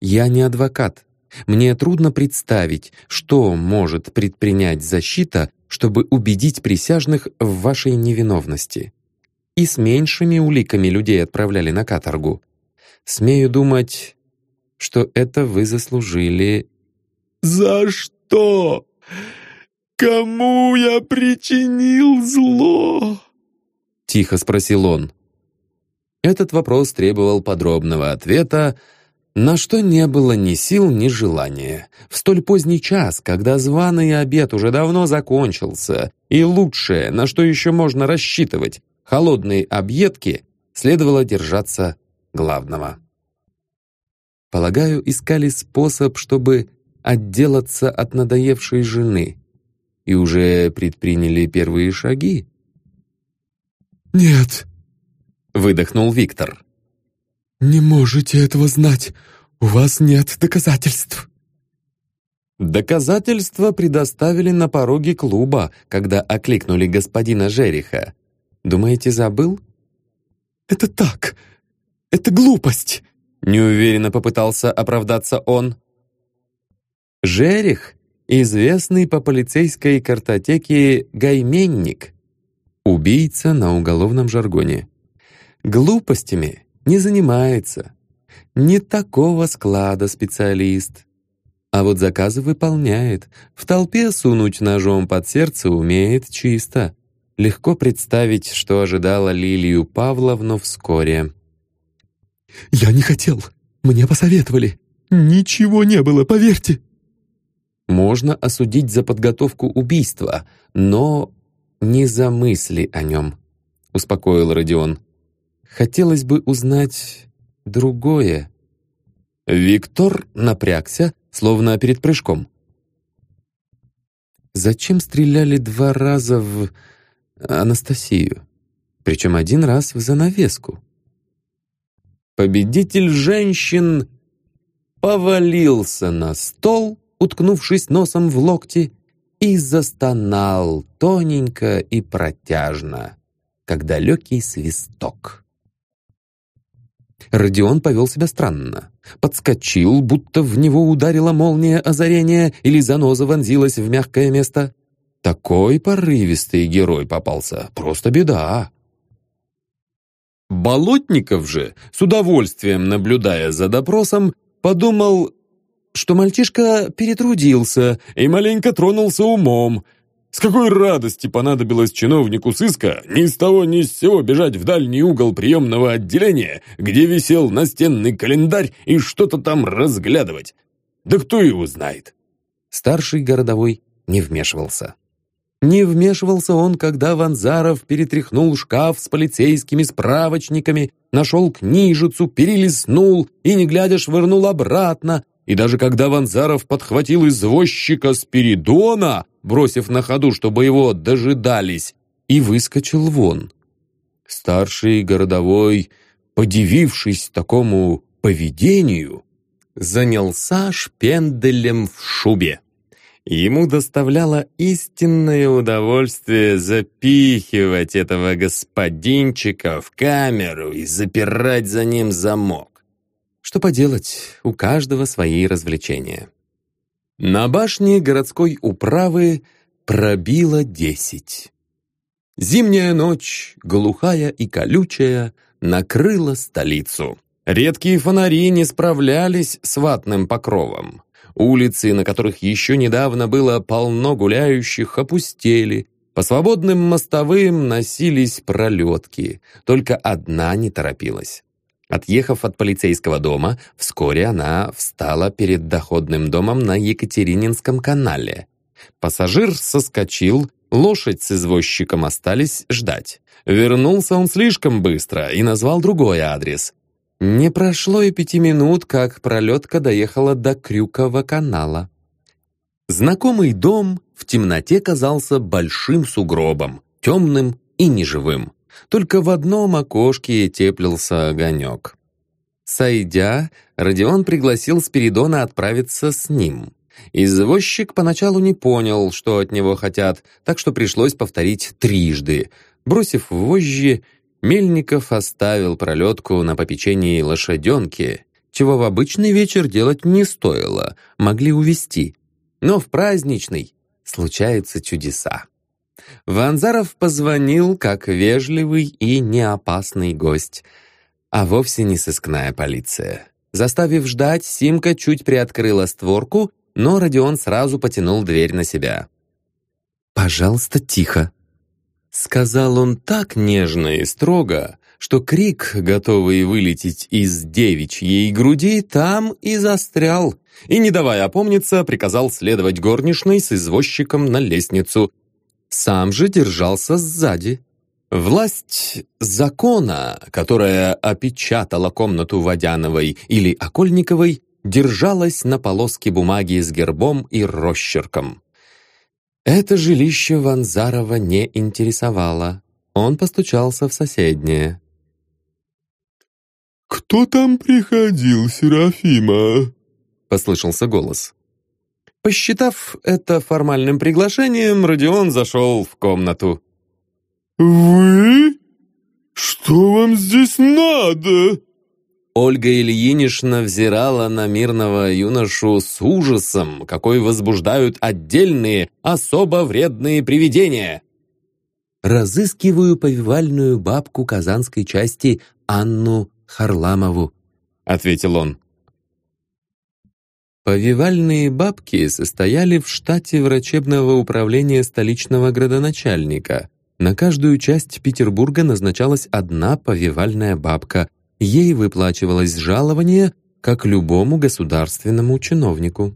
Я не адвокат. Мне трудно представить, что может предпринять защита, чтобы убедить присяжных в вашей невиновности. И с меньшими уликами людей отправляли на каторгу. Смею думать, что это вы заслужили «За что? Кому я причинил зло?» Тихо спросил он. Этот вопрос требовал подробного ответа, на что не было ни сил, ни желания. В столь поздний час, когда званый обед уже давно закончился, и лучшее, на что еще можно рассчитывать, холодные объедки, следовало держаться главного. Полагаю, искали способ, чтобы отделаться от надоевшей жены и уже предприняли первые шаги? «Нет», — выдохнул Виктор. «Не можете этого знать. У вас нет доказательств». Доказательства предоставили на пороге клуба, когда окликнули господина Жериха. Думаете, забыл? «Это так. Это глупость», — неуверенно попытался оправдаться он. Жерих — известный по полицейской картотеке гайменник, убийца на уголовном жаргоне. Глупостями не занимается. Не такого склада специалист. А вот заказы выполняет. В толпе сунуть ножом под сердце умеет чисто. Легко представить, что ожидала Лилию Павловну вскоре. «Я не хотел. Мне посоветовали. Ничего не было, поверьте» можно осудить за подготовку убийства, но не за мысли о нем», — успокоил Родион. «Хотелось бы узнать другое». Виктор напрягся, словно перед прыжком. Зачем стреляли два раза в Анастасию? Причем один раз в занавеску. Победитель женщин повалился на стол, уткнувшись носом в локти, и застонал тоненько и протяжно, как далекий свисток. Родион повел себя странно. Подскочил, будто в него ударила молния озарения или заноза вонзилась в мягкое место. Такой порывистый герой попался. Просто беда. Болотников же, с удовольствием наблюдая за допросом, подумал, что мальчишка перетрудился и маленько тронулся умом. С какой радости понадобилось чиновнику сыска ни с того ни с сего бежать в дальний угол приемного отделения, где висел настенный календарь и что-то там разглядывать. Да кто его знает? Старший городовой не вмешивался. Не вмешивался он, когда Ванзаров перетряхнул шкаф с полицейскими справочниками, нашел книжицу, перелистнул и, не глядя, швырнул обратно, и даже когда Ванзаров подхватил извозчика Спиридона, бросив на ходу, чтобы его дожидались, и выскочил вон. Старший городовой, подивившись такому поведению, занялся шпенделем в шубе. Ему доставляло истинное удовольствие запихивать этого господинчика в камеру и запирать за ним замок. Что поделать, у каждого свои развлечения. На башне городской управы пробило десять. Зимняя ночь, глухая и колючая, накрыла столицу. Редкие фонари не справлялись с ватным покровом. Улицы, на которых еще недавно было полно гуляющих, опустели. По свободным мостовым носились пролетки. Только одна не торопилась. Отъехав от полицейского дома, вскоре она встала перед доходным домом на Екатерининском канале. Пассажир соскочил, лошадь с извозчиком остались ждать. Вернулся он слишком быстро и назвал другой адрес. Не прошло и пяти минут, как пролетка доехала до Крюкова канала. Знакомый дом в темноте казался большим сугробом, темным и неживым. Только в одном окошке теплился огонек. Сойдя, Родион пригласил Спиридона отправиться с ним. Извозчик поначалу не понял, что от него хотят, так что пришлось повторить трижды. Бросив вожжи, Мельников оставил пролетку на попечении лошаденки, чего в обычный вечер делать не стоило, могли увести. Но в праздничный случаются чудеса. Ванзаров позвонил как вежливый и неопасный гость, а вовсе не сыскная полиция. Заставив ждать, Симка чуть приоткрыла створку, но Родион сразу потянул дверь на себя. «Пожалуйста, тихо», Сказал он так нежно и строго, что крик, готовый вылететь из девичьей груди, там и застрял, и, не давая опомниться, приказал следовать горничной с извозчиком на лестницу. Сам же держался сзади. Власть закона, которая опечатала комнату Водяновой или Окольниковой, держалась на полоске бумаги с гербом и росчерком. Это жилище Ванзарова не интересовало. Он постучался в соседнее. «Кто там приходил, Серафима?» — послышался голос. Посчитав это формальным приглашением, Родион зашел в комнату. «Вы? Что вам здесь надо?» Ольга Ильинична взирала на мирного юношу с ужасом, какой возбуждают отдельные, особо вредные привидения. «Разыскиваю повивальную бабку казанской части Анну Харламову», — ответил он. Повивальные бабки состояли в штате врачебного управления столичного градоначальника. На каждую часть Петербурга назначалась одна повивальная бабка — ей выплачивалось жалование, как любому государственному чиновнику.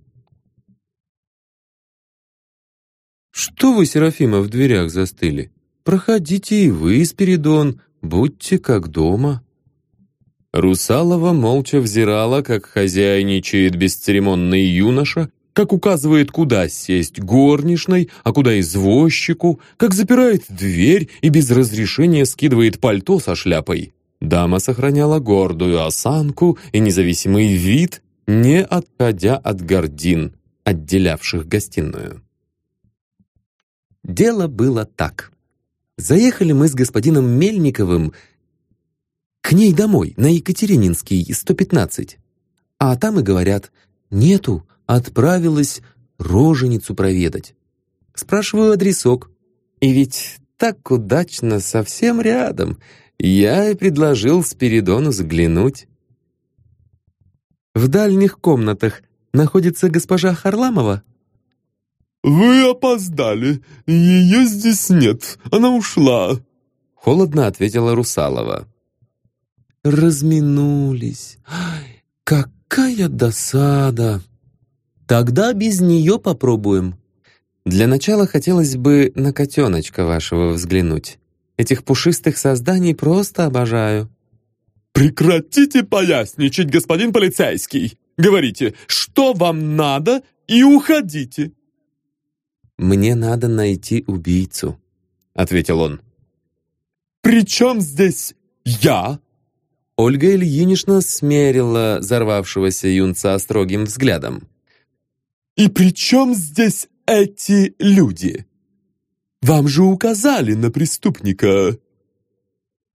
«Что вы, Серафима, в дверях застыли? Проходите и вы, Спиридон, будьте как дома». Русалова молча взирала, как хозяйничает бесцеремонный юноша, как указывает, куда сесть горничной, а куда извозчику, как запирает дверь и без разрешения скидывает пальто со шляпой. Дама сохраняла гордую осанку и независимый вид, не отходя от гордин, отделявших гостиную. Дело было так. Заехали мы с господином Мельниковым к ней домой, на Екатерининский, 115. А там и говорят, нету, отправилась роженицу проведать. Спрашиваю адресок. И ведь так удачно, совсем рядом. Я и предложил Спиридону заглянуть. В дальних комнатах находится госпожа Харламова. «Вы опоздали. Ее здесь нет. Она ушла», — холодно ответила Русалова. «Разминулись. какая досада!» Тогда без нее попробуем. Для начала хотелось бы на котеночка вашего взглянуть. Этих пушистых созданий просто обожаю». «Прекратите поясничать, господин полицейский! Говорите, что вам надо, и уходите!» «Мне надо найти убийцу», — ответил он. «При чем здесь я?» Ольга Ильинична смерила взорвавшегося юнца строгим взглядом. «И при чем здесь эти люди? Вам же указали на преступника!»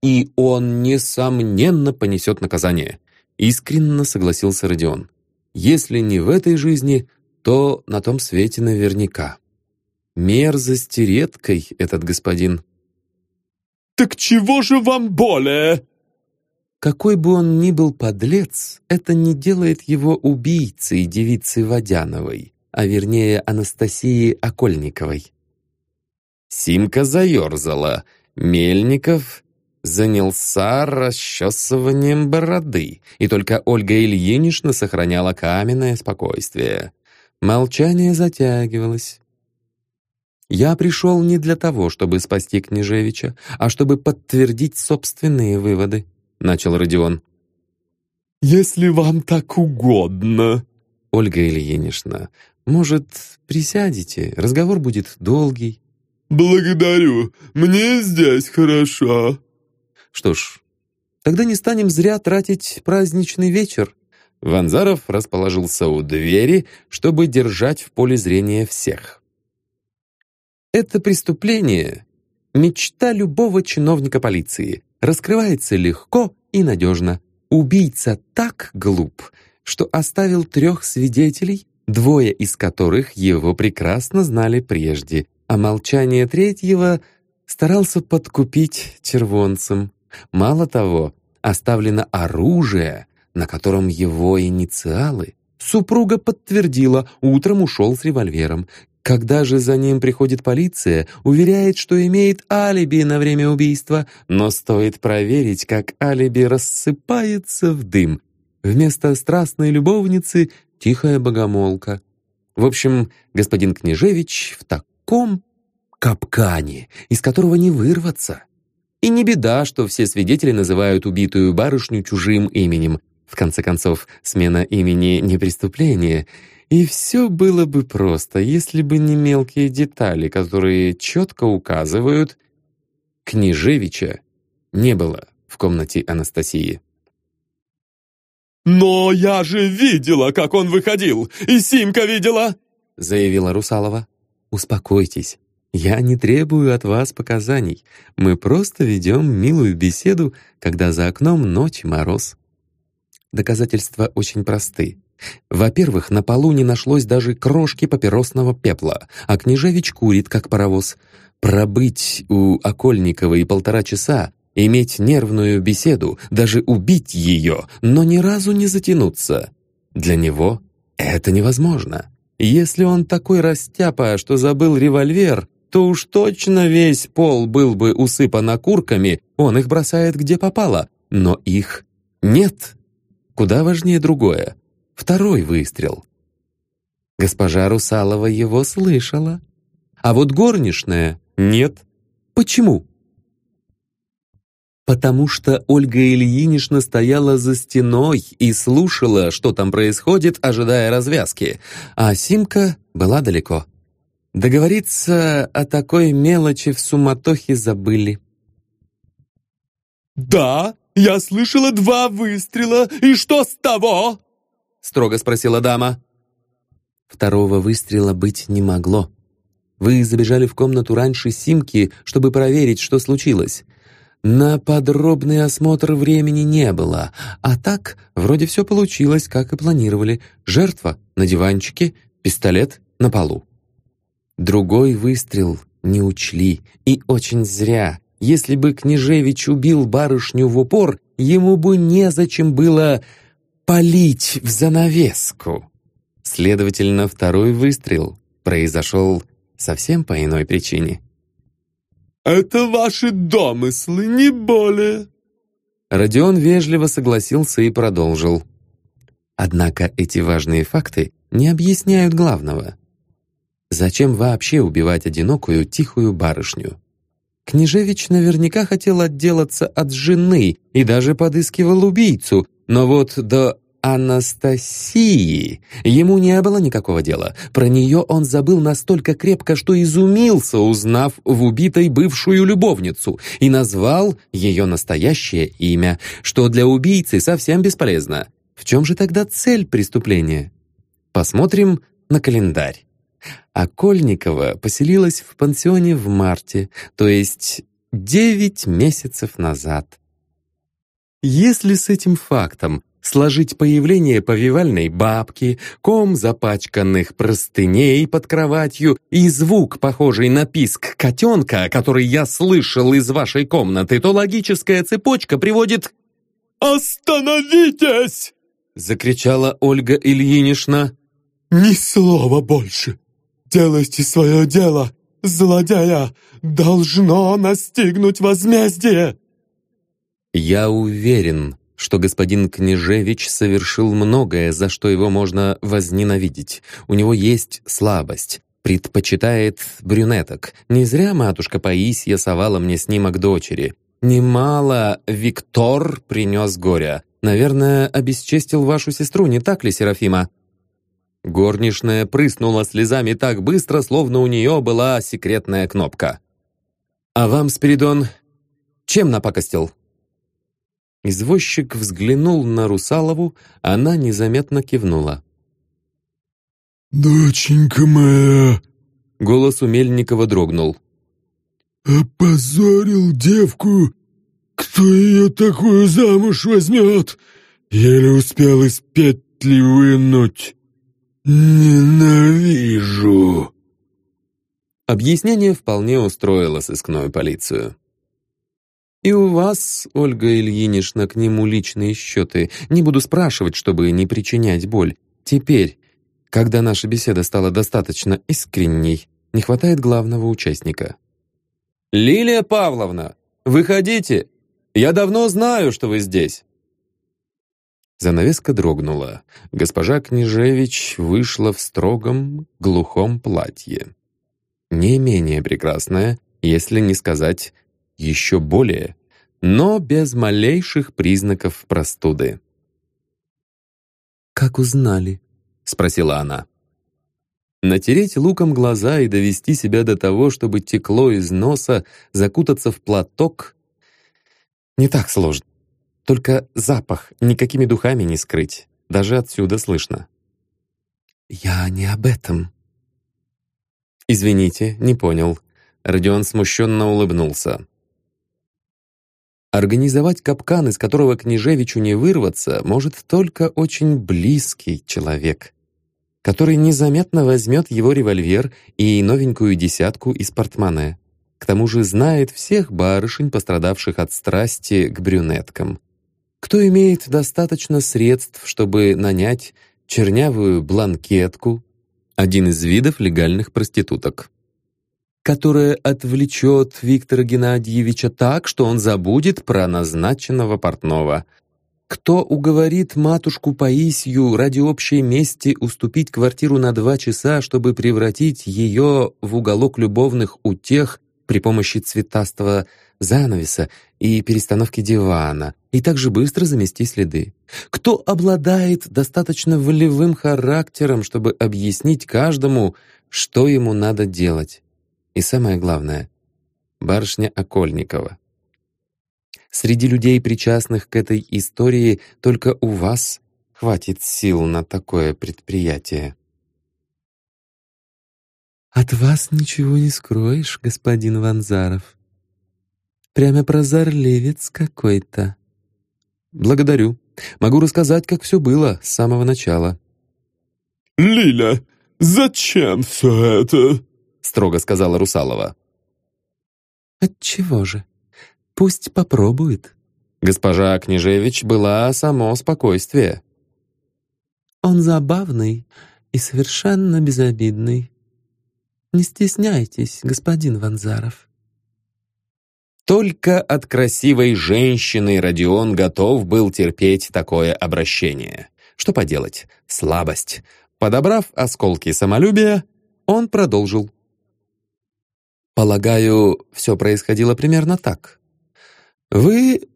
«И он, несомненно, понесет наказание», — искренне согласился Родион. «Если не в этой жизни, то на том свете наверняка. Мерзости редкой этот господин». «Так чего же вам более?» Какой бы он ни был подлец, это не делает его убийцей девицы Водяновой, а вернее Анастасии Окольниковой. Симка заерзала. Мельников занялся расчесыванием бороды, и только Ольга Ильинична сохраняла каменное спокойствие. Молчание затягивалось. Я пришел не для того, чтобы спасти Княжевича, а чтобы подтвердить собственные выводы. — начал Родион. «Если вам так угодно». «Ольга Ильинична, может, присядете? Разговор будет долгий». «Благодарю. Мне здесь хорошо». «Что ж, тогда не станем зря тратить праздничный вечер». Ванзаров расположился у двери, чтобы держать в поле зрения всех. Это преступление — мечта любого чиновника полиции раскрывается легко и надежно. Убийца так глуп, что оставил трех свидетелей, двое из которых его прекрасно знали прежде, а молчание третьего старался подкупить червонцем. Мало того, оставлено оружие, на котором его инициалы. Супруга подтвердила, утром ушел с револьвером. Когда же за ним приходит полиция, уверяет, что имеет алиби на время убийства, но стоит проверить, как алиби рассыпается в дым. Вместо страстной любовницы — тихая богомолка. В общем, господин Княжевич в таком капкане, из которого не вырваться. И не беда, что все свидетели называют убитую барышню чужим именем. В конце концов, смена имени не преступление — и все было бы просто, если бы не мелкие детали, которые четко указывают, Княжевича не было в комнате Анастасии. «Но я же видела, как он выходил, и Симка видела!» заявила Русалова. «Успокойтесь, я не требую от вас показаний. Мы просто ведем милую беседу, когда за окном ночь и мороз». Доказательства очень просты. Во-первых, на полу не нашлось даже крошки папиросного пепла, а Княжевич курит, как паровоз. Пробыть у Окольниковой полтора часа, иметь нервную беседу, даже убить ее, но ни разу не затянуться. Для него это невозможно. Если он такой растяпа, что забыл револьвер, то уж точно весь пол был бы усыпан окурками, он их бросает где попало, но их нет. Куда важнее другое. Второй выстрел. Госпожа Русалова его слышала. А вот горничная — нет. Почему? потому что Ольга Ильинична стояла за стеной и слушала, что там происходит, ожидая развязки, а Симка была далеко. Договориться о такой мелочи в суматохе забыли. «Да, я слышала два выстрела, и что с того?» Строго спросила дама. Второго выстрела быть не могло. Вы забежали в комнату раньше Симки, чтобы проверить, что случилось. На подробный осмотр времени не было, а так вроде все получилось, как и планировали. Жертва на диванчике, пистолет на полу. Другой выстрел не учли, и очень зря. Если бы Княжевич убил барышню в упор, ему бы незачем было палить в занавеску. Следовательно, второй выстрел произошел совсем по иной причине. «Это ваши домыслы, не более!» Родион вежливо согласился и продолжил. Однако эти важные факты не объясняют главного. Зачем вообще убивать одинокую, тихую барышню? Княжевич наверняка хотел отделаться от жены и даже подыскивал убийцу, но вот до Анастасии ему не было никакого дела. Про нее он забыл настолько крепко, что изумился, узнав в убитой бывшую любовницу, и назвал ее настоящее имя, что для убийцы совсем бесполезно. В чем же тогда цель преступления? Посмотрим на календарь. Окольникова поселилась в пансионе в марте, то есть девять месяцев назад. Если с этим фактом сложить появление повивальной бабки, ком запачканных простыней под кроватью и звук, похожий на писк котенка, который я слышал из вашей комнаты, то логическая цепочка приводит... «Остановитесь!» — закричала Ольга Ильинична. «Ни слова больше! Делайте свое дело! Злодея должно настигнуть возмездие!» «Я уверен, что господин Княжевич совершил многое, за что его можно возненавидеть. У него есть слабость. Предпочитает брюнеток. Не зря матушка Паисья совала мне снимок дочери. Немало Виктор принес горя. Наверное, обесчестил вашу сестру, не так ли, Серафима?» Горничная прыснула слезами так быстро, словно у нее была секретная кнопка. «А вам, Спиридон, чем напакостил?» Извозчик взглянул на Русалову, она незаметно кивнула. «Доченька моя!» Голос у Мельникова дрогнул. «Опозорил девку! Кто ее такую замуж возьмет? Еле успел из петли вынуть. Ненавижу!» Объяснение вполне устроило сыскную полицию. И у вас, Ольга Ильинична, к нему личные счеты. Не буду спрашивать, чтобы не причинять боль. Теперь, когда наша беседа стала достаточно искренней, не хватает главного участника. «Лилия Павловна, выходите! Я давно знаю, что вы здесь!» Занавеска дрогнула. Госпожа Княжевич вышла в строгом, глухом платье. Не менее прекрасная, если не сказать еще более, но без малейших признаков простуды. «Как узнали?» — спросила она. Натереть луком глаза и довести себя до того, чтобы текло из носа, закутаться в платок — не так сложно. Только запах никакими духами не скрыть. Даже отсюда слышно. «Я не об этом». «Извините, не понял». Родион смущенно улыбнулся. Организовать капкан, из которого княжевичу не вырваться, может только очень близкий человек, который незаметно возьмет его револьвер и новенькую десятку из портмоне. К тому же знает всех барышень, пострадавших от страсти к брюнеткам. Кто имеет достаточно средств, чтобы нанять чернявую бланкетку, один из видов легальных проституток которая отвлечет Виктора Геннадьевича так, что он забудет про назначенного портного. Кто уговорит матушку Паисью ради общей мести уступить квартиру на два часа, чтобы превратить ее в уголок любовных утех при помощи цветастого занавеса и перестановки дивана, и также быстро замести следы? Кто обладает достаточно волевым характером, чтобы объяснить каждому, что ему надо делать? И самое главное, барышня Окольникова. Среди людей, причастных к этой истории, только у вас хватит сил на такое предприятие. «От вас ничего не скроешь, господин Ванзаров. Прямо прозорливец какой-то». «Благодарю. Могу рассказать, как все было с самого начала». «Лиля, зачем все это?» — строго сказала Русалова. «Отчего же? Пусть попробует». Госпожа Княжевич была само спокойствие. «Он забавный и совершенно безобидный. Не стесняйтесь, господин Ванзаров». Только от красивой женщины Родион готов был терпеть такое обращение. Что поделать? Слабость. Подобрав осколки самолюбия, он продолжил. Полагаю, все происходило примерно так. Вы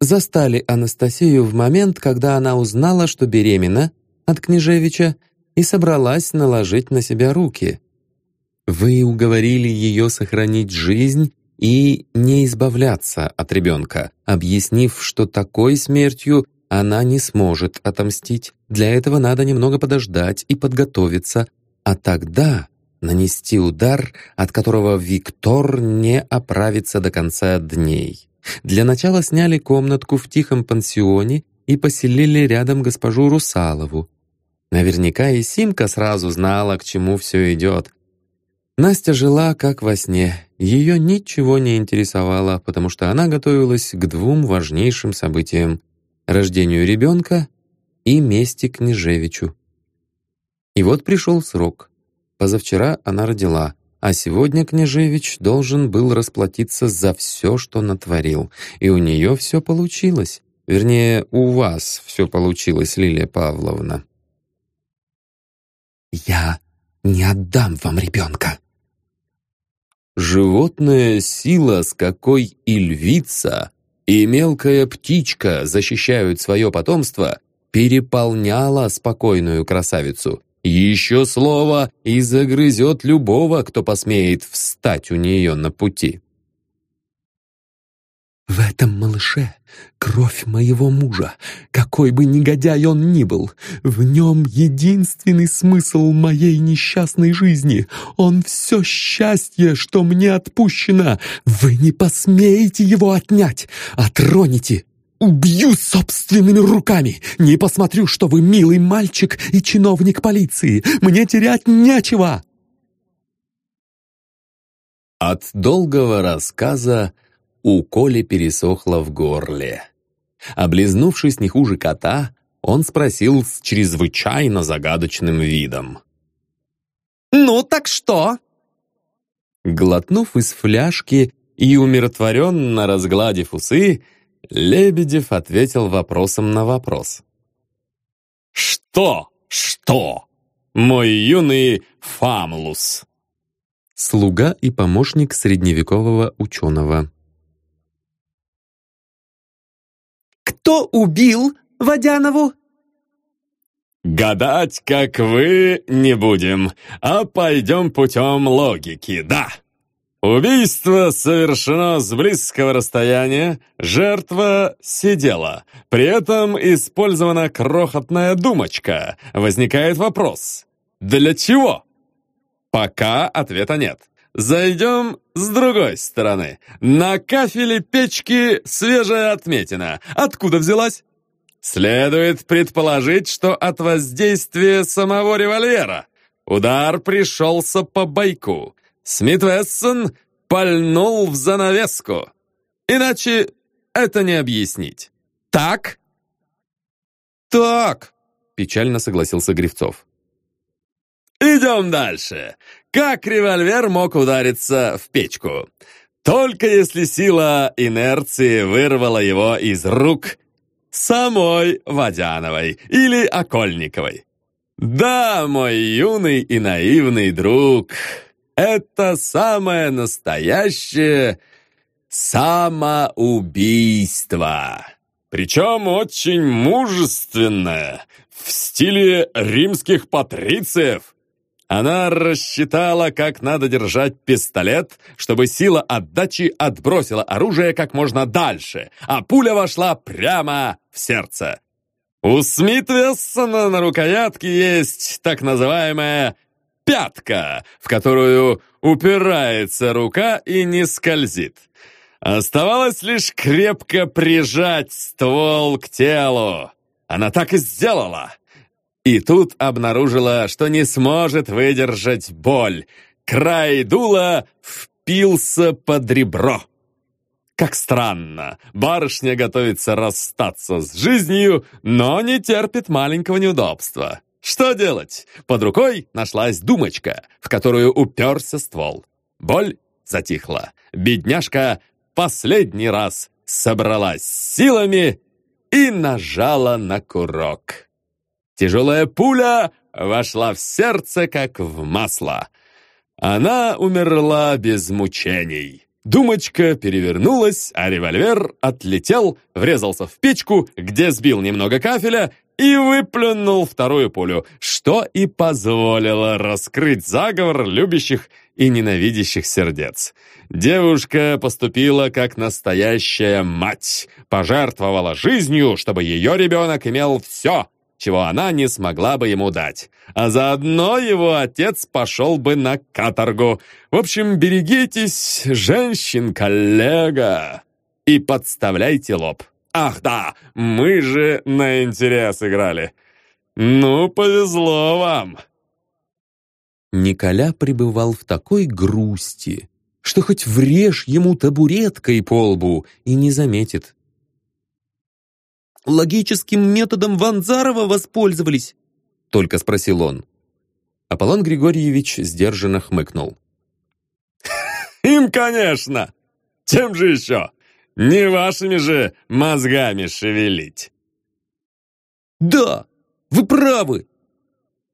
застали Анастасию в момент, когда она узнала, что беременна от Княжевича и собралась наложить на себя руки. Вы уговорили ее сохранить жизнь и не избавляться от ребенка, объяснив, что такой смертью она не сможет отомстить. Для этого надо немного подождать и подготовиться, а тогда нанести удар, от которого Виктор не оправится до конца дней. Для начала сняли комнатку в тихом пансионе и поселили рядом госпожу Русалову. Наверняка и Симка сразу знала, к чему все идет. Настя жила как во сне. Ее ничего не интересовало, потому что она готовилась к двум важнейшим событиям — рождению ребенка и мести Княжевичу. И вот пришел срок. Позавчера она родила, а сегодня Княжевич должен был расплатиться за все, что натворил. И у нее все получилось. Вернее, у вас все получилось, Лилия Павловна. «Я не отдам вам ребенка!» Животная сила, с какой и львица, и мелкая птичка защищают свое потомство, переполняла спокойную красавицу. Еще слово и загрызет любого, кто посмеет встать у нее на пути. В этом малыше кровь моего мужа, какой бы негодяй он ни был. В нем единственный смысл моей несчастной жизни. Он все счастье, что мне отпущено. Вы не посмеете его отнять, отроните Убью собственными руками! Не посмотрю, что вы милый мальчик и чиновник полиции! Мне терять нечего!» От долгого рассказа у Коли пересохло в горле. Облизнувшись не хуже кота, он спросил с чрезвычайно загадочным видом. «Ну так что?» Глотнув из фляжки и умиротворенно разгладив усы, Лебедев ответил вопросом на вопрос. «Что? Что? Мой юный Фамлус!» Слуга и помощник средневекового ученого. «Кто убил Водянову?» «Гадать, как вы, не будем, а пойдем путем логики, да!» Убийство совершено с близкого расстояния, жертва сидела. При этом использована крохотная думочка. Возникает вопрос. Для чего? Пока ответа нет. Зайдем с другой стороны. На кафеле печки свежая отметина. Откуда взялась? Следует предположить, что от воздействия самого револьвера. Удар пришелся по бойку. Смит Вессон пальнул в занавеску. Иначе это не объяснить. Так? Так, печально согласился Гривцов. Идем дальше. Как револьвер мог удариться в печку? Только если сила инерции вырвала его из рук самой Водяновой или Окольниковой. Да, мой юный и наивный друг, это самое настоящее самоубийство. Причем очень мужественное, в стиле римских патрициев. Она рассчитала, как надо держать пистолет, чтобы сила отдачи отбросила оружие как можно дальше, а пуля вошла прямо в сердце. У Смит-Вессона на рукоятке есть так называемая «пятка», в которую упирается рука и не скользит. Оставалось лишь крепко прижать ствол к телу. Она так и сделала. И тут обнаружила, что не сможет выдержать боль. Край дула впился под ребро. Как странно, барышня готовится расстаться с жизнью, но не терпит маленького неудобства. Что делать? Под рукой нашлась думочка, в которую уперся ствол. Боль затихла. Бедняжка последний раз собралась силами и нажала на курок. Тяжелая пуля вошла в сердце, как в масло. Она умерла без мучений. Думочка перевернулась, а револьвер отлетел, врезался в печку, где сбил немного кафеля и выплюнул вторую пулю, что и позволило раскрыть заговор любящих и ненавидящих сердец. Девушка поступила как настоящая мать, пожертвовала жизнью, чтобы ее ребенок имел все, чего она не смогла бы ему дать. А заодно его отец пошел бы на каторгу. В общем, берегитесь, женщин, коллега, и подставляйте лоб. Ах да, мы же на интерес играли. Ну, повезло вам. Николя пребывал в такой грусти, что хоть врежь ему табуреткой по лбу и не заметит. «Логическим методом Ванзарова воспользовались?» — только спросил он. Аполлон Григорьевич сдержанно хмыкнул. «Им, конечно! Чем же еще? Не вашими же мозгами шевелить!» «Да, вы правы!»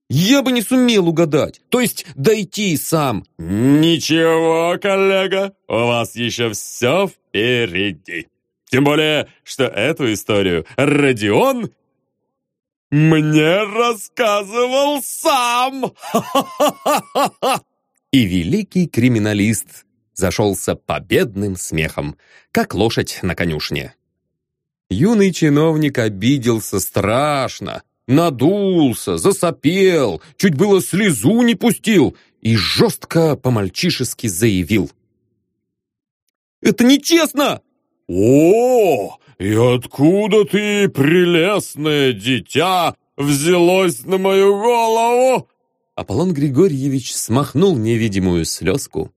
Я бы не сумел угадать, то есть дойти сам. Ничего, коллега, у вас еще все впереди. Тем более, что эту историю Родион мне рассказывал сам. И великий криминалист зашелся победным смехом, как лошадь на конюшне. Юный чиновник обиделся страшно, надулся, засопел, чуть было слезу не пустил и жестко по-мальчишески заявил. «Это нечестно!» «О, и откуда ты, прелестное дитя, взялось на мою голову?» Аполлон Григорьевич смахнул невидимую слезку.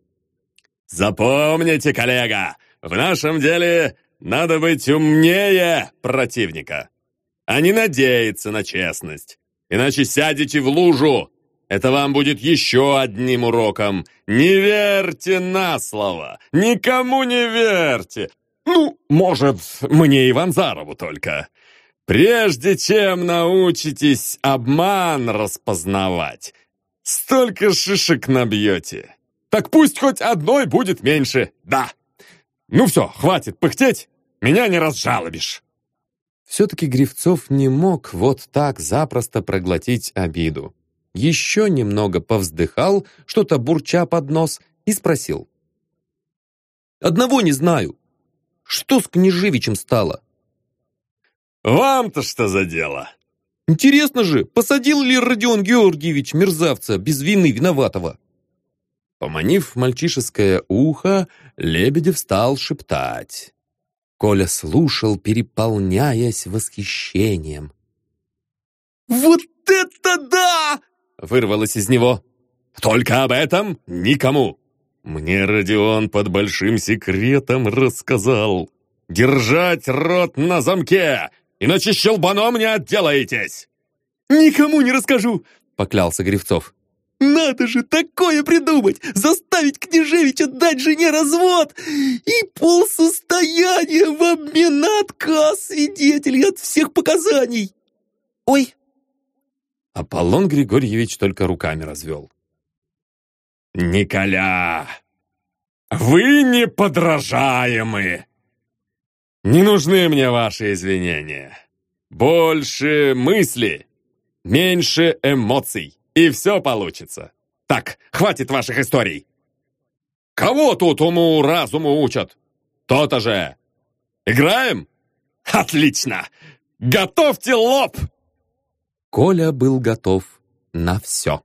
«Запомните, коллега, в нашем деле надо быть умнее противника а не надеяться на честность. Иначе сядете в лужу. Это вам будет еще одним уроком. Не верьте на слово. Никому не верьте. Ну, может, мне и Ванзарову только. Прежде чем научитесь обман распознавать, столько шишек набьете. Так пусть хоть одной будет меньше, да. Ну все, хватит пыхтеть, меня не разжалобишь. Все-таки Гривцов не мог вот так запросто проглотить обиду. Еще немного повздыхал, что-то бурча под нос, и спросил. «Одного не знаю. Что с Княжевичем стало?» «Вам-то что за дело?» «Интересно же, посадил ли Родион Георгиевич мерзавца без вины виноватого?» Поманив мальчишеское ухо, Лебедев стал шептать. Коля слушал, переполняясь восхищением. «Вот это да!» — вырвалось из него. «Только об этом никому!» Мне Родион под большим секретом рассказал. «Держать рот на замке, иначе щелбаном не отделаетесь!» «Никому не расскажу!» — поклялся Гривцов. Надо же такое придумать! Заставить Княжевича дать жене развод! И полсостояния в обмен на отказ свидетелей от всех показаний! Ой!» Аполлон Григорьевич только руками развел. «Николя! Вы неподражаемы! Не нужны мне ваши извинения. Больше мысли, меньше эмоций, и все получится. Так, хватит ваших историй. Кого тут уму-разуму учат? То-то же. Играем? Отлично! Готовьте лоб! Коля был готов на все.